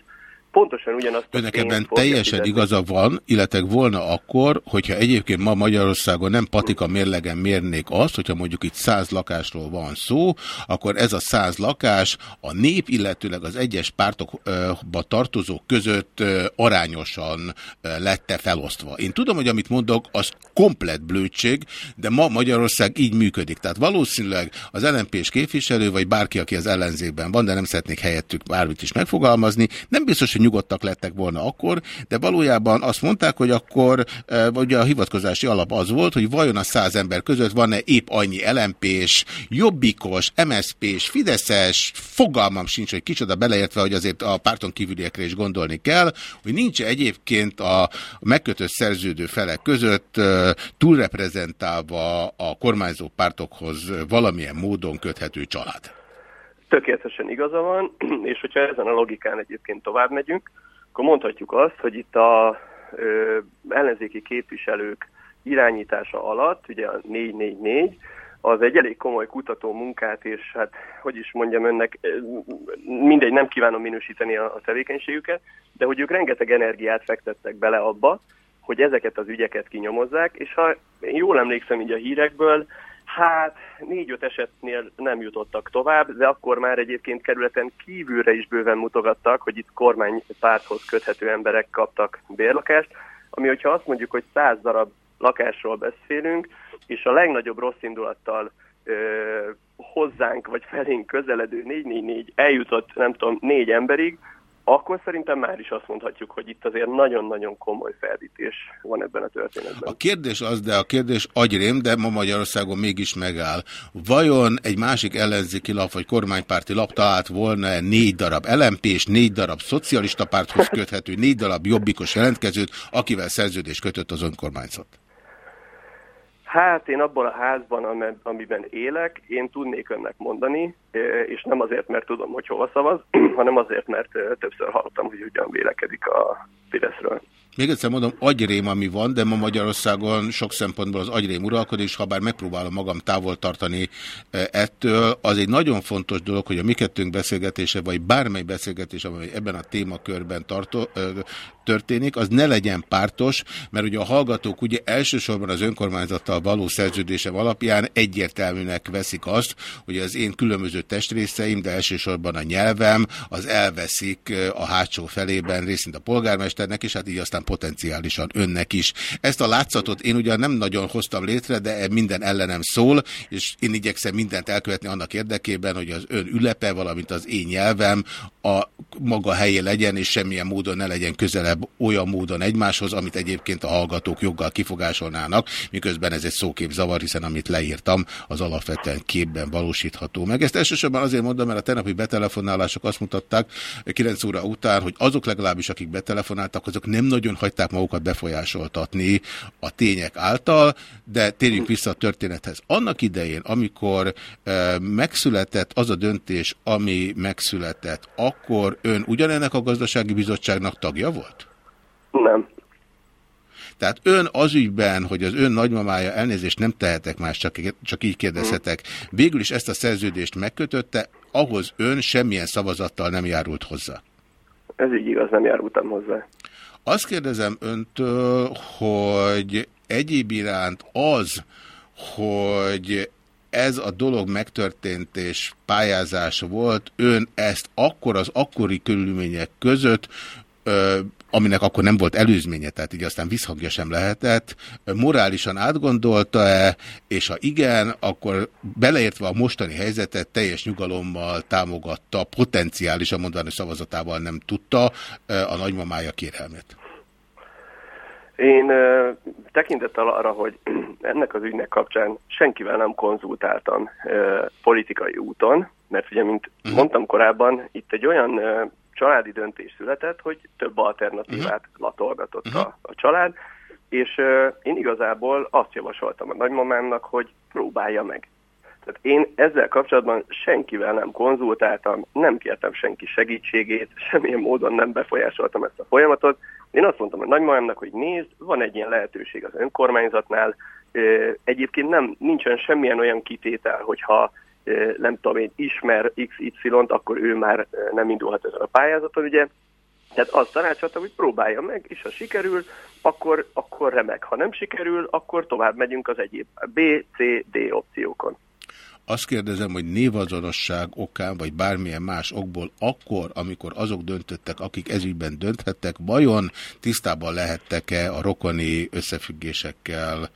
pontosan ugyanazt Önnek ebben teljesen igaza van, illetve volna akkor, hogyha egyébként ma Magyarországon nem patika mérlegen mérnék azt, hogyha mondjuk itt száz lakásról van szó, akkor ez a száz lakás a nép, illetőleg az egyes pártokba tartozók között arányosan lette felosztva. Én tudom, hogy amit mondok, az komplet blödség, de ma Magyarország így működik. Tehát valószínűleg az LNP-s képviselő, vagy bárki, aki az ellenzékben van, de nem szeretnék helyettük bármit is megfogalmazni, nem biztos, hogy nyugodtak lettek volna akkor, de valójában azt mondták, hogy akkor ugye a hivatkozási alap az volt, hogy vajon a száz ember között van-e épp annyi LMP-s, Jobbikos, MSZP-s, Fideszes, fogalmam sincs, hogy kicsoda beleértve, hogy azért a párton kívüliekre is gondolni kell, hogy nincs -e egyébként a megkötött szerződő felek között túlreprezentálva a kormányzó pártokhoz valamilyen módon köthető család. Tökéletesen igaza van, [CLEARS THROAT] és hogyha ezen a logikán egyébként tovább megyünk, akkor mondhatjuk azt, hogy itt a ö, ellenzéki képviselők irányítása alatt, ugye a 444, az egy elég komoly kutató munkát, és hát, hogy is mondjam önnek, mindegy, nem kívánom minősíteni a, a tevékenységüket, de hogy ők rengeteg energiát fektettek bele abba, hogy ezeket az ügyeket kinyomozzák, és ha én jól emlékszem így a hírekből, Hát négy-öt esetnél nem jutottak tovább, de akkor már egyébként kerületen kívülre is bőven mutogattak, hogy itt kormánypárthoz köthető emberek kaptak bérlakást, ami hogyha azt mondjuk, hogy száz darab lakásról beszélünk, és a legnagyobb rossz indulattal ö, hozzánk vagy felénk közeledő 444 eljutott, nem tudom, négy emberig, akkor szerintem már is azt mondhatjuk, hogy itt azért nagyon-nagyon komoly felvítés van ebben a történetben. A kérdés az, de a kérdés agyrém, de ma Magyarországon mégis megáll. Vajon egy másik ellenzéki lap vagy kormánypárti lap talált volna -e négy darab LMP és négy darab szocialista párthoz köthető, négy darab jobbikos jelentkezőt, akivel szerződés kötött az önkormányzat? Hát én abban a házban, amiben élek, én tudnék önnek mondani, és nem azért, mert tudom, hogy hova szavaz, [CLEARS THROAT] hanem azért, mert többször hallottam, hogy ugyan vélekedik a Fideszről. Még egyszer mondom, agyrém, ami van, de ma Magyarországon sok szempontból az agyrém uralkodik, és ha bár megpróbálom magam távol tartani ettől, az egy nagyon fontos dolog, hogy a mi kettőnk beszélgetése, vagy bármely beszélgetés, amely ebben a témakörben tartó, történik, az ne legyen pártos, mert ugye a hallgatók ugye elsősorban az önkormányzattal való szerződésem alapján egyértelműnek veszik azt, hogy az én különböző testrészeim, de elsősorban a nyelvem, az elveszik a hátsó felében részint a polgármesternek, és hát így aztán potenciálisan önnek is. Ezt a látszatot én ugyan nem nagyon hoztam létre, de minden ellenem szól, és én igyekszem mindent elkövetni annak érdekében, hogy az ön ülepe, valamint az én nyelvem a maga helyén legyen, és semmilyen módon ne legyen közelebb olyan módon egymáshoz, amit egyébként a hallgatók joggal kifogásolnának, miközben ez egy szókép zavar, hiszen amit leírtam, az alapvetően képben valósítható meg. Ezt elsősorban azért mondom, mert a tenapi betelefonálások azt mutatták 9 óra után, hogy azok legalábbis, akik betelefonáltak, azok nem nagyon hagyták magukat befolyásoltatni a tények által, de térjünk vissza a történethez. Annak idején, amikor e, megszületett az a döntés, ami megszületett, akkor ön ugyanennek a gazdasági bizottságnak tagja volt? Nem. Tehát ön az ügyben, hogy az ön nagymamája elnézést nem tehetek más, csak, csak így kérdezhetek, végül is ezt a szerződést megkötötte, ahhoz ön semmilyen szavazattal nem járult hozzá. Ez így igaz, nem járultam hozzá. Azt kérdezem öntől, hogy egyéb iránt az, hogy ez a dolog megtörtént és pályázás volt, ön ezt akkor az akkori körülmények között aminek akkor nem volt előzménye, tehát így aztán visszhangja sem lehetett, morálisan átgondolta-e, és ha igen, akkor beleértve a mostani helyzetet teljes nyugalommal támogatta, potenciálisan mondani szavazatával nem tudta a nagymamája kérelmét. Én tekintettel arra, hogy [CLEARS THROAT] ennek az ügynek kapcsán senkivel nem konzultáltam politikai úton, mert ugye, mint uh-huh. mondtam korábban, itt egy olyan családi döntés született, hogy több alternatívát uh-huh. latolgatott uh-huh. a, a család, És uh, én igazából azt javasoltam a nagymamámnak, hogy próbálja meg. Tehát én ezzel kapcsolatban senkivel nem konzultáltam, nem kértem senki segítségét, [LAUGHS] semmilyen módon nem befolyásoltam ezt a folyamatot. Én azt mondtam a nagymamámnak, hogy nézd, van egy ilyen lehetőség az önkormányzatnál, egyébként nem, nincsen semmilyen olyan kitétel, hogyha nem tudom én, ismer XY-t, akkor ő már nem indulhat ezen a pályázaton, ugye. Tehát azt tanácsoltam, hogy próbálja meg, és ha sikerül, akkor, akkor remek. Ha nem sikerül, akkor tovább megyünk az egyéb B, C, D opciókon. Azt kérdezem, hogy névazonosság okán, vagy bármilyen más okból akkor, amikor azok döntöttek, akik ezügyben dönthettek, vajon tisztában lehettek-e a rokoni összefüggésekkel,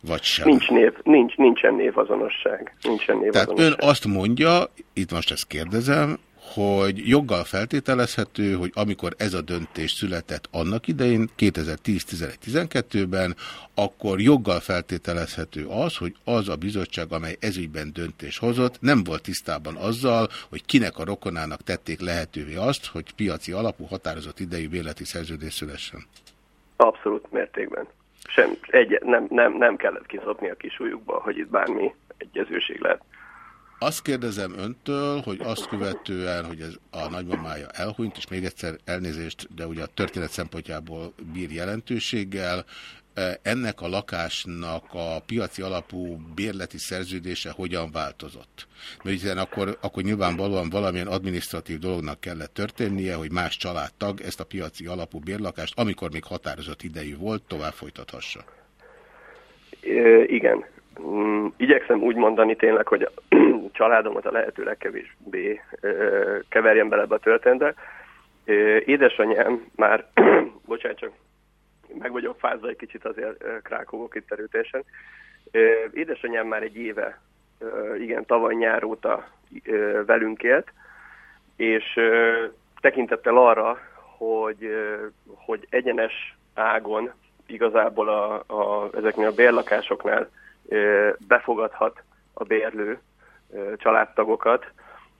vagy sem? Nincs név, nincs, nincsen névazonosság. Nincsen névazonosság. Tehát ön azt mondja, itt most ezt kérdezem, hogy joggal feltételezhető, hogy amikor ez a döntés született annak idején, 2010-11-12-ben, akkor joggal feltételezhető az, hogy az a bizottság, amely ezügyben döntés hozott, nem volt tisztában azzal, hogy kinek a rokonának tették lehetővé azt, hogy piaci alapú határozott idejű béleti szerződés szülessen. Abszolút mértékben. Sem, egy, nem, nem, nem kellett kiszopni a kisújukba, hogy itt bármi egyezőség lehet. Azt kérdezem öntől, hogy azt követően, hogy ez a nagymamája elhunyt, és még egyszer elnézést, de ugye a történet szempontjából bír jelentőséggel, ennek a lakásnak a piaci alapú bérleti szerződése hogyan változott? Mert hiszen akkor, akkor nyilvánvalóan valamilyen adminisztratív dolognak kellett történnie, hogy más családtag ezt a piaci alapú bérlakást, amikor még határozott idejű volt, tovább folytathassa. É, igen. Mm, igyekszem úgy mondani tényleg, hogy a [CLEARS THROAT] családomat a lehető legkevésbé keverjen bele ebbe a történetbe. Édesanyám már, [CLEARS THROAT] bocsánat, csak meg vagyok fázva egy kicsit, azért krákogok itt erőtésen. Édesanyám már egy éve, igen, tavaly nyár óta velünk élt, és tekintettel arra, hogy, hogy egyenes ágon igazából a, a, ezeknél a bérlakásoknál befogadhat a bérlő családtagokat,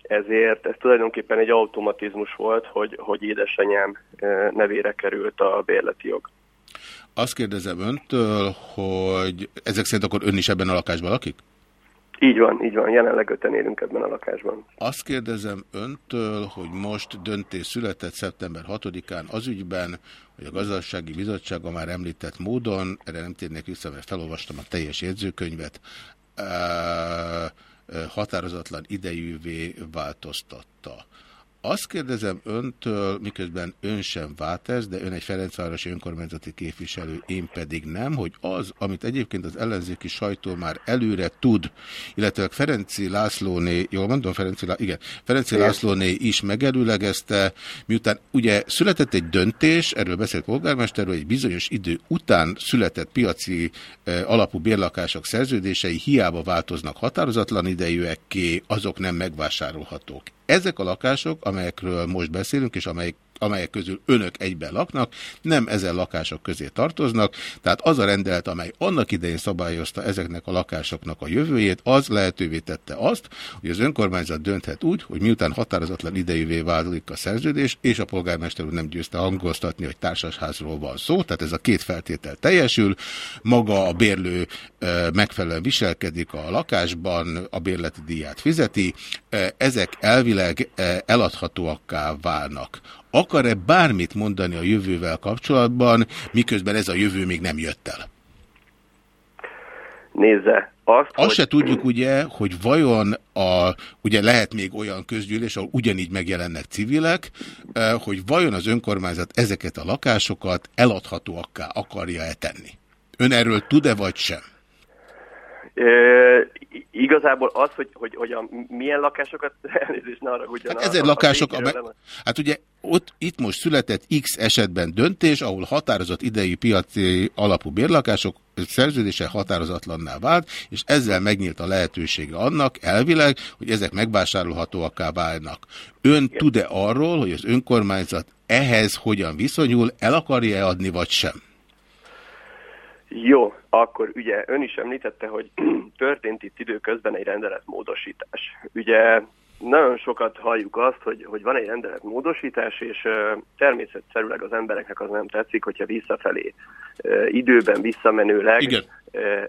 ezért ez tulajdonképpen egy automatizmus volt, hogy, hogy édesanyám nevére került a bérleti jog. Azt kérdezem öntől, hogy ezek szerint akkor ön is ebben a lakásban lakik? Így van, így van. Jelenleg öten élünk ebben a lakásban. Azt kérdezem öntől, hogy most döntés született szeptember 6-án az ügyben, hogy a gazdasági bizottság a már említett módon, erre nem térnék vissza, mert felolvastam a teljes jegyzőkönyvet, határozatlan idejűvé változtatta. Azt kérdezem öntől, miközben ön sem vált ez, de ön egy Ferencvárosi önkormányzati képviselő, én pedig nem, hogy az, amit egyébként az ellenzéki sajtó már előre tud, illetve Ferenci Lászlóné, jól mondom, Ferenci, Lá... igen, Ferenci igen. Lászlóné is megerőlegezte, miután ugye született egy döntés, erről beszélt polgármesterről, egy bizonyos idő után született piaci eh, alapú bérlakások szerződései hiába változnak határozatlan idejűekké, azok nem megvásárolhatók. Ezek a lakások, amelyekről most beszélünk, és amelyek amelyek közül önök egyben laknak, nem ezen lakások közé tartoznak, tehát az a rendelet, amely annak idején szabályozta ezeknek a lakásoknak a jövőjét, az lehetővé tette azt, hogy az önkormányzat dönthet úgy, hogy miután határozatlan idejűvé válik a szerződés, és a polgármester úr nem győzte hangoztatni, hogy társasházról van szó, tehát ez a két feltétel teljesül, maga a bérlő megfelelően viselkedik a lakásban, a bérleti díját fizeti, ezek elvileg eladhatóakká válnak akar-e bármit mondani a jövővel kapcsolatban, miközben ez a jövő még nem jött el? Nézze, azt, Azt hogy... se tudjuk ugye, hogy vajon a, ugye lehet még olyan közgyűlés, ahol ugyanígy megjelennek civilek, eh, hogy vajon az önkormányzat ezeket a lakásokat eladhatóakká akarja-e tenni? Ön erről tud-e vagy sem? igazából az, hogy, hogy, hogy a milyen lakásokat, [LAUGHS] elnézést ne arra hát ezer lakások, a, a, hát ugye ott, itt most született X esetben döntés, ahol határozott idei piaci alapú bérlakások szerződése határozatlanná vált, és ezzel megnyílt a lehetősége annak elvileg, hogy ezek megvásárolhatóakká válnak. Ön tud-e arról, hogy az önkormányzat ehhez hogyan viszonyul, el akarja-e adni, vagy sem? Jó, akkor ugye ön is említette, hogy [CLEARS THROAT] történt itt időközben egy rendeletmódosítás. Ugye nagyon sokat halljuk azt, hogy, hogy van egy rendelet módosítás, és természetszerűleg az embereknek az nem tetszik, hogyha visszafelé időben visszamenőleg Igen.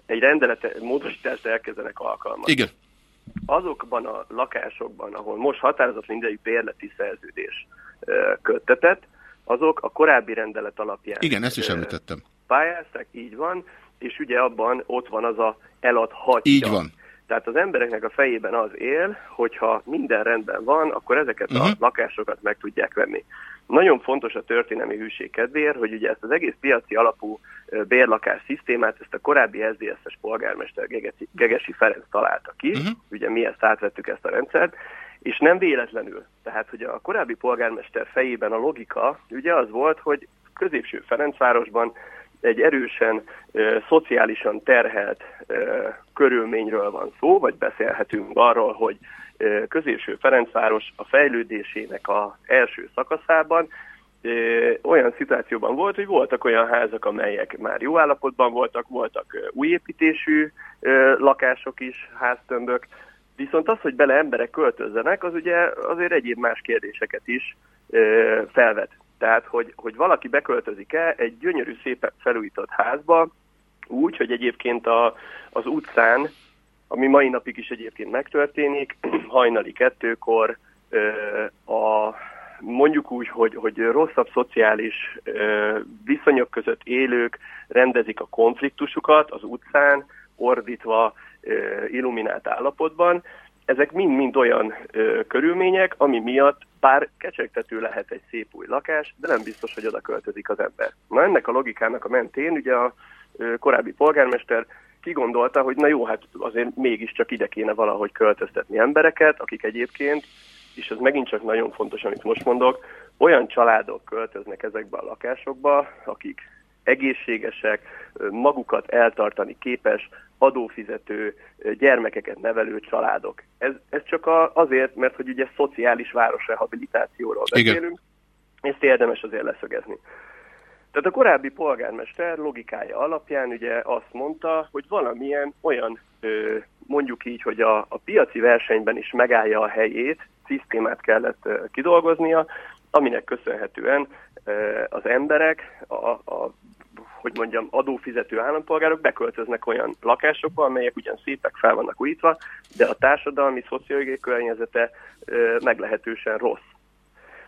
Egy rendelet módosítást elkezdenek alkalmazni. Igen. Azokban a lakásokban, ahol most határozott mindegyik bérleti szerződés köttetett, azok a korábbi rendelet alapján Igen, ezt is említettem. pályázták, így van, és ugye abban ott van az a eladhatja. Így van. Tehát az embereknek a fejében az él, hogyha minden rendben van, akkor ezeket uh-huh. a Mhm. lakásokat meg tudják venni. Nagyon fontos a történelmi hűség kedvéért, hogy ugye ezt az egész piaci alapú bérlakás szisztémát, ezt a korábbi SZDSZ-es polgármester Gegesi, Ferenc találta ki, uh-huh. ugye mi ezt átvettük ezt a rendszert, és nem véletlenül. Tehát, hogy a korábbi polgármester fejében a logika ugye az volt, hogy középső Ferencvárosban egy erősen ö, szociálisan terhelt ö, körülményről van szó, vagy beszélhetünk arról, hogy ö, középső Ferencváros a fejlődésének a első szakaszában olyan szituációban volt, hogy voltak olyan házak, amelyek már jó állapotban voltak, voltak ö, új építésű ö, lakások is, háztömbök, viszont az, hogy bele emberek költözzenek, az ugye azért egyéb más kérdéseket is felvet. Tehát, hogy, hogy valaki beköltözik-e egy gyönyörű, szép felújított házba, úgy, hogy egyébként a, az utcán, ami mai napig is egyébként megtörténik, [CLEARS THROAT] hajnali kettőkor a, mondjuk úgy, hogy, hogy rosszabb szociális viszonyok között élők rendezik a konfliktusukat az utcán, ordítva, illuminált állapotban, ezek mind-mind olyan ö, körülmények, ami miatt bár kecsegtető lehet egy szép új lakás, de nem biztos, hogy oda költözik az ember. Na ennek a logikának a mentén ugye a korábbi polgármester kigondolta, hogy na jó, hát azért mégiscsak ide kéne valahogy költöztetni embereket, akik egyébként, és ez megint csak nagyon fontos, amit most mondok, olyan családok költöznek ezekbe a lakásokba, akik egészségesek, magukat eltartani képes, adófizető, gyermekeket nevelő családok. Ez, ez csak a, azért, mert hogy ugye szociális városrehabilitációról Igen. beszélünk, ezt érdemes azért leszögezni. Tehát a korábbi polgármester logikája alapján ugye azt mondta, hogy valamilyen olyan, mondjuk így, hogy a, a piaci versenyben is megállja a helyét, szisztémát kellett kidolgoznia, aminek köszönhetően az emberek, a, a hogy mondjam, adófizető állampolgárok beköltöznek olyan lakásokba, amelyek ugyan szépek fel vannak újítva, de a társadalmi, szociológiai környezete meglehetősen rossz.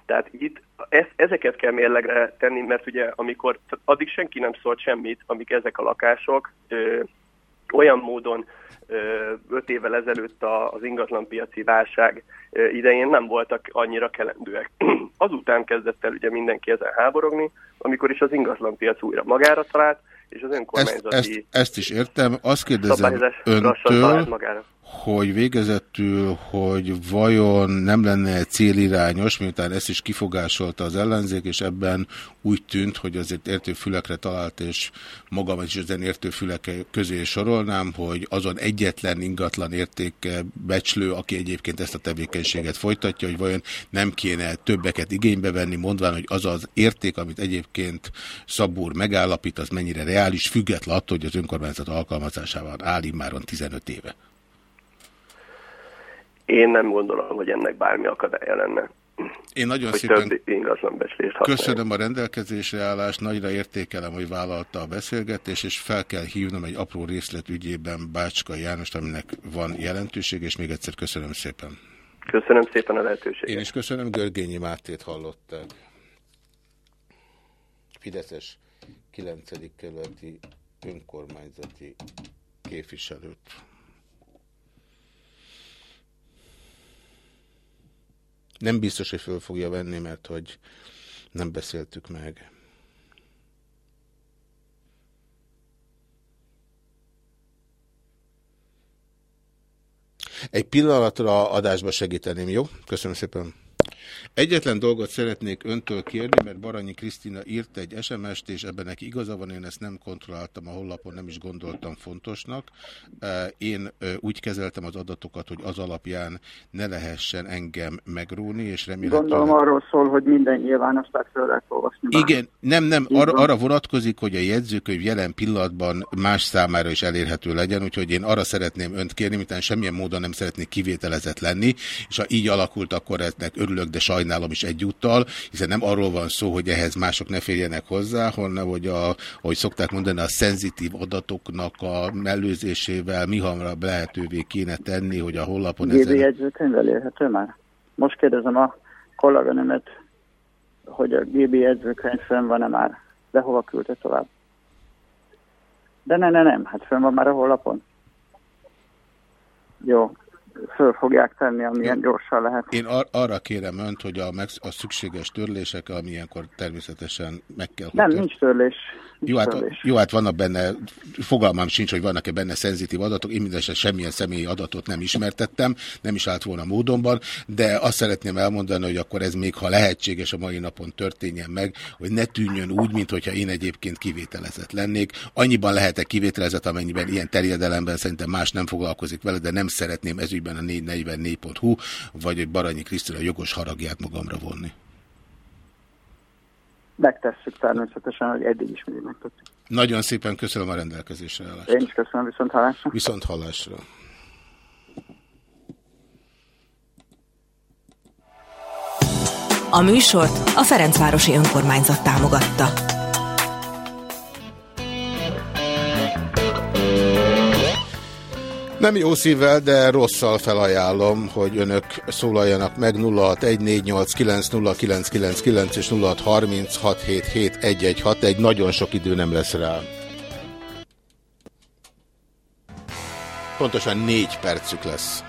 Tehát itt ez, ezeket kell mérlegre tenni, mert ugye amikor addig senki nem szólt semmit, amik ezek a lakások ö, olyan módon ö, öt évvel ezelőtt a, az ingatlanpiaci válság ö, idején nem voltak annyira kelendőek. [CLEARS THROAT] Azután kezdett el ugye mindenki ezen háborogni, amikor is az ingatlanpiac újra magára talált, és az Ezt, önkormányzati ezt, ezt is értem. Azt kérdezem öntől, magára. Hogy végezetül, hogy vajon nem lenne célirányos, miután ezt is kifogásolta az ellenzék, és ebben úgy tűnt, hogy azért értő fülekre talált, és magam is ezen értő fülek közé sorolnám, hogy azon egyetlen ingatlan értéke becslő, aki egyébként ezt a tevékenységet folytatja, hogy vajon nem kéne többeket igénybe venni, mondván, hogy az az érték, amit egyébként Szabúr megállapít, az mennyire reális, független attól, hogy az önkormányzat alkalmazásával áll immáron 15 éve. Én nem gondolom, hogy ennek bármi akadálya lenne. Én nagyon hogy szépen köszönöm a rendelkezésre állást, nagyra értékelem, hogy vállalta a beszélgetés, és fel kell hívnom egy apró részlet ügyében Bácska Jánost, aminek van jelentőség, és még egyszer köszönöm szépen. Köszönöm szépen a lehetőséget. Én is köszönöm, Görgényi Mátét hallották. Fideszes 9. kerületi önkormányzati képviselőt. Nem biztos, hogy föl fogja venni, mert hogy nem beszéltük meg. Egy pillanatra adásba segíteném, jó? Köszönöm szépen. Egyetlen dolgot szeretnék öntől kérni, mert Baranyi Krisztina írt egy SMS-t, és ebben neki igaza van, én ezt nem kontrolláltam a honlapon, nem is gondoltam fontosnak. Én úgy kezeltem az adatokat, hogy az alapján ne lehessen engem megróni, és remélhetőleg... Gondolom arról szól, hogy minden nyilvános föl lehet olvasni. Igen, nem, nem, arra, arra vonatkozik, hogy a jegyzőkönyv jelen pillanatban más számára is elérhető legyen, úgyhogy én arra szeretném önt kérni, mintán semmilyen módon nem szeretnék kivételezett lenni, és ha így alakult, akkor ennek örülök, de sajnálom is egyúttal, hiszen nem arról van szó, hogy ehhez mások ne férjenek hozzá, hanem hogy a, ahogy szokták mondani, a szenzitív adatoknak a mellőzésével mi hamarabb lehetővé kéne tenni, hogy a honlapon ezen... jegyzőkönyv elérhető már? Most kérdezem a kolléganőmet, hogy a GB jegyzőkönyv fönn van-e már, de hova küldte tovább? De ne, ne, nem, hát fönn van már a honlapon. Jó, föl fogják tenni, amilyen gyorsan lehet. Én ar arra kérem önt, hogy a, a szükséges törlések, amilyenkor természetesen meg kell... Nem, nincs törlés. Jó hát, jó, hát vannak benne, fogalmam sincs, hogy vannak-e benne szenzitív adatok, én mindesetre semmilyen személyi adatot nem ismertettem, nem is állt volna módonban, de azt szeretném elmondani, hogy akkor ez még, ha lehetséges a mai napon történjen meg, hogy ne tűnjön úgy, mintha én egyébként kivételezett lennék. Annyiban lehetek kivételezett, amennyiben ilyen terjedelemben szerintem más nem foglalkozik vele, de nem szeretném ezügyben a 444.hu, vagy egy Baranyi Krisztina jogos haragját magamra vonni megtesszük természetesen, hogy eddig is mindig megtettük. Nagyon szépen köszönöm a rendelkezésre állást. Én is köszönöm, viszont hallásra. Viszont hallásra. A műsort a Ferencvárosi Önkormányzat támogatta. Nem jó szívvel, de rosszal felajánlom, hogy önök szólaljanak meg 0614890999 és 0636771161. Nagyon sok idő nem lesz rá. Pontosan négy percük lesz.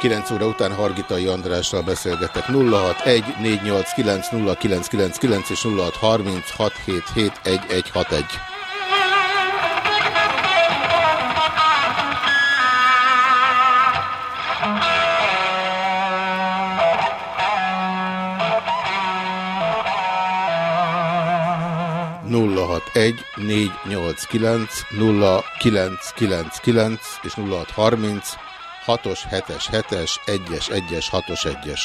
9 óra után Hargitai Andrással beszélgetek 0614890999 és 0636771161. egy 489 0999 és 0630 6-os, 7-es, 7-es, 1-es, 1-es, 6-os, 1-es.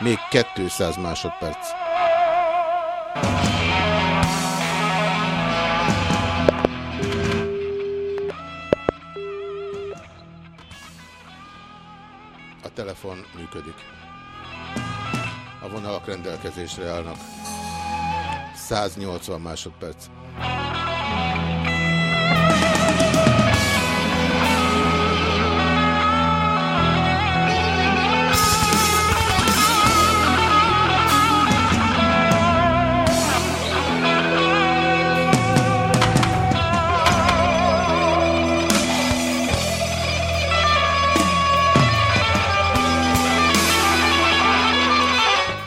Még 200 másodperc. A telefon működik. A vonalak rendelkezésre állnak. 180 másodperc.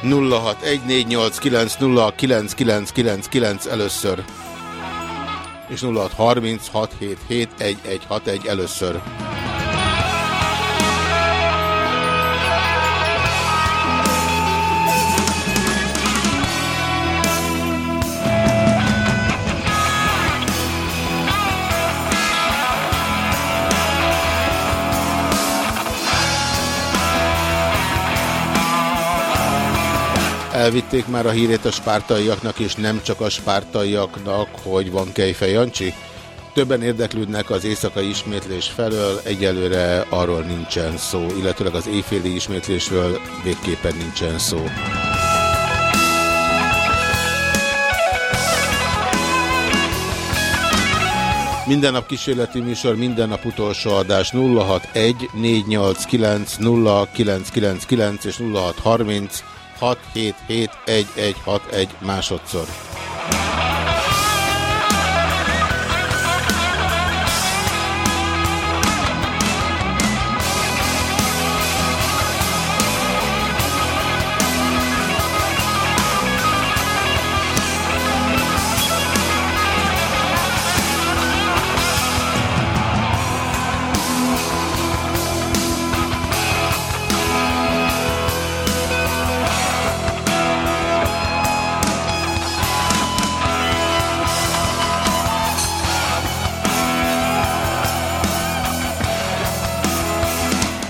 0614890999 először. És 0636771161 először. Elvitték már a hírét a spártaiaknak, és nem csak a spártaiaknak, hogy van Kejfej Jancsi? Többen érdeklődnek az éjszakai ismétlés felől, egyelőre arról nincsen szó, illetőleg az éjféli ismétlésről végképpen nincsen szó. Minden nap kísérleti műsor, minden nap utolsó adás 061 489 0999 és 0630 677 másodszor.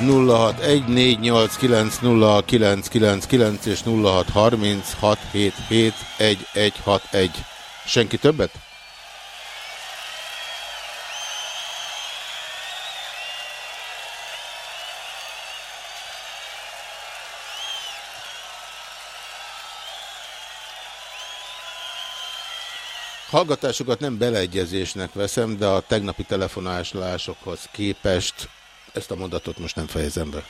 0614890999 és 0636771161. Senki többet? Hallgatásokat nem beleegyezésnek veszem, de a tegnapi telefonálásokhoz képest ezt a mondatot most nem fejezem be.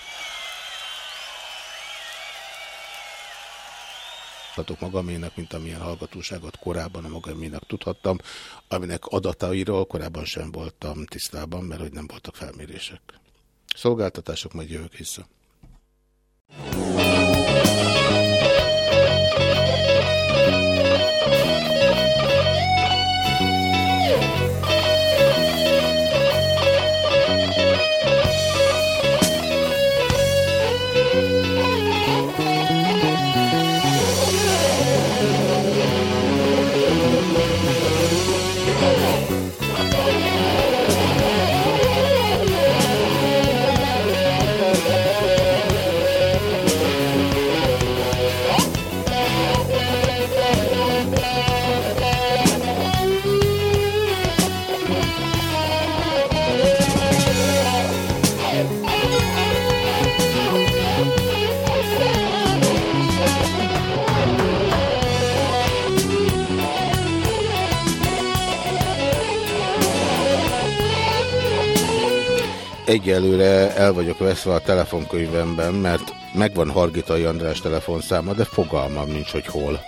Hatok magamének, mint amilyen hallgatóságot korábban a magamének tudhattam, aminek adatairól korábban sem voltam tisztában, mert hogy nem voltak felmérések. Szolgáltatások, majd jövök vissza. Egyelőre el vagyok veszve a telefonkönyvemben, mert megvan Hargitai András telefonszáma, de fogalmam nincs, hogy hol.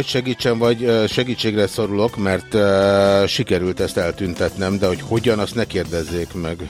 Vagy segítsen, vagy segítségre szorulok, mert sikerült ezt eltüntetnem, de hogy hogyan, azt ne kérdezzék meg.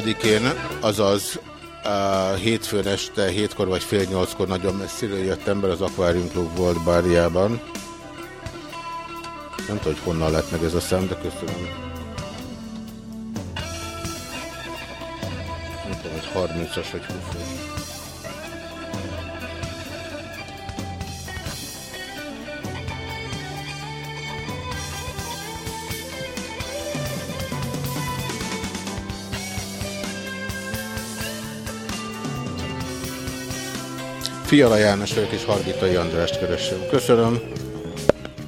25-én, azaz a hétfőn este, hétkor vagy fél nyolckor nagyon messziről jött ember az Aquarium Club volt bárjában. Nem tudom, hogy honnan lett meg ez a szám, de köszönöm. Nem tudom, hogy 30-as vagy 20-as. Fiala János vagyok és Hargitai Andrást keresem. Köszönöm.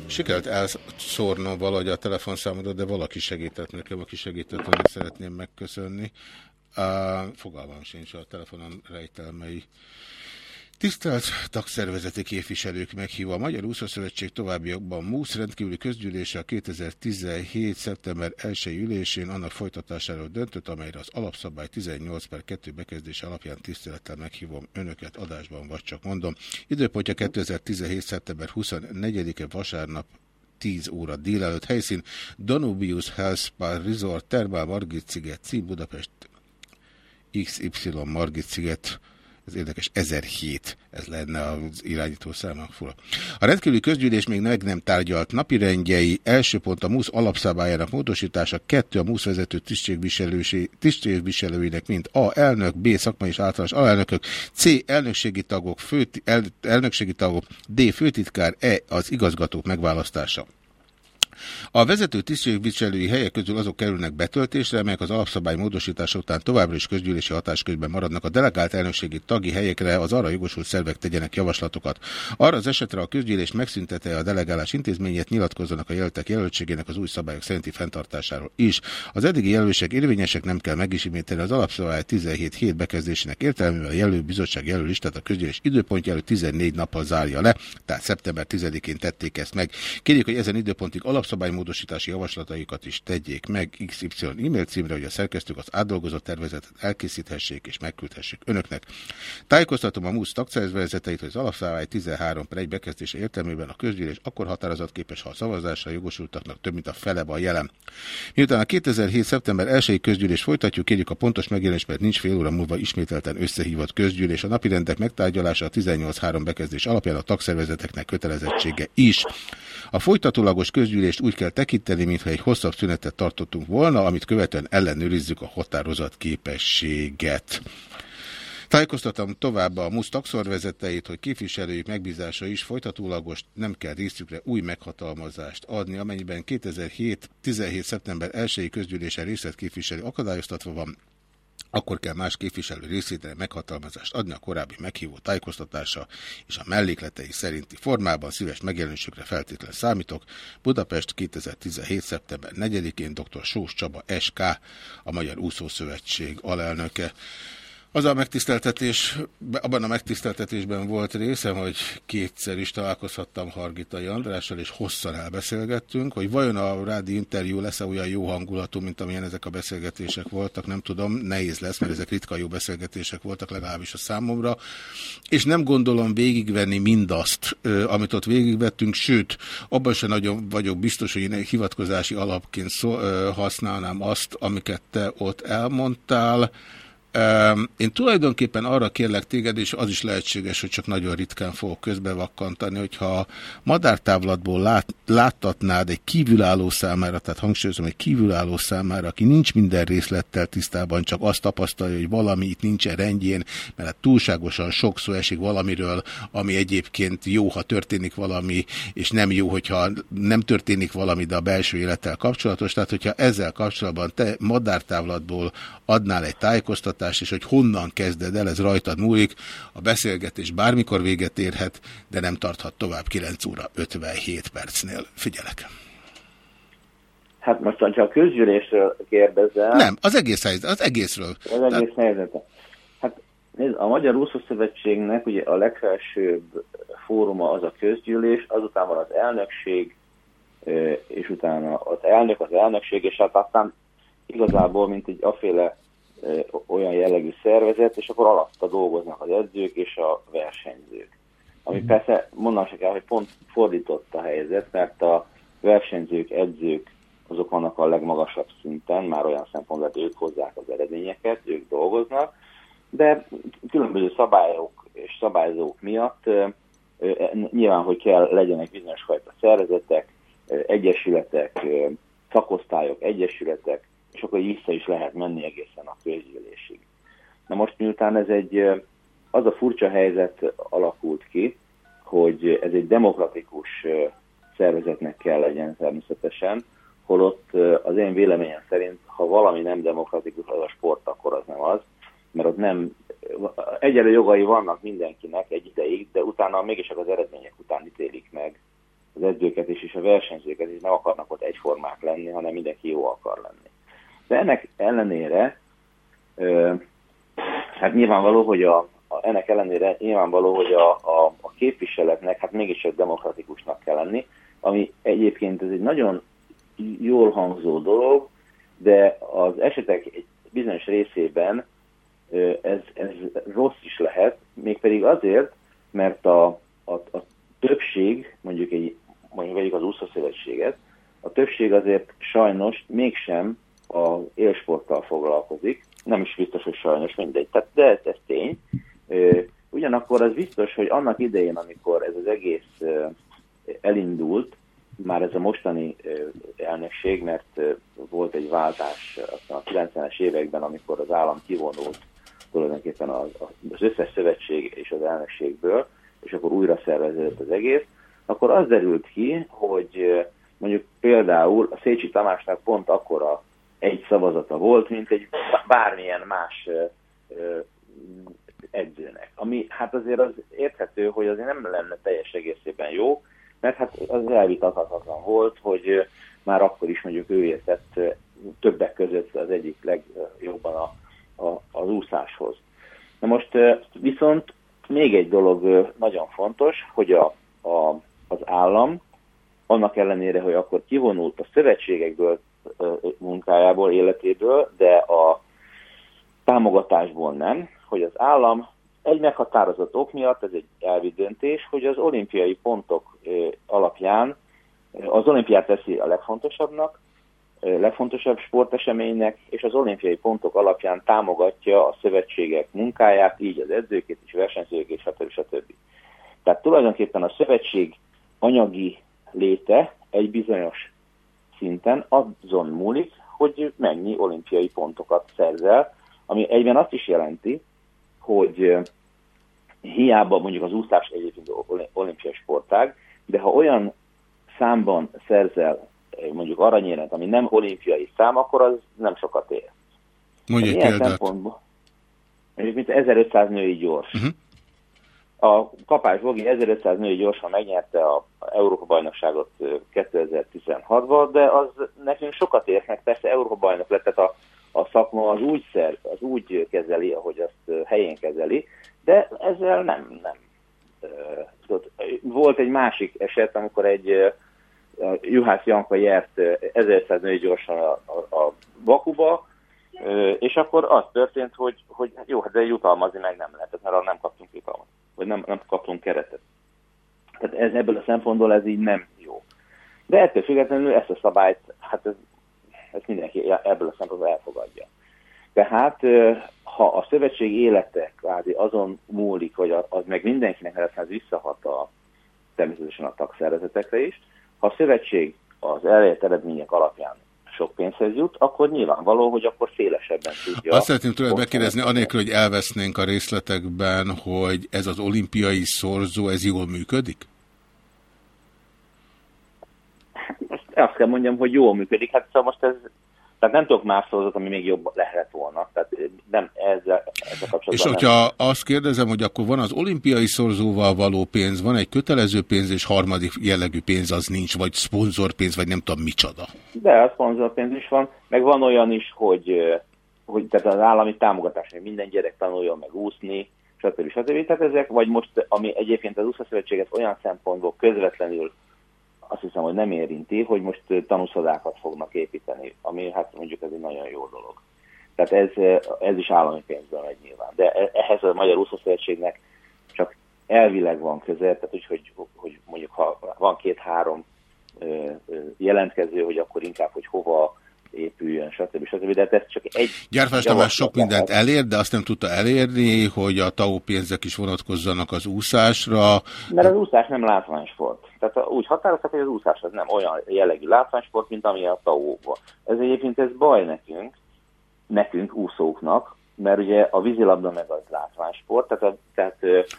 Sikerült elszórnom valahogy a telefonszámodat, de valaki segített nekem, aki segített, hogy szeretném megköszönni. Uh, fogalmam sincs a telefonon rejtelmei. Tisztelt tagszervezeti képviselők meghívva a Magyar Úszószövetség továbbiakban MUSZ rendkívüli közgyűlése a 2017. szeptember 1. ülésén annak folytatásáról döntött, amelyre az alapszabály 18 per 2 bekezdése alapján tisztelettel meghívom önöket adásban, vagy csak mondom. Időpontja 2017. szeptember 24-e vasárnap 10 óra délelőtt helyszín Danubius Health Spa Resort Termál Margit sziget cím Budapest XY Margit sziget ez érdekes, 1007, ez lenne az irányító száma. Fura. A rendkívüli közgyűlés még meg nem tárgyalt napirendjei. Első pont a MUSZ alapszabályának módosítása, kettő a MUSZ vezető tisztségviselőinek, mint A. elnök, B. szakmai és általános alelnökök, C. elnökségi tagok, fő, el, elnökségi tagok, D. főtitkár, E. az igazgatók megválasztása. A vezető tisztségviselői helyek közül azok kerülnek betöltésre, amelyek az alapszabály módosítása után továbbra is közgyűlési hatáskörben maradnak. A delegált elnökségi tagi helyekre az arra jogosult szervek tegyenek javaslatokat. Arra az esetre a közgyűlés megszüntete a delegálás intézményét, nyilatkozzanak a jelöltek jelöltségének az új szabályok szerinti fenntartásáról is. Az eddigi jelölések érvényesek nem kell megismételni az alapszabály 17 hét bekezdésének értelmében a jelölő bizottság jelölistát a közgyűlés időpontja előtt 14 nappal zárja le, tehát szeptember 10-én tették ezt meg. Kérjük, hogy ezen időpontig alapszabály jogszabálymódosítási javaslataikat is tegyék meg XY e-mail címre, hogy a szerkesztők az átdolgozott tervezetet elkészíthessék és megküldhessék önöknek. Tájékoztatom a MUSZ tagszervezeteit, hogy az alapszabály 13 per 1 bekezdése értelmében a közgyűlés akkor határozatképes, ha a szavazásra jogosultaknak több mint a fele van jelen. Miután a 2007. szeptember 1 közgyűlés folytatjuk, kérjük a pontos megjelenés, mert nincs fél óra múlva ismételten összehívott közgyűlés. A napirendek megtárgyalása a 18.3 bekezdés alapján a tagszervezeteknek kötelezettsége is. A folytatólagos közgyűlést úgy kell tekinteni, mintha egy hosszabb szünetet tartottunk volna, amit követően ellenőrizzük a határozat képességet. Tájékoztatom továbbá a MUSZ takszorvezeteit, hogy képviselőjük megbízása is folytatólagos, nem kell részükre új meghatalmazást adni, amennyiben 2007. 17. szeptember 1-i közgyűlésen részlet képviselő akadályoztatva van, akkor kell más képviselő részétre meghatalmazást adni a korábbi meghívó tájékoztatása és a mellékletei szerinti formában szíves megjelenésükre feltétlen számítok. Budapest 2017. szeptember 4-én dr. Sós Csaba SK, a Magyar Úszószövetség alelnöke. Az a megtiszteltetés, abban a megtiszteltetésben volt részem, hogy kétszer is találkozhattam Hargitai Andrással, és hosszan elbeszélgettünk, hogy vajon a rádi interjú lesz-e olyan jó hangulatú, mint amilyen ezek a beszélgetések voltak, nem tudom, nehéz lesz, mert ezek ritka jó beszélgetések voltak, legalábbis a számomra, és nem gondolom végigvenni mindazt, amit ott végigvettünk, sőt, abban sem nagyon vagyok biztos, hogy én hivatkozási alapként szó, használnám azt, amiket te ott elmondtál, én tulajdonképpen arra kérlek téged, és az is lehetséges, hogy csak nagyon ritkán fogok közbevakkantani, hogyha madártávlatból lát, láttatnád egy kívülálló számára, tehát hangsúlyozom, egy kívülálló számára, aki nincs minden részlettel tisztában, csak azt tapasztalja, hogy valami itt nincsen rendjén, mert hát túlságosan sok szó esik valamiről, ami egyébként jó, ha történik valami, és nem jó, hogyha nem történik valami, de a belső élettel kapcsolatos. Tehát, hogyha ezzel kapcsolatban te madártávlatból adnál egy tájékoztatást, választás, és hogy honnan kezded el, ez rajtad múlik. A beszélgetés bármikor véget érhet, de nem tarthat tovább 9 óra 57 percnél. Figyelek! Hát most, ha a közgyűlésről kérdezel... Nem, az egész helyzet, az egészről. Az egész Tehát... helyzet. Hát nézd, a Magyar Úszószövetségnek ugye a legfelsőbb fóruma az a közgyűlés, azután van az elnökség, és utána az elnök, az elnökség, és hát aztán igazából, mint egy aféle olyan jellegű szervezet, és akkor alatta dolgoznak az edzők és a versenyzők. Ami mm. persze mondanom se kell, hogy pont fordított a helyzet, mert a versenyzők, edzők azok vannak a legmagasabb szinten, már olyan szempontból, hogy ők hozzák az eredményeket, ők dolgoznak, de különböző szabályok és szabályzók miatt nyilván, hogy kell legyenek bizonyos fajta szervezetek, egyesületek, szakosztályok, egyesületek, és akkor vissza is lehet menni egészen a közgyűlésig. Na most miután ez egy, az a furcsa helyzet alakult ki, hogy ez egy demokratikus szervezetnek kell legyen természetesen, holott az én véleményem szerint, ha valami nem demokratikus, az a sport, akkor az nem az, mert ott nem, egyenlő jogai vannak mindenkinek egy ideig, de utána mégis az eredmények után ítélik meg az edzőket is, és a versenyzőket is nem akarnak ott egyformák lenni, hanem mindenki jó akar lenni. De ennek ellenére, hát nyilvánvaló, hogy a, a, ennek ellenére nyilvánvaló, hogy a, a, a képviseletnek hát mégis egy demokratikusnak kell lenni, ami egyébként ez egy nagyon jól hangzó dolog, de az esetek egy bizonyos részében ez, ez rossz is lehet, mégpedig azért, mert a, a, a többség, mondjuk egy mondjuk vegyük az úszó szövetséget, a többség azért sajnos mégsem az élsporttal foglalkozik, nem is biztos, hogy sajnos mindegy, tehát, de ez, ez tény. Ugyanakkor az biztos, hogy annak idején, amikor ez az egész elindult, már ez a mostani elnökség, mert volt egy váltás a 90-es években, amikor az állam kivonult tulajdonképpen az összes szövetség és az elnökségből, és akkor újra szerveződött az egész, akkor az derült ki, hogy mondjuk például a Szécsi Tamásnak pont akkora egy szavazata volt, mint egy bármilyen más edzőnek. Ami hát azért az érthető, hogy azért nem lenne teljes egészében jó, mert hát az elvitathatatlan volt, hogy már akkor is mondjuk ő értett többek között az egyik legjobban a, a, az úszáshoz. Na most viszont még egy dolog nagyon fontos, hogy a, a az állam, annak ellenére, hogy akkor kivonult a szövetségekből munkájából, életéből, de a támogatásból nem, hogy az állam egy meghatározott ok miatt, ez egy elvi döntés, hogy az olimpiai pontok alapján az olimpiát teszi a legfontosabbnak, legfontosabb sporteseménynek, és az olimpiai pontok alapján támogatja a szövetségek munkáját, így az edzőket és versenyzőket, stb. stb. Tehát tulajdonképpen a szövetség anyagi léte egy bizonyos szinten azon múlik, hogy mennyi olimpiai pontokat szerzel, ami egyben azt is jelenti, hogy hiába mondjuk az úszás egyébként olimpiai sportág, de ha olyan számban szerzel mondjuk aranyérmet, ami nem olimpiai szám, akkor az nem sokat ér. Mondj egy példát. Mint 1500 női gyors. Uh mhm. -huh. A Kapás Bogi 1500 női gyorsan megnyerte a Európa bajnokságot 2016-ban, de az nekünk sokat érnek, persze Európa bajnok lett, tehát a, a szakma az úgy, szer, az úgy kezeli, ahogy azt helyén kezeli, de ezzel nem, nem. Volt egy másik eset, amikor egy Juhász Janka nyert 1100 női gyorsan a, a, a Bakuba, és akkor az történt, hogy, hogy jó, hát de jutalmazni meg nem lehetett, mert nem kaptunk jutalmat vagy nem, nem kapunk keretet. Tehát ez, ebből a szempontból ez így nem jó. De ettől függetlenül ezt a szabályt, hát ez, ezt mindenki ebből a szempontból elfogadja. Tehát ha a szövetség élete kvázi azon múlik, hogy az meg mindenkinek lesz, visszahat a, természetesen a tagszervezetekre is, ha a szövetség az elért eredmények alapján sok pénzhez jut, akkor nyilvánvaló, hogy akkor szélesebben tudja. Azt szeretném tőled megkérdezni, anélkül, hogy elvesznénk a részletekben, hogy ez az olimpiai szorzó, ez jól működik? Azt kell mondjam, hogy jól működik. Hát szóval most ez tehát nem tudok más szózat, ami még jobb lehet volna. Tehát nem ezzel, ezzel kapcsolatban És hogyha nem. azt kérdezem, hogy akkor van az olimpiai szorzóval való pénz, van egy kötelező pénz, és harmadik jellegű pénz az nincs, vagy szponzorpénz, vagy nem tudom micsoda. De a szponzorpénz is van, meg van olyan is, hogy, hogy tehát az állami támogatás, hogy minden gyerek tanuljon meg úszni, stb. stb. Tehát ezek, vagy most, ami egyébként az úszószövetséget olyan szempontból közvetlenül azt hiszem, hogy nem érinti, hogy most tanúszodákat fognak építeni, ami hát mondjuk ez egy nagyon jó dolog. Tehát ez, ez is állami pénzből megy nyilván. De e, ehhez a Magyar Úszószövetségnek csak elvileg van közel, tehát úgy, hogy, hogy mondjuk ha van két-három jelentkező, hogy akkor inkább, hogy hova épüljön, stb. stb. De hát ez csak egy... Gyárfás Tamás sok mindent elér, de azt nem tudta elérni, hogy a TAO pénzek is vonatkozzanak az úszásra. Mert az úszás nem látványsport. Tehát úgy határoztak, hogy az úszás az nem olyan jellegű látványsport, mint ami a tao -ban. Ez egyébként ez baj nekünk, nekünk, úszóknak, mert ugye a vízilabda meg az látványsport, tehát, a, tehát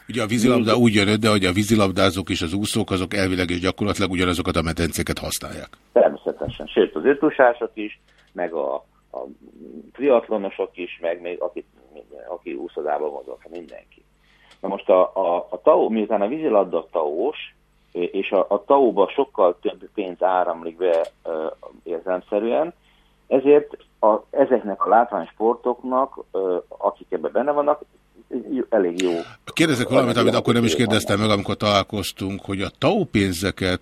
Ugye a vízilabda úgy jön de hogy a vízilabdázók és az úszók azok elvileg és gyakorlatilag ugyanazokat a medencéket használják. Természetesen, sőt az ötusások is, meg a, a triatlonosok is, meg még aki, aki úszodában mozog, hát mindenki. Na most a, a, a tau, miután a vízilabda taós, és a, a tauba sokkal több pénz áramlik be érzelmszerűen, ezért a, ezeknek a látványsportoknak, akik ebben benne vannak, elég jó. Kérdezek valamit, amit akkor nem is kérdeztem meg, amikor találkoztunk, hogy a TAO pénzeket,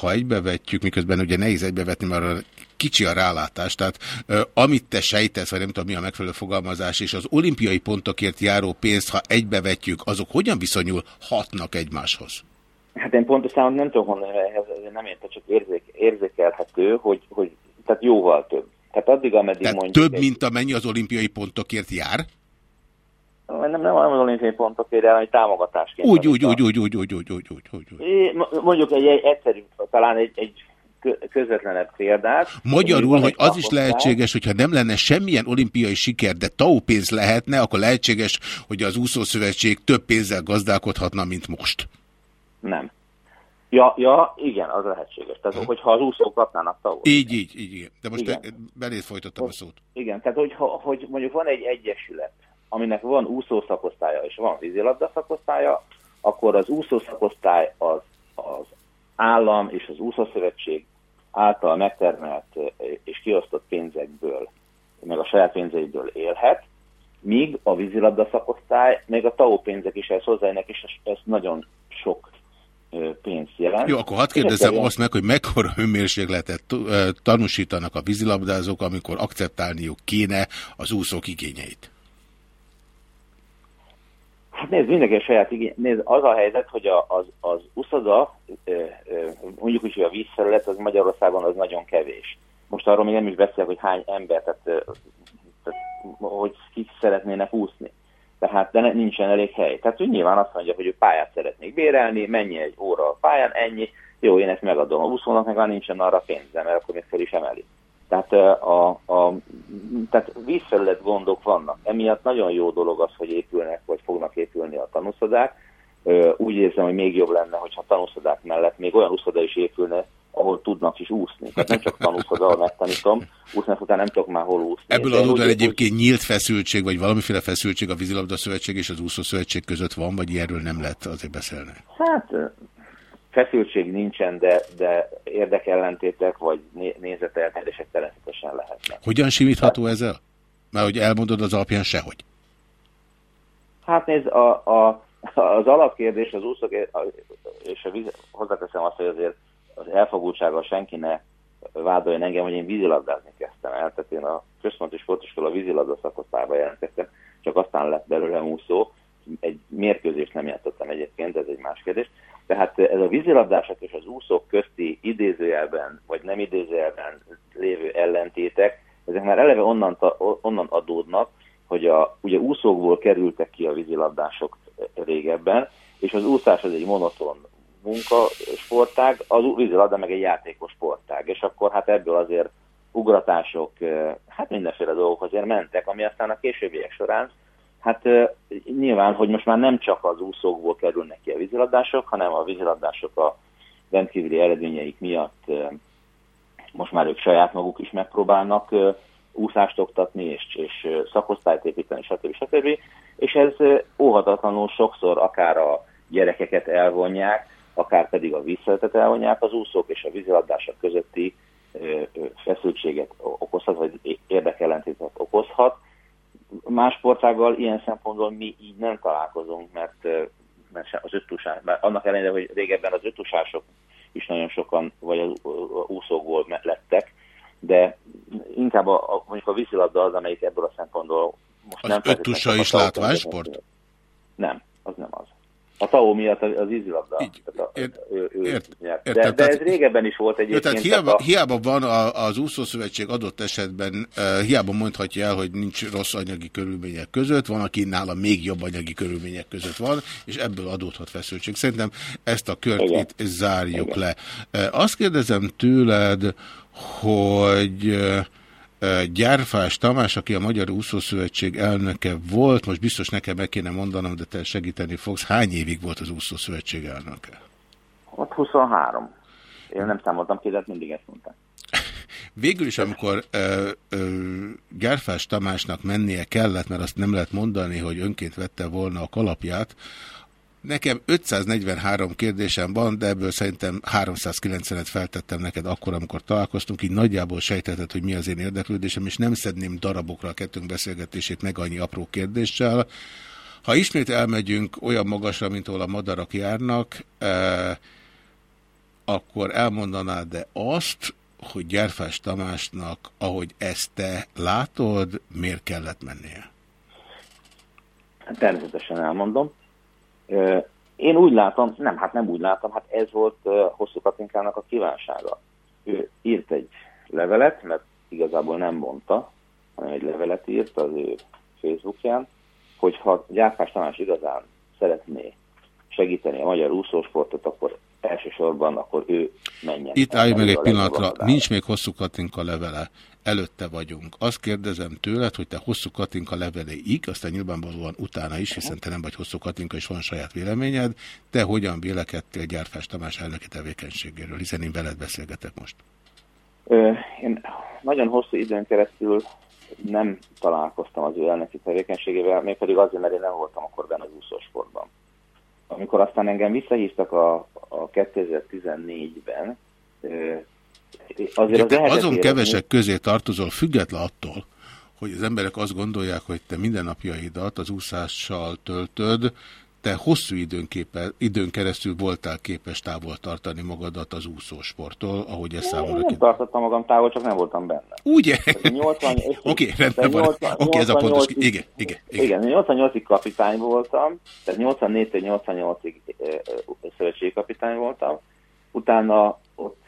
ha egybevetjük, miközben ugye nehéz egybevetni, mert kicsi a rálátás, tehát amit te sejtesz, vagy nem tudom mi a megfelelő fogalmazás, és az olimpiai pontokért járó pénzt, ha egybevetjük, azok hogyan viszonyul hatnak egymáshoz? Hát én pontos számot nem tudom mondani, ehhez nem érte, csak érzék, érzékelhető, hogy, hogy tehát jóval több. Tehát addig, ameddig Tehát mondjuk... több, egy... mint amennyi az olimpiai pontokért jár? Nem, nem, az olimpiai pontokért jár, hanem támogatásként. Úgy, úgy, úgy, úgy, úgy, úgy, úgy, úgy, úgy, úgy, úgy. Mondjuk egy, egy egyszerű, talán egy, egy közvetlenebb példát. Magyarul, hogy az is lehetséges, hogyha nem lenne semmilyen olimpiai siker, de TAO pénz lehetne, akkor lehetséges, hogy az úszószövetség több pénzzel gazdálkodhatna, mint most. Nem. Ja, ja, igen, az lehetséges. Tehát, hmm. hogyha az úszók kapnának tavot. Így, így, így, igen. De most igen. belét folytattam a szót. Igen, tehát, hogyha, hogy mondjuk van egy egyesület, aminek van úszó szakosztálya és van vízilabda szakosztálya, akkor az úszó szakosztály az, az állam és az úszószövetség által megtermelt és kiosztott pénzekből, meg a saját pénzeiből élhet, míg a vízilabda szakosztály, még a TAO pénzek is ehhez hozzájönnek, és ez nagyon sok pénzt jelent. Jó, akkor hadd kérdezem azt meg, hogy mekkora hőmérsékletet tanúsítanak a vízilabdázók, amikor akceptálniuk kéne az úszók igényeit? Hát nézd, mindenki a saját igény. Nézd, az a helyzet, hogy a, az, az uszoda, mondjuk úgy, hogy a vízfelület, az Magyarországon az nagyon kevés. Most arról még nem is beszélek, hogy hány ember, tehát, tehát hogy kik szeretnének úszni tehát de nincsen elég hely. Tehát ő nyilván azt mondja, hogy ő pályát szeretnék bérelni, mennyi egy óra a pályán, ennyi, jó, én ezt megadom. A úszónak meg már nincsen arra pénze, mert akkor még fel is emeli. Tehát, a, a, tehát vízfelület gondok vannak. Emiatt nagyon jó dolog az, hogy épülnek, vagy fognak épülni a tanúszodák. Úgy érzem, hogy még jobb lenne, hogyha tanúszodák mellett még olyan úszoda is épülne, ahol tudnak is úszni. Tehát nem csak tanúszod, ahol megtanítom, úszni után nem tudok már hol úszni. Ebből adódóan egyébként úgy... nyílt feszültség, vagy valamiféle feszültség a vízilabda szövetség és az úszó szövetség között van, vagy erről nem lehet azért beszélni? Hát feszültség nincsen, de, de érdekellentétek vagy né nézeteltérések természetesen lehetnek. Hogyan simítható ezzel? Mert hogy elmondod az alapján sehogy. Hát nézd, a, a, az alapkérdés az úszok, és a víz, hozzáteszem azt, hogy azért az elfogultsággal senki ne vádoljon engem, hogy én vízilabdázni kezdtem el. Tehát én a központi sportiskola vízilabda szakosztályba jelentkeztem, csak aztán lett belőlem úszó. Egy mérkőzést nem játszottam egyébként, ez egy más kérdés. Tehát ez a vízilabdások és az úszók közti idézőjelben, vagy nem idézőjelben lévő ellentétek, ezek már eleve onnan, onnan adódnak, hogy a, ugye úszókból kerültek ki a vízilabdások régebben, és az úszás az egy monoton munka, sportág, az vízilabda meg egy játékos sportág, és akkor hát ebből azért ugratások, hát mindenféle dolgok azért mentek, ami aztán a későbbiek során, hát nyilván, hogy most már nem csak az úszókból kerülnek ki a vízilabdások, hanem a vízilabdások a rendkívüli eredményeik miatt most már ők saját maguk is megpróbálnak úszást oktatni, és, és szakosztályt építeni, stb. stb. És ez óhatatlanul sokszor akár a gyerekeket elvonják, akár pedig a vízszeretet elvonják az úszók és a vízilabdások közötti feszültséget okozhat, vagy érdekellentétet okozhat. Más sportággal ilyen szempontból mi így nem találkozunk, mert, mert az öttusás, mert annak ellenére, hogy régebben az öttusások is nagyon sokan, vagy az úszókból lettek, de inkább a, a, mondjuk a vízilabda az, amelyik ebből a szempontból most az nem... Az öttusa is látványsport? Nem, az nem az. A TAO miatt az ízilabda. Így, ért, ért, ért, de, de ez régebben is volt egyébként. Tehát hiába, a... hiába van a, az úszószövetség adott esetben, uh, hiába mondhatja el, hogy nincs rossz anyagi körülmények között, van, aki nála még jobb anyagi körülmények között van, és ebből adódhat feszültség. Szerintem ezt a kört Igen. itt zárjuk Igen. le. Uh, azt kérdezem tőled, hogy uh, Gyárfás Tamás, aki a Magyar Úszószövetség elnöke volt, most biztos nekem meg kéne mondanom, de te segíteni fogsz. Hány évig volt az Úszószövetség elnöke? Ott 23. Én nem számoltam ki, de hát mindig ezt mondtam. [LAUGHS] Végül is, amikor ö, ö, Gerfás Tamásnak mennie kellett, mert azt nem lehet mondani, hogy önként vette volna a kalapját, Nekem 543 kérdésem van, de ebből szerintem 390-et feltettem neked akkor, amikor találkoztunk, így nagyjából sejtetted, hogy mi az én érdeklődésem, és nem szedném darabokra a kettőnk beszélgetését meg annyi apró kérdéssel. Ha ismét elmegyünk olyan magasra, mint ahol a madarak járnak, eh, akkor elmondanád de azt, hogy Gyerfás Tamásnak, ahogy ezt te látod, miért kellett mennie? Természetesen elmondom. Én úgy látom, nem, hát nem úgy látom, hát ez volt Hosszú Katinkának a kívánsága. Ő írt egy levelet, mert igazából nem mondta, hanem egy levelet írt az ő Facebookján, hogyha Gyárpás Tamás igazán szeretné segíteni a magyar úszósportot, akkor elsősorban akkor ő menjen. Itt állj meg egy pillanatra, nincs még hosszú Katinka levele, előtte vagyunk. Azt kérdezem tőled, hogy te hosszú Katinka leveléig, aztán nyilvánvalóan utána is, hiszen te nem vagy hosszú Katinka, és van saját véleményed, te hogyan vélekedtél Gyárfás Tamás elnöki tevékenységéről, hiszen én veled beszélgetek most. Ö, én nagyon hosszú időn keresztül nem találkoztam az ő elnöki tevékenységével, mégpedig azért, mert én nem voltam akkor benne az úszósportban. Amikor aztán engem visszahívtak a, a 2014-ben, azért az te azon kevesek közé tartozol, független attól, hogy az emberek azt gondolják, hogy te mindennapjaidat az úszással töltöd, te hosszú időn, képe, időn keresztül voltál képes távol tartani magadat az úszósporttól, ahogy ez számomra... Nem tartottam magam távol, csak nem voltam benne. Ugye? [LAUGHS] Oké, rendben van. Oké, ez a pontos... Igen, igen, igen. Igen, 88-ig kapitány voltam, tehát 84-től 88-ig szövetségkapitány voltam. Utána ott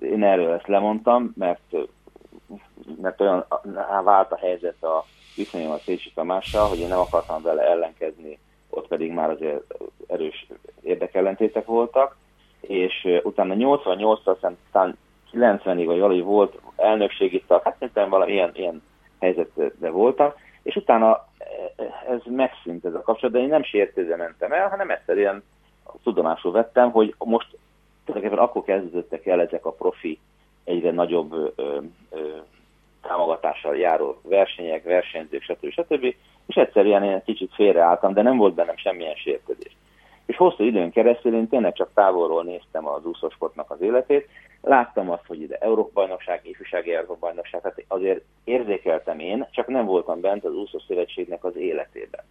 én erről ezt lemondtam, mert, mert olyan vált a helyzet a viszonyom a Szécsi Tamással, hogy én nem akartam vele ellenkezni ott pedig már azért erős érdekellentétek voltak, és utána 88-tól aztán 90-ig, vagy valahogy volt elnökségi tag, hát szerintem valami ilyen, ilyen helyzetben voltam, és utána ez megszűnt ez a kapcsolat, de én nem sértőzve mentem el, hanem egyszerűen tudomásul vettem, hogy most tulajdonképpen akkor kezdődtek el ezek a profi, egyre nagyobb ö, ö, támogatással járó versenyek, versenyzők, stb. stb és egyszerűen én kicsit félreálltam, de nem volt bennem semmilyen sértődés. És hosszú időn keresztül én tényleg csak távolról néztem az úszósportnak az életét, láttam azt, hogy ide Európa-bajnokság, ifjúsági Európa-bajnokság, tehát azért érzékeltem én, csak nem voltam bent az úszószövetségnek az életében.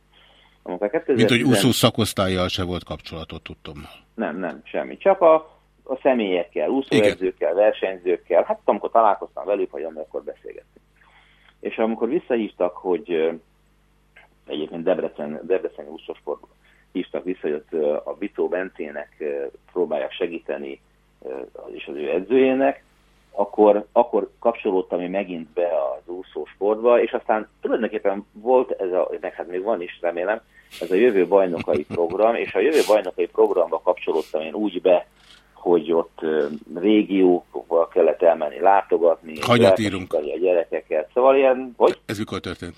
Amikor 2010... Mint hogy úszó szakosztályjal se volt kapcsolatot, tudtam. Nem, nem, semmi. Csak a, a személyekkel, úszóedzőkkel, versenyzőkkel, hát amikor találkoztam velük, vagy amikor beszélgettünk. És amikor visszahívtak, hogy egyébként Debrecen, Debrecen úszósportban hívtak vissza, hogy ott a Vito Bentének próbálják segíteni, és az ő edzőjének, akkor, akkor kapcsolódtam én megint be az úszósportba, és aztán tulajdonképpen volt ez a, meg hát még van is, remélem, ez a jövő bajnokai [LAUGHS] program, és a jövő bajnokai programba kapcsolódtam én úgy be, hogy ott régiókba kellett elmenni, látogatni, Hagyat írunk. a gyerekeket. Szóval ilyen, hogy? Ez mikor történt?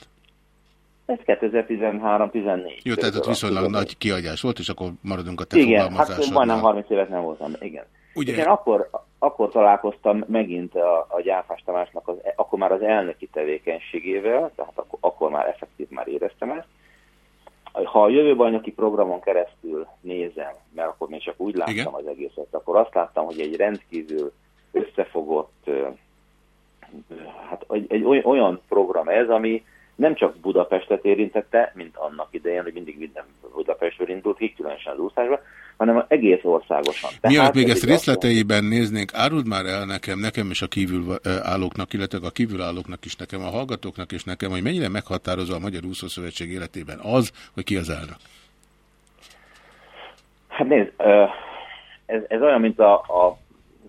Ez 2013-14. Jó, tehát ott viszonylag tudom. nagy kiadás volt, és akkor maradunk a te Igen, hát majdnem 30 évet nem voltam, igen. Ugye? én akkor, akkor találkoztam megint a, a Gyáfás Tamásnak, az, akkor már az elnöki tevékenységével, tehát akkor, akkor már effektív már éreztem ezt. Ha a jövőbajnoki programon keresztül nézem, mert akkor még csak úgy láttam igen. az egészet, akkor azt láttam, hogy egy rendkívül összefogott, hát egy, egy olyan program ez, ami nem csak Budapestet érintette, mint annak idején, hogy mindig minden Budapestről indult ki, különösen az úszásba, hanem egész országosan. Tehát Miatt még ezt részleteiben néznénk, áruld már el nekem, nekem és a kívülállóknak, illetve a kívülállóknak is, nekem, a hallgatóknak is nekem, hogy mennyire meghatározó a Magyar Úszószövetség életében az, hogy ki az elnök? Hát nézd, ez, ez olyan, mint a, a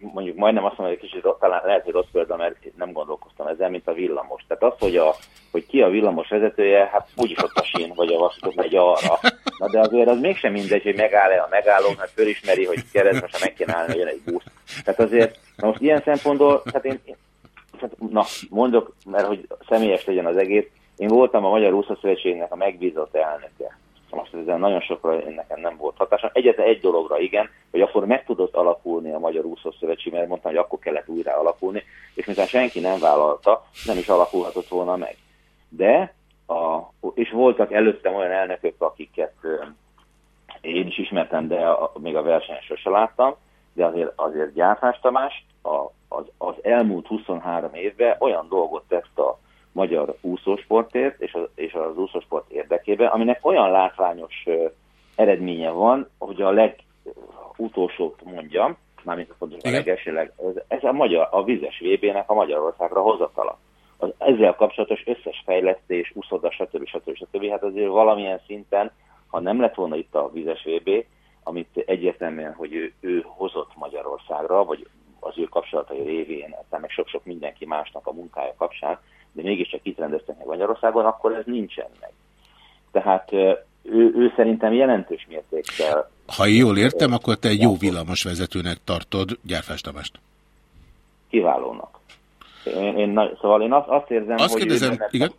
mondjuk majdnem azt mondom, hogy egy kicsit talán lehet, hogy rossz példa, mert nem gondolkoztam ezzel, mint a villamos. Tehát az, hogy, a, hogy ki a villamos vezetője, hát úgyis ott a sín, vagy a vasútok megy arra. Na de azért az mégsem mindegy, hogy megáll-e a megálló, mert fölismeri, hogy kereszt, most meg kéne állni, hogy egy busz. Tehát azért, na most ilyen szempontból, hát én, hát, na, mondok, mert hogy személyes legyen az egész, én voltam a Magyar Úszó a megbízott elnöke most ezzel nagyon sokra nekem nem volt hatása. Egyetlen egy dologra igen, hogy akkor meg tudott alakulni a Magyar Úszó Szövetség, mert mondtam, hogy akkor kellett újra alakulni, és miután senki nem vállalta, nem is alakulhatott volna meg. De, a, és voltak előttem olyan elnökök, akiket én is ismertem, de a, még a versenyen sose láttam, de azért, azért Gyárfás Tamás a, az, az elmúlt 23 évben olyan dolgot tett a magyar úszósportért és az, és az úszósport érdekében, aminek olyan látványos eredménye van, hogy a legutolsót mondjam, mármint a legelsőleg, ez, ez a, magyar, a vizes VB-nek a Magyarországra hozatala. Az ezzel kapcsolatos összes fejlesztés, úszoda, stb. stb. stb. Hát azért valamilyen szinten, ha nem lett volna itt a vizes VB, amit egyértelműen, hogy ő, ő hozott Magyarországra, vagy az ő kapcsolatai révén, meg sok-sok mindenki másnak a munkája kapcsán, de mégiscsak itt rendeztek meg Magyarországon, akkor ez nincsen meg. Tehát ő, ő szerintem jelentős mértékkel... Ha jól értem, akkor te egy jó villamosvezetőnek tartod Gyárfás Tamást. Kiválónak. Én, én, szóval én azt, azt érzem, azt hogy... Kérdezem, benne, igen?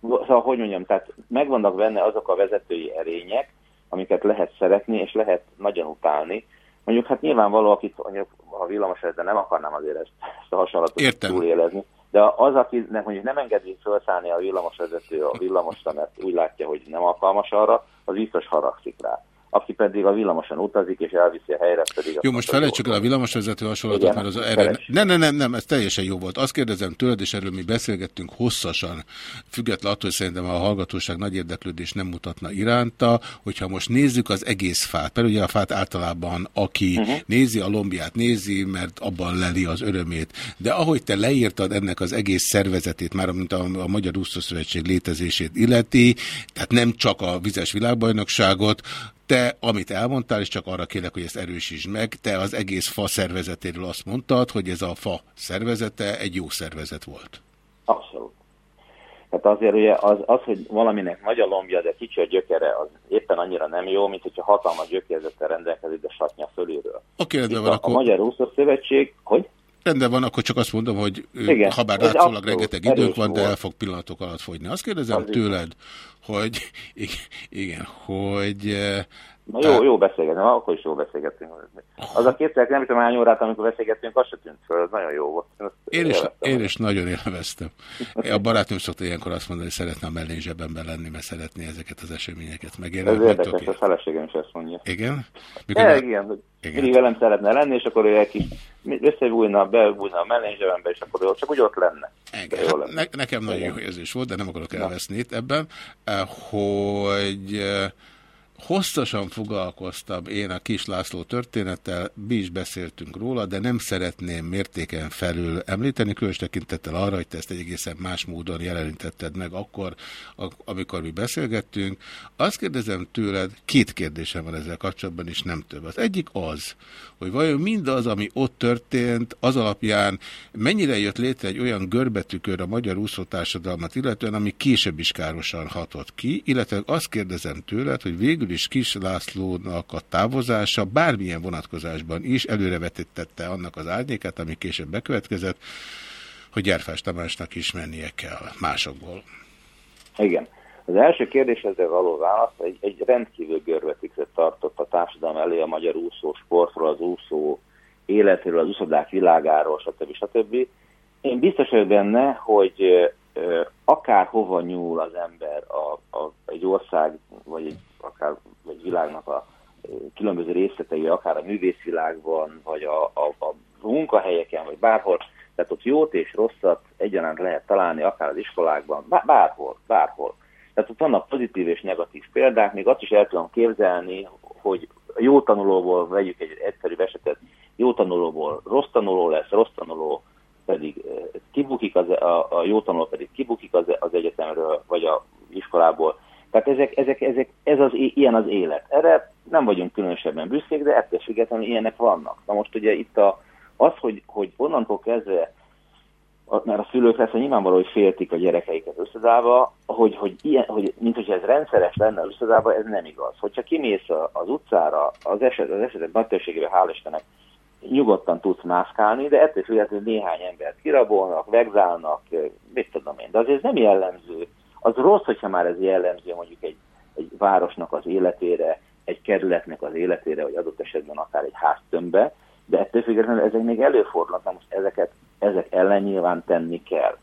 Szóval, hogy mondjam, tehát megvannak benne azok a vezetői erények, amiket lehet szeretni, és lehet nagyon utálni. Mondjuk hát nyilvánvaló, akit mondjuk, a villamos nem akarnám azért ezt, ezt a hasonlatot túlélezni, de az, akinek mondjuk nem engedi felszállni a villamosvezető a villamosra, mert úgy látja, hogy nem alkalmas arra, az biztos haragszik rá aki pedig a villamosan utazik, és elviszi a helyre, pedig... Jó, most felejtsük el a villamosvezető hasonlatot, Igen, mert az erre... Nem, nem, nem, nem, ez teljesen jó volt. Azt kérdezem tőled, és erről mi beszélgettünk hosszasan, függetlenül attól, hogy szerintem a hallgatóság nagy érdeklődés nem mutatna iránta, hogyha most nézzük az egész fát, mert ugye a fát általában aki uh -huh. nézi a lombját, nézi, mert abban leli az örömét, de ahogy te leírtad ennek az egész szervezetét, már mint a, a Magyar Úszószövetség létezését illeti, tehát nem csak a vizes világbajnokságot, te, amit elmondtál, és csak arra kérlek, hogy ezt erősítsd meg, te az egész fa szervezetéről azt mondtad, hogy ez a fa szervezete egy jó szervezet volt. Abszolút. Tehát azért ugye az, az, hogy valaminek nagy a lombja, de kicsi a gyökere, az éppen annyira nem jó, mint hogyha hatalmas gyökérzettel rendelkezik, de satnya fölülről. Oké, okay, van, a, akkor... a Magyar Úszó Szövetség, hogy? Rendben van, akkor csak azt mondom, hogy Igen, ha bár látszólag rengeteg időnk van, de el fog pillanatok alatt fogyni. Azt kérdezem az tőled, hogy igen, hogy Na jó, jó beszélgetni, akkor is jó beszélgettünk. Az a kétszer nem tudom hány órát, amikor beszélgettünk, az se tűnt föl, ez nagyon jó volt. Én is, én is nagyon élveztem. A barátom szokta ilyenkor azt mondani, hogy szeretne a mellén zsebemben lenni, mert szeretné ezeket az eseményeket megélni. Ez érdekes, a feleségem is ezt mondja. Igen? Mikor ja, igen, hogy igen. mindig velem szeretne lenni, és akkor ő egy kis összebújna, bebújna a mellén zsebembe, és akkor ő csak úgy ott lenne. Igen. Hát. Ne, nekem nagyon jó érzés volt, de nem akarok elveszni itt ebben, eh, hogy eh, Hosszasan foglalkoztam én a Kis László történettel, mi is beszéltünk róla, de nem szeretném mértéken felül említeni, különös tekintettel arra, hogy te ezt egy egészen más módon jelenítetted meg akkor, amikor mi beszélgettünk. Azt kérdezem tőled, két kérdésem van ezzel kapcsolatban, és nem több. Az egyik az, hogy vajon mindaz, ami ott történt, az alapján mennyire jött létre egy olyan görbetükör a magyar úszótársadalmat, illetően ami később is károsan hatott ki, illetve azt kérdezem tőled, hogy végül is Kis Lászlónak a távozása bármilyen vonatkozásban is előrevetítette annak az árnyékát, ami később bekövetkezett, hogy Gyerfás Tamásnak is mennie kell másokból. Igen. Az első kérdés ezzel való válasz egy, egy rendkívül görvetükre tartott a társadalom elé a magyar úszó sportról, az úszó életéről, az úszodák világáról, stb. stb. Én biztos vagyok benne, hogy akárhova nyúl az ember a, a, egy ország, vagy egy, akár egy világnak a különböző részletei, akár a művészvilágban, vagy a, a, a munkahelyeken, vagy bárhol, tehát ott jót és rosszat egyaránt lehet találni, akár az iskolákban, bárhol, bárhol. Tehát ott vannak pozitív és negatív példák, még azt is el tudom képzelni, hogy jó tanulóból vegyük egy egyszerű esetet, jó tanulóból rossz tanuló lesz, rossz tanuló pedig eh, kibukik, az, a, a jó tanuló pedig kibukik az, az egyetemről, vagy a iskolából. Tehát ezek, ezek, ezek, ez az, ilyen az élet. Erre nem vagyunk különösebben büszkék, de ettől függetlenül ilyenek vannak. Na most ugye itt a, az, hogy, hogy onnantól kezdve mert a szülők lesz, nyilvánvaló, hogy féltik a gyerekeiket összedálva, hogy, hogy, ilyen, hogy mint hogy ez rendszeres lenne összedálva, ez nem igaz. Hogyha kimész az utcára, az eset, az esetek nagy többségében, hál' Istennek, nyugodtan tudsz mászkálni, de ettől függetlenül néhány embert kirabolnak, vegzálnak, mit tudom én. De azért nem jellemző. Az rossz, hogyha már ez jellemző mondjuk egy, egy városnak az életére, egy kerületnek az életére, vagy adott esetben akár egy háztömbbe, de ettől függetlenül ezek még előfordulnak, most ezeket, ezek ellen nyilván tenni kell.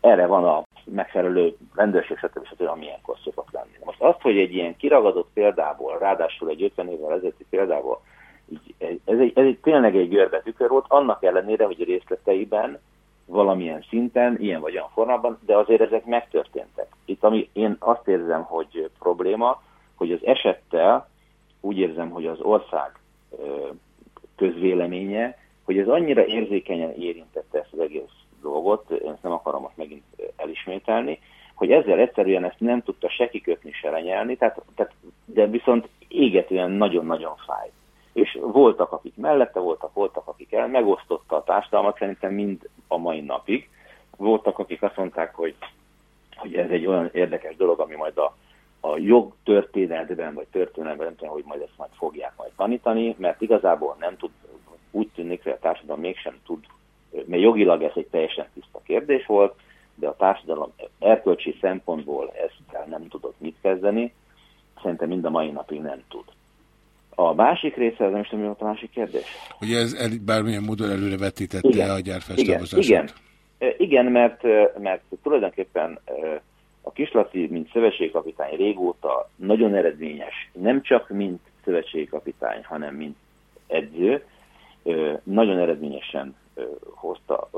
Erre van a megfelelő rendőrség, stb. stb. ami szokott lenni. Most azt, hogy egy ilyen kiragadott példából, ráadásul egy 50 évvel ezelőtti példából, ez, egy, ez egy, tényleg egy görbe tükör volt, annak ellenére, hogy a részleteiben valamilyen szinten, ilyen vagy olyan formában, de azért ezek megtörténtek. Itt ami én azt érzem, hogy probléma, hogy az esettel úgy érzem, hogy az ország közvéleménye, hogy ez annyira érzékenyen érintette ezt az egész dolgot, én ezt nem akarom most megint elismételni, hogy ezzel egyszerűen ezt nem tudta se kikötni, se lenyelni, tehát, tehát, de viszont égetően nagyon-nagyon fáj. És voltak, akik mellette voltak, voltak, akik el, megosztotta a társadalmat szerintem mind a mai napig. Voltak, akik azt mondták, hogy, hogy ez egy olyan érdekes dolog, ami majd a a jogtörténetben, vagy történelemben nem tudom, hogy majd ezt majd fogják majd tanítani, mert igazából nem tud, úgy tűnik, hogy a társadalom mégsem tud, mert jogilag ez egy teljesen tiszta kérdés volt, de a társadalom erkölcsi szempontból ezt nem tudott mit kezdeni, szerintem mind a mai napig nem tud. A másik része, nem is tudom, mi volt a másik kérdés. Ugye ez bármilyen módon előre vetítette igen, a gyárfestelmozását? Igen, igen, igen mert, mert tulajdonképpen a Kislaci, mint szövetségkapitány régóta nagyon eredményes, nem csak mint szövetségkapitány, hanem mint edző, nagyon eredményesen hozta,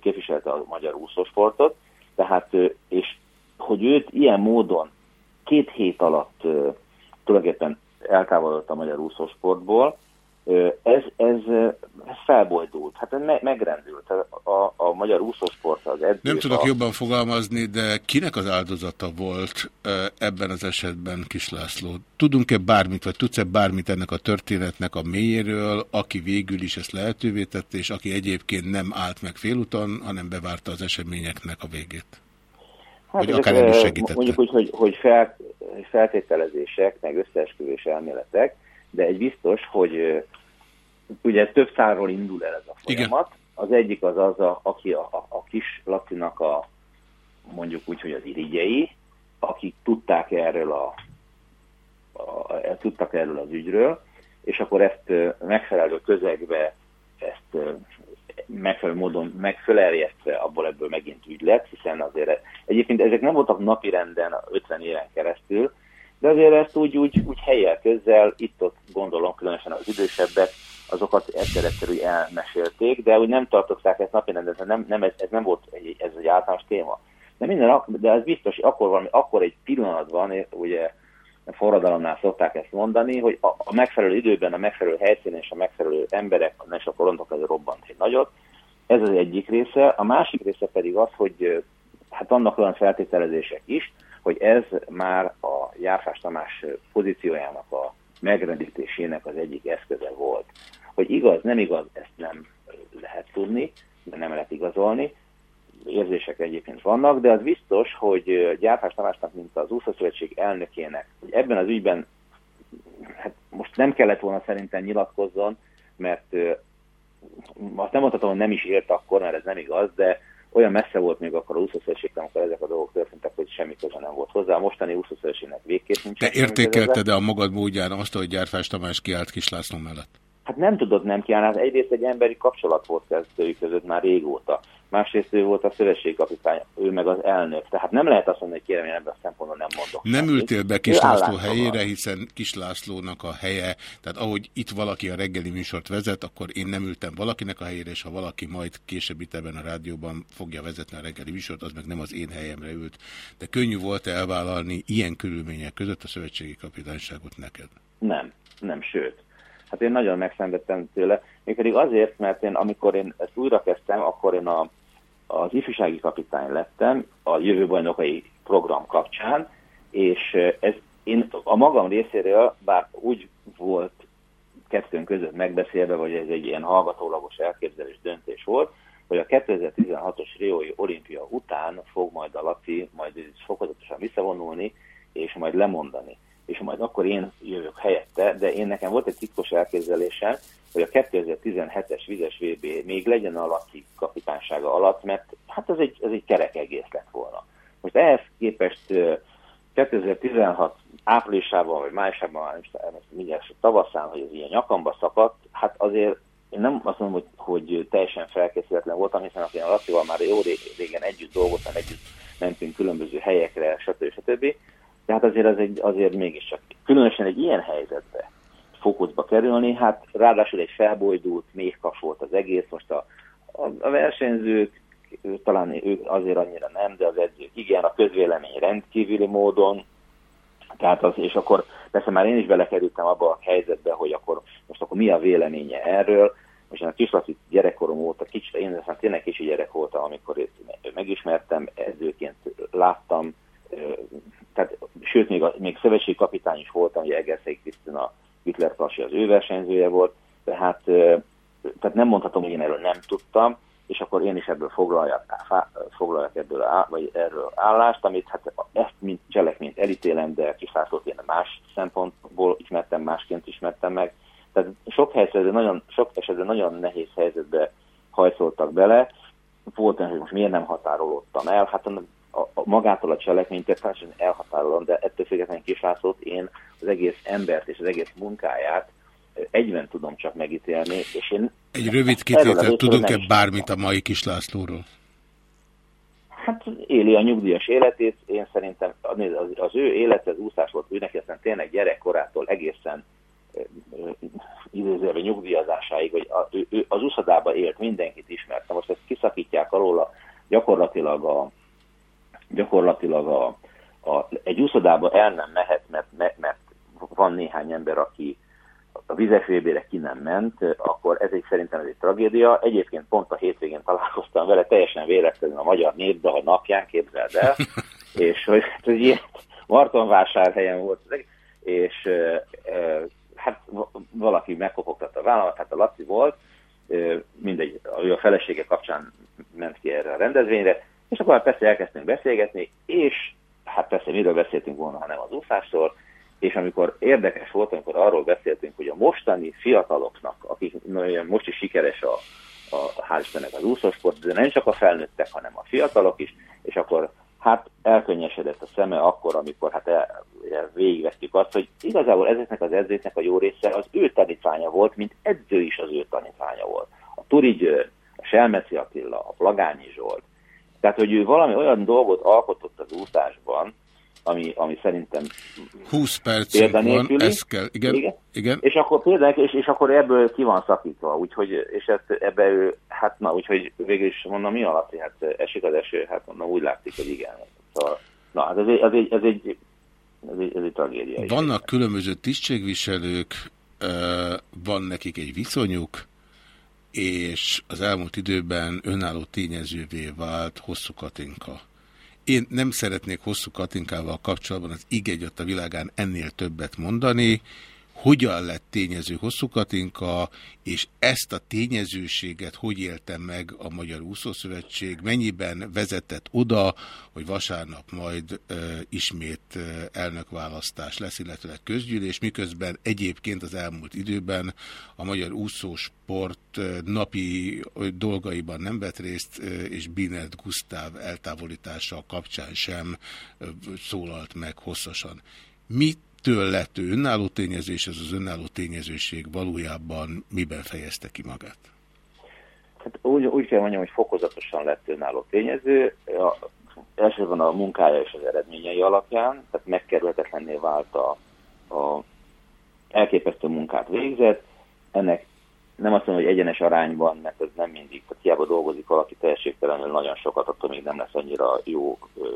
képviselte a magyar úszósportot, tehát, és hogy őt ilyen módon két hét alatt tulajdonképpen eltávolodott a magyar úszósportból, ez, ez, ez felbojdult, hát me, megrendült. A, a magyar úszósport az edző. Nem tudok a... jobban fogalmazni, de kinek az áldozata volt ebben az esetben Kis László? Tudunk-e bármit, vagy tudsz-e bármit ennek a történetnek a mélyéről, aki végül is ezt lehetővé tette, és aki egyébként nem állt meg félúton, hanem bevárta az eseményeknek a végét? Hát vagy akár el is segítette? Mondjuk úgy, hogy, hogy fel, feltételezések, meg összeesküvés elméletek, de egy biztos, hogy ugye több szárról indul el ez a folyamat. Igen. Az egyik az az, a, aki a, a, a kis Lacinak a mondjuk úgy, hogy az irigyei, akik tudták erről a, a, a tudtak erről az ügyről, és akkor ezt megfelelő közegbe ezt megfelelő módon megfeleljetve abból ebből megint ügy lett, hiszen azért egyébként ezek nem voltak napirenden 50 éven keresztül, de azért ezt úgy, úgy, úgy helyel közzel, itt-ott gondolom különösen az idősebbek, azokat egyszer-egyszer elmesélték, de úgy nem tartották ezt napirenden, nem, nem, ez, ez nem volt egy, ez egy általános téma. De, minden, de ez biztos, akkor, valami, akkor egy pillanatban, ugye a forradalomnál szokták ezt mondani, hogy a, a megfelelő időben, a megfelelő helyszínen és a megfelelő emberek, nem is akkor rontok, ez robbant egy nagyot. Ez az egyik része. A másik része pedig az, hogy hát vannak olyan feltételezések is, hogy ez már a Járfás Tamás pozíciójának a megrendítésének az egyik eszköze volt. Hogy igaz, nem igaz, ezt nem lehet tudni, de nem lehet igazolni. Érzések egyébként vannak, de az biztos, hogy Gyárfás Tamásnak, mint az Úszószövetség elnökének, hogy ebben az ügyben hát most nem kellett volna szerintem nyilatkozzon, mert azt nem mondhatom, hogy nem is ért akkor, mert ez nem igaz, de olyan messze volt még akkor a úszószövetségben, amikor ezek a dolgok történtek, hogy semmi köze nem volt hozzá. A mostani úszószövetségnek végképp nincs. Te értékelted-e a magad módján azt, hogy Gyárfás Tamás kiállt Kislászló mellett? Hát nem tudod nem kiállni. Hát egyrészt egy emberi kapcsolat volt kezdői között már régóta másrészt ő volt a szövetségkapitány, ő meg az elnök. Tehát nem lehet azt mondani, hogy kérem, én ebben a szempontból nem mondok. Nem ültél be Kislászló helyére, hiszen Kislászlónak a helye, tehát ahogy itt valaki a reggeli műsort vezet, akkor én nem ültem valakinek a helyére, és ha valaki majd később itt ebben a rádióban fogja vezetni a reggeli műsort, az meg nem az én helyemre ült. De könnyű volt -e elvállalni ilyen körülmények között a szövetségi kapitányságot neked? Nem, nem, sőt. Hát én nagyon megszenvedtem tőle, mégpedig azért, mert én amikor én ezt újra akkor én a, az ifjúsági kapitány lettem a jövőbajnokai program kapcsán, és ez én a magam részéről, bár úgy volt kettőnk között megbeszélve, vagy ez egy ilyen hallgatólagos elképzelés döntés volt, hogy a 2016-os Riói olimpia után fog majd a Laci majd fokozatosan visszavonulni, és majd lemondani. És majd akkor én jövök helyette, de én nekem volt egy titkos elképzelésem, hogy a 2017-es vizes VB még legyen a Laci kapitánysága alatt, mert hát ez egy, ez egy kerek egész lett volna. Most ehhez képest 2016 áprilisában vagy májusában, mindjárt tavaszán, hogy ez ilyen nyakamba szakadt, hát azért én nem azt mondom, hogy, hogy teljesen felkészületlen voltam, hiszen aki a Lacival már jó régen együtt dolgoztam, együtt mentünk különböző helyekre, stb. stb. De hát azért, az egy, azért mégiscsak különösen egy ilyen helyzetbe fókuszba kerülni, hát ráadásul egy felbojdult, méhkas volt az egész, most a, a, a versenyzők, talán ők azért annyira nem, de az edzők igen, a közvélemény rendkívüli módon, tehát az, és akkor persze már én is belekerültem abba a helyzetbe, hogy akkor most akkor mi a véleménye erről. Most én a kislaci gyerekkorom óta, kicsit, én aztán tényleg kicsi gyerek voltam, amikor őt megismertem, edzőként láttam, tehát, sőt, még, a, még szövetségi kapitány is voltam, hogy Egerszegi Krisztina Hitler Kasi az ő versenyzője volt, tehát, tehát nem mondhatom, hogy én erről nem tudtam, és akkor én is ebből foglaljak, foglaljak ebből áll, vagy erről állást, amit hát ezt mint cselekményt elítélem, de kiszálltott én más szempontból ismertem, másként ismertem meg. Tehát sok helyzetben nagyon, sok esetben nagyon nehéz helyzetbe hajszoltak bele. Volt hogy most miért nem határolódtam el, hát a, a, a magától a cselekményt teljesen elhatárolom, de ettől függetlenül kisászót én az egész embert és az egész munkáját egyben tudom csak megítélni, és én... Egy rövid kitételt, tudunk-e bármit a mai kis Lászlóról? Hát éli a nyugdíjas életét, én szerintem az, az ő élete az úszás volt, úgy neki aztán tényleg gyerekkorától egészen idézőben nyugdíjazásáig, hogy a, ő, ő az úszadába élt, mindenkit ismerte. Most ezt kiszakítják alól, gyakorlatilag a, gyakorlatilag a, a, egy úszadába el nem mehet, mert, mert, mert van néhány ember, aki a vizes vb ki nem ment, akkor ez egy szerintem ez egy tragédia. Egyébként pont a hétvégén találkoztam vele, teljesen véletlenül a magyar népdal napján, képzeld el, [LAUGHS] és hogy, hogy ilyen Martonvásárhelyen volt, és hát valaki megkopogtatta a vállalat, hát a Laci volt, mindegy, ő a felesége kapcsán ment ki erre a rendezvényre, és akkor persze elkezdtünk beszélgetni, és hát persze miről beszéltünk volna, hanem az úszásról, és amikor érdekes volt, amikor arról beszéltünk, hogy a mostani fiataloknak, akik most is sikeres a, a hál' Istennek az úszósport, de nem csak a felnőttek, hanem a fiatalok is, és akkor hát elkönnyesedett a szeme akkor, amikor hát el, el végigvettük azt, hogy igazából ezeknek az edzőknek a jó része az ő tanítványa volt, mint edző is az ő tanítványa volt. A Turi György, a Selmeci Attila, a Plagányi Zsolt. Tehát, hogy ő valami olyan dolgot alkotott az úszásban, ami, ami szerintem 20 perc van, ez kell, igen, igen. igen. És akkor például, és, és akkor ebből ki van szakítva, úgyhogy, és ezt, ebbe ő, hát na, úgyhogy végül is mondom, mi alatt, hát esik az eső, hát mondom, úgy látszik, hogy igen. Szóval, na, hát ez egy, ez egy, ez egy, ez egy, ez egy tragédia. Vannak is. különböző tisztségviselők, van nekik egy viszonyuk, és az elmúlt időben önálló tényezővé vált Hosszú Katinka. Én nem szeretnék hosszú Katinkával kapcsolatban az igegyat a világán ennél többet mondani, hogyan lett tényező hosszú Katinka, és ezt a tényezőséget hogy éltem meg a Magyar Úszószövetség, mennyiben vezetett oda, hogy vasárnap majd e, ismét elnökválasztás lesz, illetve közgyűlés, miközben egyébként az elmúlt időben a Magyar Úszósport napi dolgaiban nem vett részt, és Binet Gusztáv eltávolítása kapcsán sem szólalt meg hosszasan. Mit től lett ő önálló tényező, és ez az önálló tényezőség valójában miben fejezte ki magát? Hát úgy, úgy kell mondjam, hogy fokozatosan lett önálló tényező. A, elsősorban a munkája és az eredményei alapján, tehát megkerülhetetlenné vált a, a elképesztő munkát végzett. Ennek nem azt mondom, hogy egyenes arányban, mert ez nem mindig, tehát hiába dolgozik valaki teljességtelenül nagyon sokat, attól még nem lesz annyira jó ö,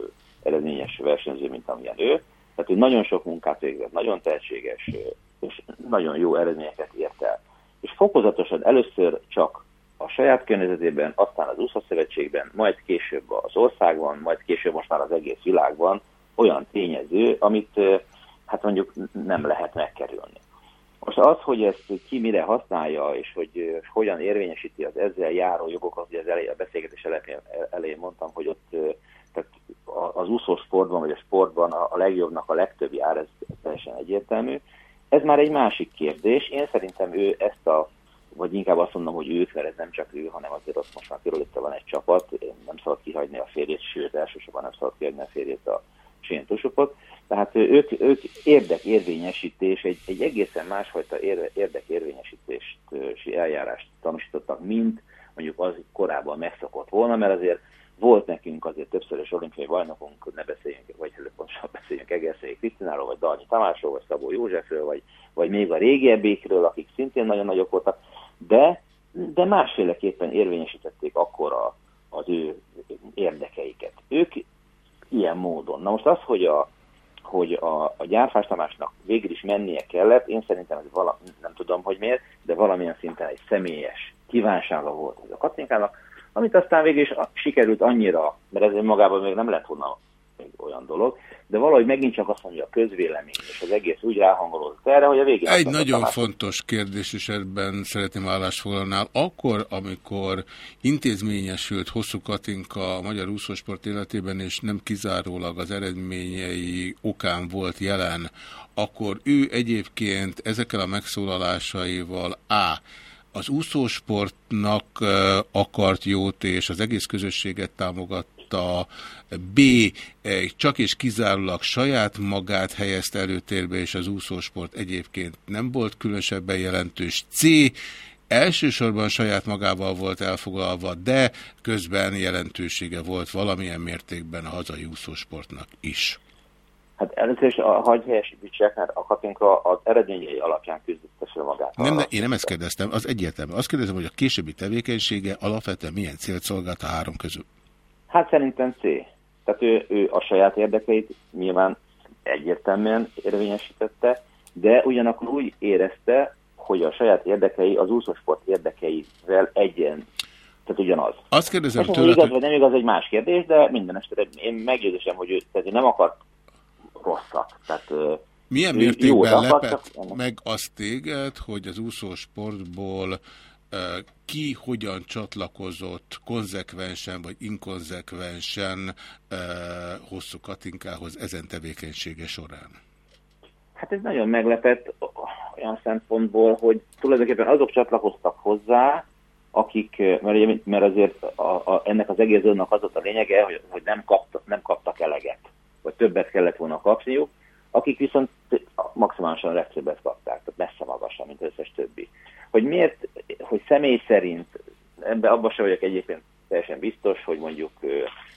eredményes versenyző, mint amilyen ő. Tehát, hogy nagyon sok munkát végzett, nagyon tehetséges, és nagyon jó eredményeket ért el. És fokozatosan először csak a saját környezetében, aztán az USA szövetségben, majd később az országban, majd később most már az egész világban olyan tényező, amit hát mondjuk nem lehet megkerülni. Most az, hogy ezt ki mire használja, és hogy hogyan érvényesíti az ezzel járó jogokat, ugye az elejé, a beszélgetés elején, elején mondtam, hogy ott tehát az úszó sportban, vagy a sportban a, legjobbnak a legtöbb jár, ez teljesen egyértelmű. Ez már egy másik kérdés. Én szerintem ő ezt a, vagy inkább azt mondom, hogy ők, mert ez nem csak ő, hanem azért ott most már körülötte van egy csapat, nem szabad kihagyni a férjét, sőt, elsősorban nem szabad kihagyni a férjét a séntusokot. Tehát ők, ők érdekérvényesítés, egy, egy egészen másfajta érdekérvényesítési eljárást tanúsítottak, mint mondjuk az korábban megszokott volna, mert azért volt nekünk azért többszörös olimpiai bajnokunk, ne beszéljünk, vagy pontosan beszéljünk Egerszegi Krisztináról, vagy Dalnyi Tamásról, vagy Szabó Józsefről, vagy, vagy még a régiebbékről, akik szintén nagyon nagyok voltak, de, de másféleképpen érvényesítették akkor a, az ő érdekeiket. Ők ilyen módon. Na most az, hogy a, hogy a, a Gyárfás Tamásnak végül is mennie kellett, én szerintem ez vala, nem tudom, hogy miért, de valamilyen szinten egy személyes kívánsága volt ez a Katinkának, amit aztán végül is sikerült annyira, mert ez magában még nem lett volna olyan dolog, de valahogy megint csak azt mondja a közvélemény, és az egész úgy ráhangolódott erre, hogy a végén... Egy nagyon fontos kérdés, és ebben szeretném állásfoglalnál. Akkor, amikor intézményesült Hosszú Katinka a Magyar Úszósport életében, és nem kizárólag az eredményei okán volt jelen, akkor ő egyébként ezekkel a megszólalásaival A az úszósportnak akart jót, és az egész közösséget támogatta, B. csak és kizárólag saját magát helyezte előtérbe, és az úszósport egyébként nem volt különösebben jelentős. C. Elsősorban saját magával volt elfoglalva, de közben jelentősége volt valamilyen mértékben a hazai úszósportnak is. Hát először is a hagy helyesítsek, mert a Katinka az eredményei alapján küzdött fel magát. Nem, ne, én nem ezt kérdeztem, az egyértelmű. Azt kérdezem, hogy a későbbi tevékenysége alapvetően milyen célt szolgált a három közül? Hát szerintem C. Tehát ő, ő a saját érdekeit nyilván egyértelműen érvényesítette, de ugyanakkor úgy érezte, hogy a saját érdekei az úszósport érdekeivel egyen, tehát ugyanaz. Azt kérdezem tőle, igaz, hogy... vagy nem igaz, egy más kérdés, de minden esetre én meggyőzősem, hogy ő tehát nem akart rosszat. Tehát, Milyen mértékben lepett meg azt téged, hogy az úszósportból ki hogyan csatlakozott konzekvensen vagy inkonzekvensen hosszú Katinkához ezen tevékenysége során? Hát ez nagyon meglepett olyan szempontból, hogy tulajdonképpen azok csatlakoztak hozzá, akik, mert, mert azért a, a, ennek az egész az volt a lényege, hogy, hogy nem, kaptak, nem kaptak eleget vagy többet kellett volna kapniuk, akik viszont maximálisan legtöbbet kapták, tehát messze magasabb, mint összes többi. Hogy miért, hogy személy szerint, ebbe abban sem vagyok egyébként teljesen biztos, hogy mondjuk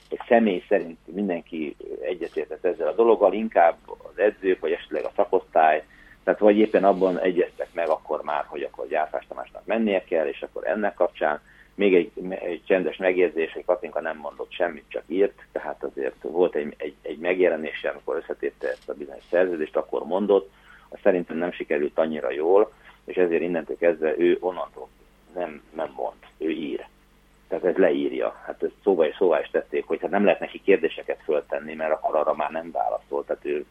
hogy személy szerint mindenki egyetértett ezzel a dologgal, inkább az edzők, vagy esetleg a szakosztály, tehát vagy éppen abban egyeztek meg akkor már, hogy akkor Gyárfás Tamásnak mennie kell, és akkor ennek kapcsán még egy, egy csendes megjegyzés, hogy Katinka nem mondott semmit, csak írt, tehát azért volt egy, egy, egy megjelenése, amikor összetépte ezt a bizonyos szerződést, akkor mondott, azt szerintem nem sikerült annyira jól, és ezért innentől kezdve ő onnantól nem, nem mond, ő ír. Tehát ez leírja. Hát ezt szóval és szóval is tették, hogy hát nem lehet neki kérdéseket föltenni, mert akkor arra már nem válaszolt. Tehát ő,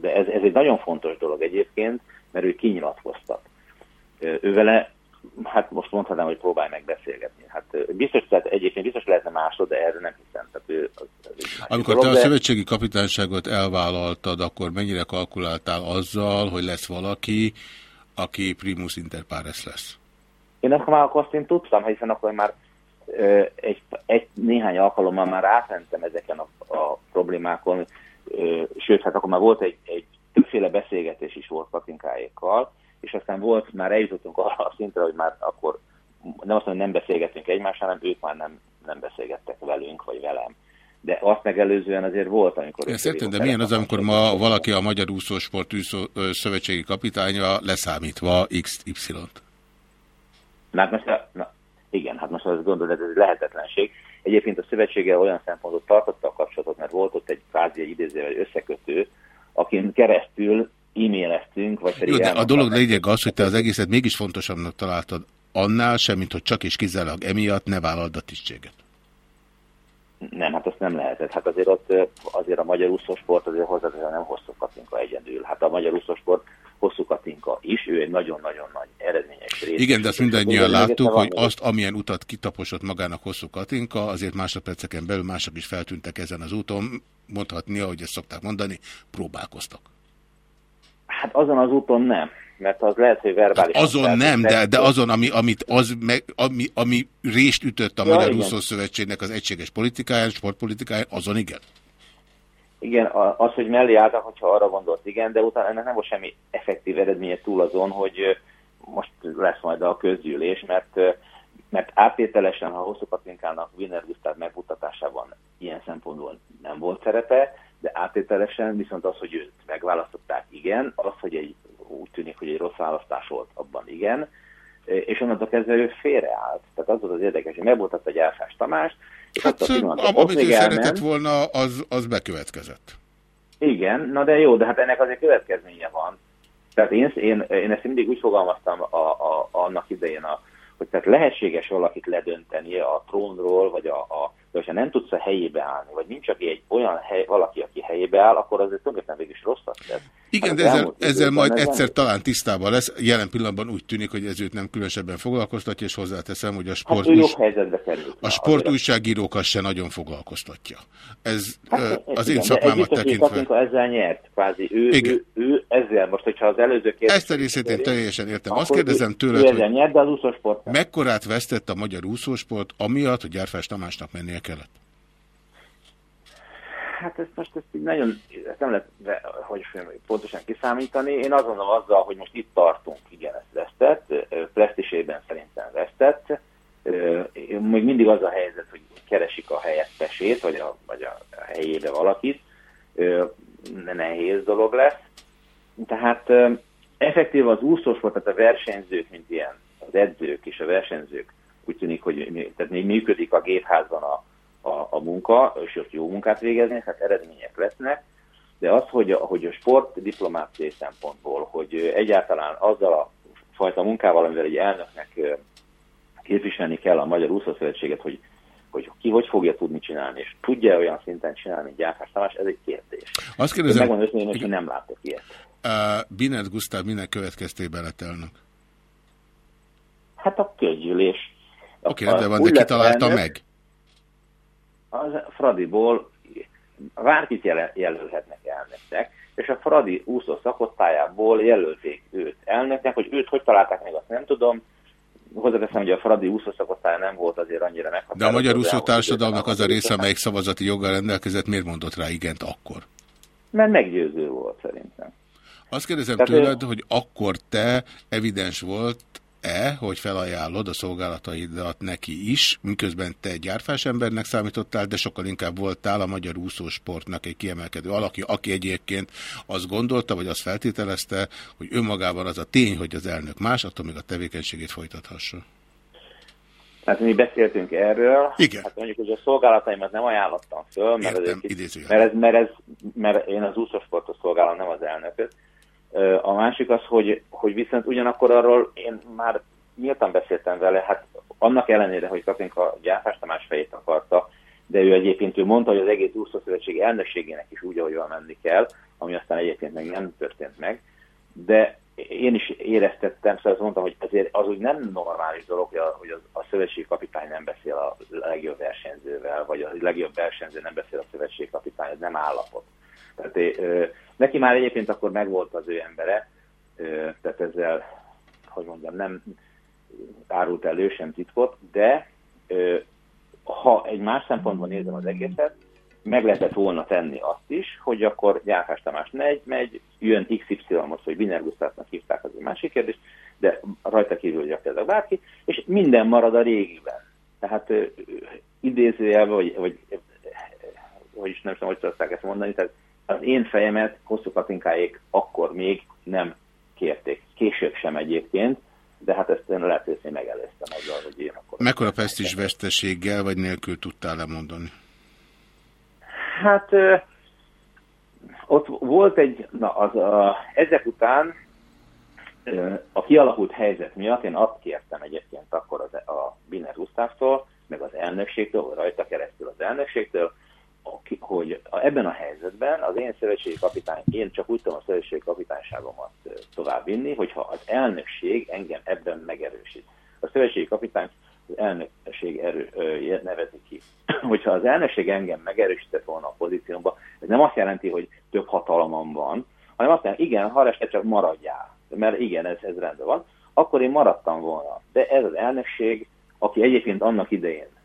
de ez, ez egy nagyon fontos dolog egyébként, mert ő kinyilatkoztat. Ő vele hát most mondhatnám, hogy próbálj meg beszélgetni. Hát biztos, tehát egyébként biztos lehetne másod, de erre nem hiszem. Tehát ő, az, az Amikor dolog, te a szövetségi kapitányságot elvállaltad, akkor mennyire kalkuláltál azzal, hogy lesz valaki, aki primus inter pares lesz? Én akkor már azt én tudtam, hiszen akkor már ö, egy, egy néhány alkalommal már átmentem ezeken a, a problémákon, ö, sőt, hát akkor már volt egy, egy többféle beszélgetés is volt Katinkáékkal, és aztán volt, már eljutottunk arra a szintre, hogy már akkor nem azt mondom, hogy nem beszélgettünk egymással, hanem ők már nem, nem beszélgettek velünk, vagy velem. De azt megelőzően azért volt, amikor... Ezt értem, de milyen az, amikor ma valaki a Magyar Úszósport Szövetségi kapitánya leszámítva XY-t? Hát most, na, igen, hát most azt gondolod, ez egy lehetetlenség. Egyébként a szövetsége olyan szempontot tartotta a kapcsolatot, mert volt ott egy kvázi egy idézővel összekötő, akin keresztül e-maileztünk, vagy pedig... Jó, de a dolog lényeg az, hogy te az egészet mégis fontosabbnak találtad annál sem, mint hogy csak és kizárólag emiatt ne vállald a tisztséget. Nem, hát azt nem lehetett. Hát azért ott azért a magyar úszósport azért hozzá nem hosszú katinka egyedül. Hát a magyar úszósport hosszú katinka is, ő egy nagyon-nagyon nagy eredményes rész. Igen, de azt mindannyian láttuk, hogy azt, amilyen utat kitaposott magának hosszú katinka, azért másodperceken belül mások is feltűntek ezen az úton, mondhatni, ahogy ezt szokták mondani, próbálkoztak. Hát azon az úton nem mert az lehet, hogy verbális. Hát azon nem, de, de azon, ami, amit az meg, ami, ami részt ütött a ja, Magyar Úszó Szövetségnek az egységes politikáján, sportpolitikáján, azon igen? Igen, az, hogy mellé álltak, hogyha arra gondolt, igen, de utána ennek nem volt semmi effektív eredménye túl azon, hogy most lesz majd a közgyűlés, mert, mert áttételesen, ha hosszú patinkának Wiener Gustav megmutatásában ilyen szempontból nem volt szerepe, de áttételesen viszont az, hogy őt megválasztották, igen, az, hogy egy úgy tűnik, hogy egy rossz választás volt, abban igen, és onnantól kezdve ő félreállt. Tehát az volt az érdekes, hogy megmutatta egy Elfás Tamás, és hát, azt a amit ő elment, szeretett volna, az, az bekövetkezett. Igen, na de jó, de hát ennek azért következménye van. Tehát én, én, én ezt mindig úgy fogalmaztam a, a, annak idején, a, hogy tehát lehetséges valakit ledönteni a trónról, vagy a, a de ha nem tudsz a helyébe állni, vagy nincs aki egy olyan hely, valaki, aki helyébe áll, akkor azért tulajdonképpen végül is rosszat tesz. Igen, de ezzel, ezzel majd ezen... egyszer talán tisztában lesz. Jelen pillanatban úgy tűnik, hogy ez őt nem különösebben foglalkoztatja, és hozzáteszem, hogy a hát sport, hát a sport újságírókat se nagyon foglalkoztatja. Ez hát, az igen, én szakmámat tekintve. ezzel nyert, kvázi. Ő, ő, ő, ezzel most, hogyha az előző kérdés... Ezt a részét én teljesen értem. Azt kérdezem tőled, hogy nyert, de az úszósport mekkorát vesztett a magyar úszósport, amiatt, hogy Gyárfás Tamásnak mennie kellett? Hát ezt most ezt így nagyon, ezt nem lehet hogy pontosan kiszámítani. Én azt gondolom azzal, hogy most itt tartunk, igen, ezt vesztett, presztisében szerintem vesztett. Még mindig az a helyzet, hogy keresik a helyettesét, vagy a, vagy a helyébe valakit. Nehéz dolog lesz. Tehát effektív az úszósport, tehát a versenyzők, mint ilyen az edzők és a versenyzők úgy tűnik, hogy tehát még működik a gépházban a, a, a munka, és ott jó munkát végeznek, hát eredmények lesznek, de az, hogy, hogy a sport diplomáciai szempontból, hogy egyáltalán azzal a fajta munkával, amivel egy elnöknek képviselni kell a Magyar Úszószövetséget, hogy, hogy ki hogy fogja tudni csinálni, és tudja olyan szinten csinálni, mint Gyárfás Tamás, ez egy kérdés. Azt kérdezem, Én megmondom, hogy nem látok ilyet. Uh, Binet Gusztáv minek következtében lett elnök? Hát a közgyűlés. Oké, okay, de van, de kitalálta elnök, meg? Az Fradiból bárkit jelölhetnek elnöknek, és a Fradi úszó szakottájából jelölték őt elnöknek, hogy őt hogy találták meg, azt nem tudom. Hozzáteszem, hogy a Fradi úszó szakottája nem volt azért annyira meghatározó. De a Magyar Úszó Társadalomnak az a része, amelyik szavazati joggal rendelkezett, miért mondott rá igent akkor? Mert meggyőző volt szerintem. Azt kérdezem Tehát tőled, ő... hogy akkor te evidens volt, e, hogy felajánlod a szolgálataidat neki is, miközben te egy gyárfás embernek számítottál, de sokkal inkább voltál a magyar úszósportnak egy kiemelkedő alaki, aki egyébként azt gondolta, vagy azt feltételezte, hogy önmagában az a tény, hogy az elnök más, attól még a tevékenységét folytathassa. Hát mi beszéltünk erről. Igen. Hát mondjuk, hogy a szolgálataimat nem ajánlottam föl, mert, Értem, ez, mert, ez, mert, ez, mert én az úszósportot szolgálom, nem az elnököt. A másik az, hogy, hogy viszont ugyanakkor arról én már nyíltan beszéltem vele, hát annak ellenére, hogy Katinka Gyáfás Tamás fejét akarta, de ő egyébként ő mondta, hogy az egész úszószövetség elnökségének is úgy, ahogy menni kell, ami aztán egyébként meg nem történt meg. De én is éreztettem, szóval azt mondtam, hogy azért az úgy nem normális dolog, hogy a, a szövetségi kapitány nem beszél a legjobb versenyzővel, vagy a legjobb versenyző nem beszél a szövetségi kapitány, ez nem állapot. Tehát Neki már egyébként akkor megvolt az ő embere, tehát ezzel, hogy mondjam, nem árult elő sem titkot, de ha egy más szempontból nézem az egészet, meg lehetett volna tenni azt is, hogy akkor Gyárfás Tamás megy, megy, jön XY, most, hogy Wiener Gustavnak hívták, az egy másik kérdés, de rajta kívül gyakorlatilag bárki, és minden marad a régiben. Tehát idézőjelben, vagy, vagy hogy is nem tudom, hogy szokták ezt mondani, tehát az én fejemet hosszú katinkáék akkor még nem kérték. Később sem egyébként, de hát ezt én lehet, hogy én megelőztem azzal, hogy én akkor... Mekkora pesztis veszteséggel vagy nélkül tudtál lemondani? Hát ott volt egy, na az a, ezek után a kialakult helyzet miatt én azt kértem egyébként akkor az, a Biner meg az elnökségtől, vagy rajta keresztül az elnökségtől, hogy ebben a helyzetben az én szövetségi kapitány, én csak úgy tudom a szövetségi kapitányságomat továbbvinni, hogyha az elnökség engem ebben megerősít. A szövetségi kapitány az elnökség erő, ö, nevezi ki. [CLEARS THROAT] Hogyha az elnökség engem megerősített volna a pozíciómba, ez nem azt jelenti, hogy több hatalmam van, hanem azt jelenti, igen, ha este csak maradjál, mert igen, ez, ez rendben van, akkor én maradtam volna. De ez az elnökség, aki egyébként annak idején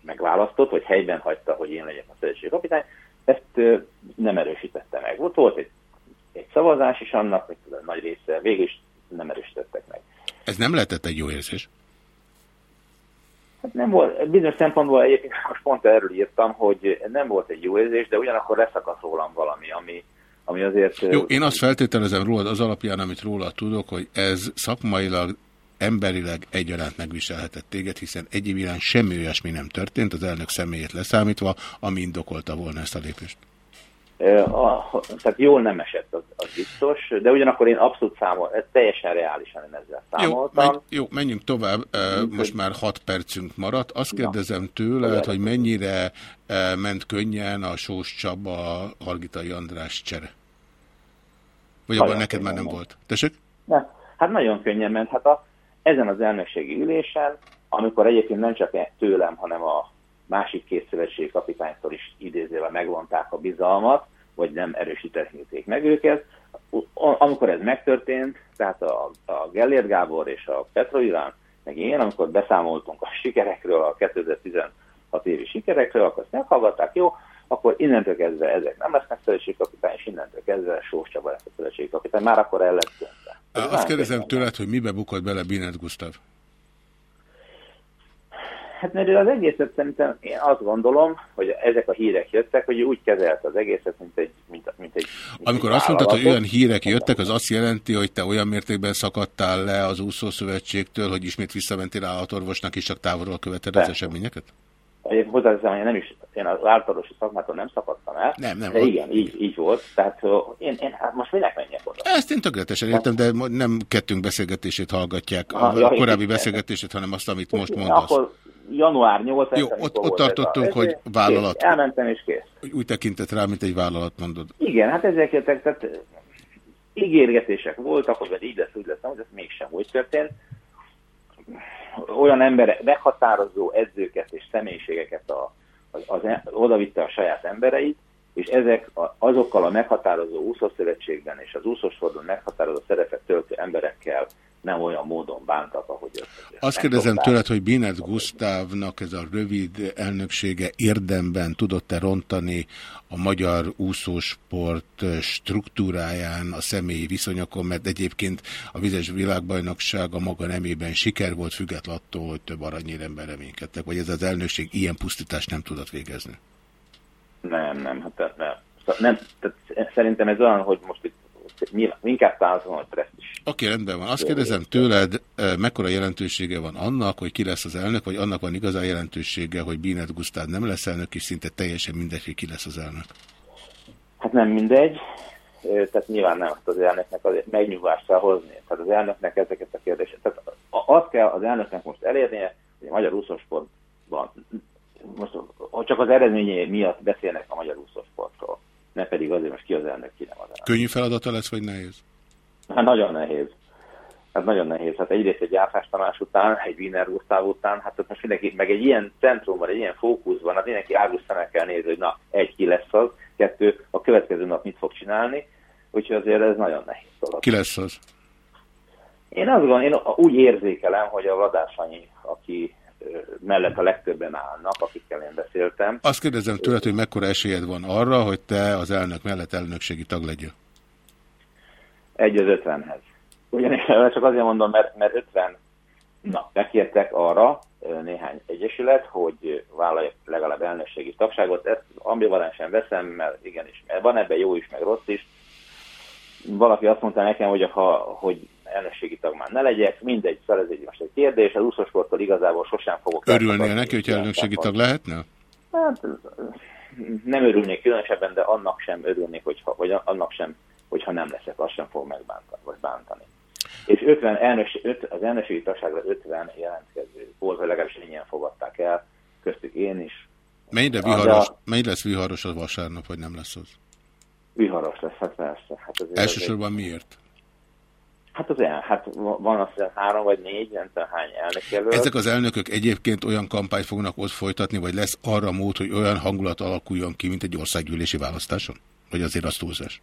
megválasztott, vagy helyben hagyta, hogy én legyek a szövetségi kapitány, ezt nem erősítette meg. Volt, volt egy, egy szavazás is annak, hogy tudom, nagy része végül is nem erősítettek meg. Ez nem lehetett egy jó érzés? Hát nem volt, bizonyos szempontból egyébként [LAUGHS] most pont erről írtam, hogy nem volt egy jó érzés, de ugyanakkor leszakadt rólam valami, ami, ami azért... Jó, én azt feltételezem rólad az alapján, amit róla tudok, hogy ez szakmailag emberileg egyaránt megviselhetett téged, hiszen egyéb irány semmi olyasmi nem történt, az elnök személyét leszámítva, ami indokolta volna ezt a lépést. A, tehát jól nem esett, az, az biztos, de ugyanakkor én abszolút számol, teljesen reálisan én ezzel számoltam. Jó, menj, jó menjünk tovább, most már hat percünk maradt. Azt kérdezem tőled, hogy mennyire ment könnyen a Sós Csaba, Hargitai András csere? Vagy abban neked már nem volt? Tessék? Ne, hát nagyon könnyen ment. Hát a, ezen az elnökségi ülésen, amikor egyébként nem csak tőlem, hanem a másik két szövetségi kapitánytól is idézővel megvonták a bizalmat, vagy nem erősítették meg őket. Amikor ez megtörtént, tehát a, a Gellért Gábor és a Petroilán, meg én, amikor beszámoltunk a sikerekről, a 2016 évi sikerekről, akkor ezt meghallgatták, jó, akkor innentől kezdve ezek nem lesznek szövetségkapitány, és innentől kezdve Sós Csaba lesz a szövetségkapitány. Már akkor el lett Azt kérdezem tőled, hogy mibe bukott bele Binet Gustav? Hát mert az egészet szerintem én azt gondolom, hogy ezek a hírek jöttek, hogy úgy kezelt az egészet, mint egy... Mint, mint egy mint Amikor egy azt mondtad, hogy olyan hírek jöttek, az azt jelenti, hogy te olyan mértékben szakadtál le az úszószövetségtől, hogy ismét visszamentél állatorvosnak, és csak távolról követed az eseményeket? Én hozzáteszem, hogy nem is, én az általosi szakmától nem szakadtam el. Nem, nem. De igen, így, így volt. Tehát én, én hát most minek menjek oda? Ezt én tökéletesen értem, de nem kettőnk beszélgetését hallgatják, a, ja, korábbi beszélgetését, hanem azt, amit most mondasz. Akkor január 8 Jó, ott, ott tartottunk, a, hogy vállalat. Kész, elmentem és kész. Úgy tekintett rá, mint egy vállalat, mondod. Igen, hát ezek jöttek, tehát ígérgetések voltak, hogy így lesz, úgy lesz, hogy ez mégsem úgy történt olyan emberek, meghatározó edzőket és személyiségeket a, az, az, oda vitte a saját embereit, és ezek a, azokkal a meghatározó úszószövetségben és az úszósfordon meghatározó szerepet töltő emberekkel nem olyan módon bántak, ahogy ezt. Azt kérdezem tőled, hogy Binet Gusztávnak ez a rövid elnöksége érdemben tudott-e rontani a magyar úszósport struktúráján, a személyi viszonyokon, mert egyébként a vizes világbajnokság a maga nemében siker volt, független attól, hogy több aranyéremben reménykedtek, vagy ez az elnökség ilyen pusztítást nem tudott végezni? Nem, nem, hát nem. nem tehát szerintem ez olyan, hogy most itt nyilván, inkább távozom, hogy presztis. Oké, okay, rendben van. Azt kérdezem tőled, eh, mekkora jelentősége van annak, hogy ki lesz az elnök, vagy annak van igazán jelentősége, hogy Bínet Gusztád nem lesz elnök, és szinte teljesen mindegy, hogy ki lesz az elnök? Hát nem mindegy, tehát nyilván nem azt az elnöknek azért megnyugvást kell hozni. Tehát az elnöknek ezeket a kérdéseket. Tehát azt kell az elnöknek most elérnie, hogy a magyar úszósportban most csak az eredményei miatt beszélnek a magyar úszósportról ne pedig azért most ki az elnök, ki nem az elnök. Könnyű feladata lesz, vagy nehéz? Hát nagyon nehéz. Hát nagyon nehéz. Hát egyrészt egy Jászás Tamás után, egy Wiener Gustav után, hát most mindenki, meg egy ilyen centrumban, egy ilyen fókuszban, hát mindenki águs szemekkel néz, hogy na, egy ki lesz az, kettő, a következő nap mit fog csinálni, úgyhogy azért ez nagyon nehéz dolog. Ki lesz az? Én azt gondolom, én úgy érzékelem, hogy a Vadás Anyi, aki mellett a legtöbben állnak, akikkel én beszéltem. Azt kérdezem tőled, hogy mekkora esélyed van arra, hogy te az elnök mellett elnökségi tag legyél? Egy az ötvenhez. Ugyanis [LAUGHS] csak azért mondom, mert, mert ötven na, megkértek arra néhány egyesület, hogy vállalja legalább elnökségi tagságot. Ezt ambivalensen veszem, mert igenis, mert van ebben jó is, meg rossz is. Valaki azt mondta nekem, hogy ha, hogy elnökségi tag már ne legyek, mindegy, szóval ez egy most egy kérdés, az úszósporttal igazából sosem fogok... Örülnél neki, hogy elnökségi tag lehetne? Hát nem örülnék különösebben, de annak sem örülnék, hogyha, vagy annak sem, hogyha nem leszek, azt sem fog megbántani, vagy bántani. És 50 elnöks, 5, az elnökségi tagságra 50 jelentkező volt, vagy legalábbis ennyien fogadták el, köztük én is, Mennyire viharos, a... mennyire lesz viharos a vasárnap, vagy nem lesz az? Viharos lesz, hát persze. Hát Elsősorban egy... miért? Hát az el, hát van azt hiszem három vagy négy, nem tudom hány elnök jelölt. Ezek az elnökök egyébként olyan kampányt fognak ott folytatni, vagy lesz arra mód, hogy olyan hangulat alakuljon ki, mint egy országgyűlési választáson? Vagy azért az túlzás?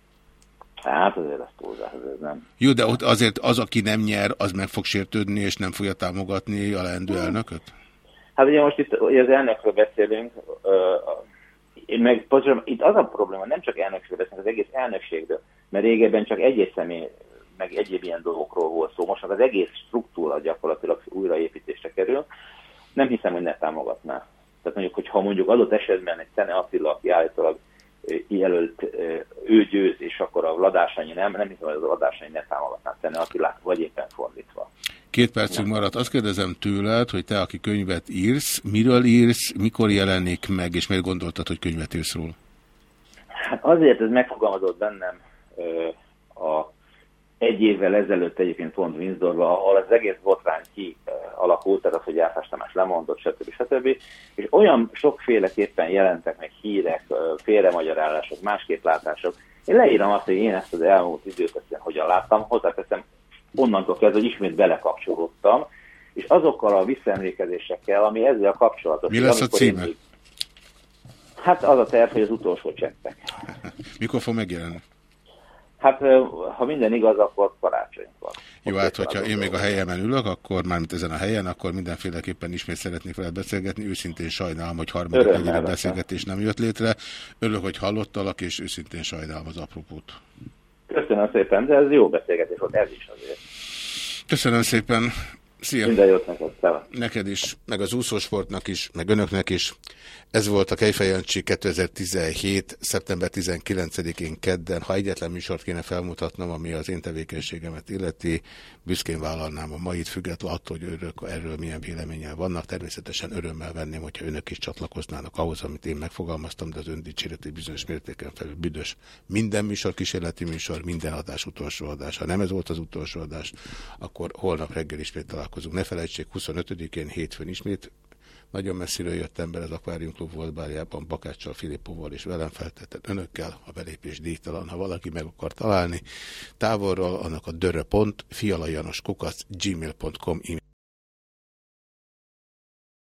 Hát azért az túlzás, ez nem. Jó, de ott azért az, aki nem nyer, az meg fog sértődni, és nem fogja támogatni a leendő hmm. elnököt? Hát ugye most itt ugye az elnökről beszélünk, én meg itt az a probléma, nem csak elnökségről beszélünk, az egész elnökségről, mert régebben csak egy-egy személy meg egyéb ilyen dolgokról volt szó. Most az egész struktúra gyakorlatilag újraépítésre kerül. Nem hiszem, hogy ne támogatná. Tehát mondjuk, hogy ha mondjuk adott esetben egy Szene Attila, aki állítólag jelölt, ő győz, és akkor a Vladásányi nem, nem hiszem, hogy az a Vladásányi ne támogatná Szene Attilát, vagy éppen fordítva. Két percig maradt. Azt kérdezem tőled, hogy te, aki könyvet írsz, miről írsz, mikor jelenik meg, és miért gondoltad, hogy könyvet írsz róla? Hát azért ez megfogalmazott bennem a egy évvel ezelőtt egyébként pont Windsorban, ahol az egész botrány ki alakult, tehát az, hogy Áfás Tamás lemondott, stb. stb. És olyan sokféleképpen jelentek meg hírek, félremagyarálások, másképp látások. Én leírom azt, hogy én ezt az elmúlt időket hogyan láttam, hozzáteszem, onnantól kezdve, hogy ismét belekapcsolódtam, és azokkal a visszaemlékezésekkel, ami ezzel kapcsolatos. Mi lesz a címe? Még... Hát az a terv, hogy az utolsó cseppek. [LAUGHS] Mikor fog megjelenni? Hát, ha minden igaz, akkor karácsonyunk van. Jó, hát hogyha én még a helyemen ülök, akkor mármint ezen a helyen, akkor mindenféleképpen ismét szeretnék veled beszélgetni. Őszintén sajnálom, hogy harmadik egyéb beszélgetés nem jött létre. Örülök, hogy hallottalak, és őszintén sajnálom az apropót. Köszönöm szépen, de ez jó beszélgetés volt, ez is azért. Köszönöm szépen. Szia! Minden jót neked. Neked is, meg az úszósportnak is, meg önöknek is. Ez volt a Kejfejancsi 2017. szeptember 19-én kedden. Ha egyetlen műsort kéne felmutatnom, ami az én tevékenységemet illeti, büszkén vállalnám a mait, függetlenül attól, hogy örök, erről milyen véleménnyel vannak. Természetesen örömmel venném, hogyha önök is csatlakoznának ahhoz, amit én megfogalmaztam, de az öndicséreti bizonyos mértéken felül büdös. Minden műsor kísérleti műsor, minden adás utolsó adás. Ha nem ez volt az utolsó adás, akkor holnap reggel ismét találkozunk. Ne felejtsék, 25-én hétfőn ismét nagyon messziről jött ember az Aquarium Club volt bárjában, Bakáccsal, Filippovval és velem feltettem önökkel, a belépés díjtalan. Ha valaki meg akar találni, távolról annak a dörre.fialajanoskukac gmail.com e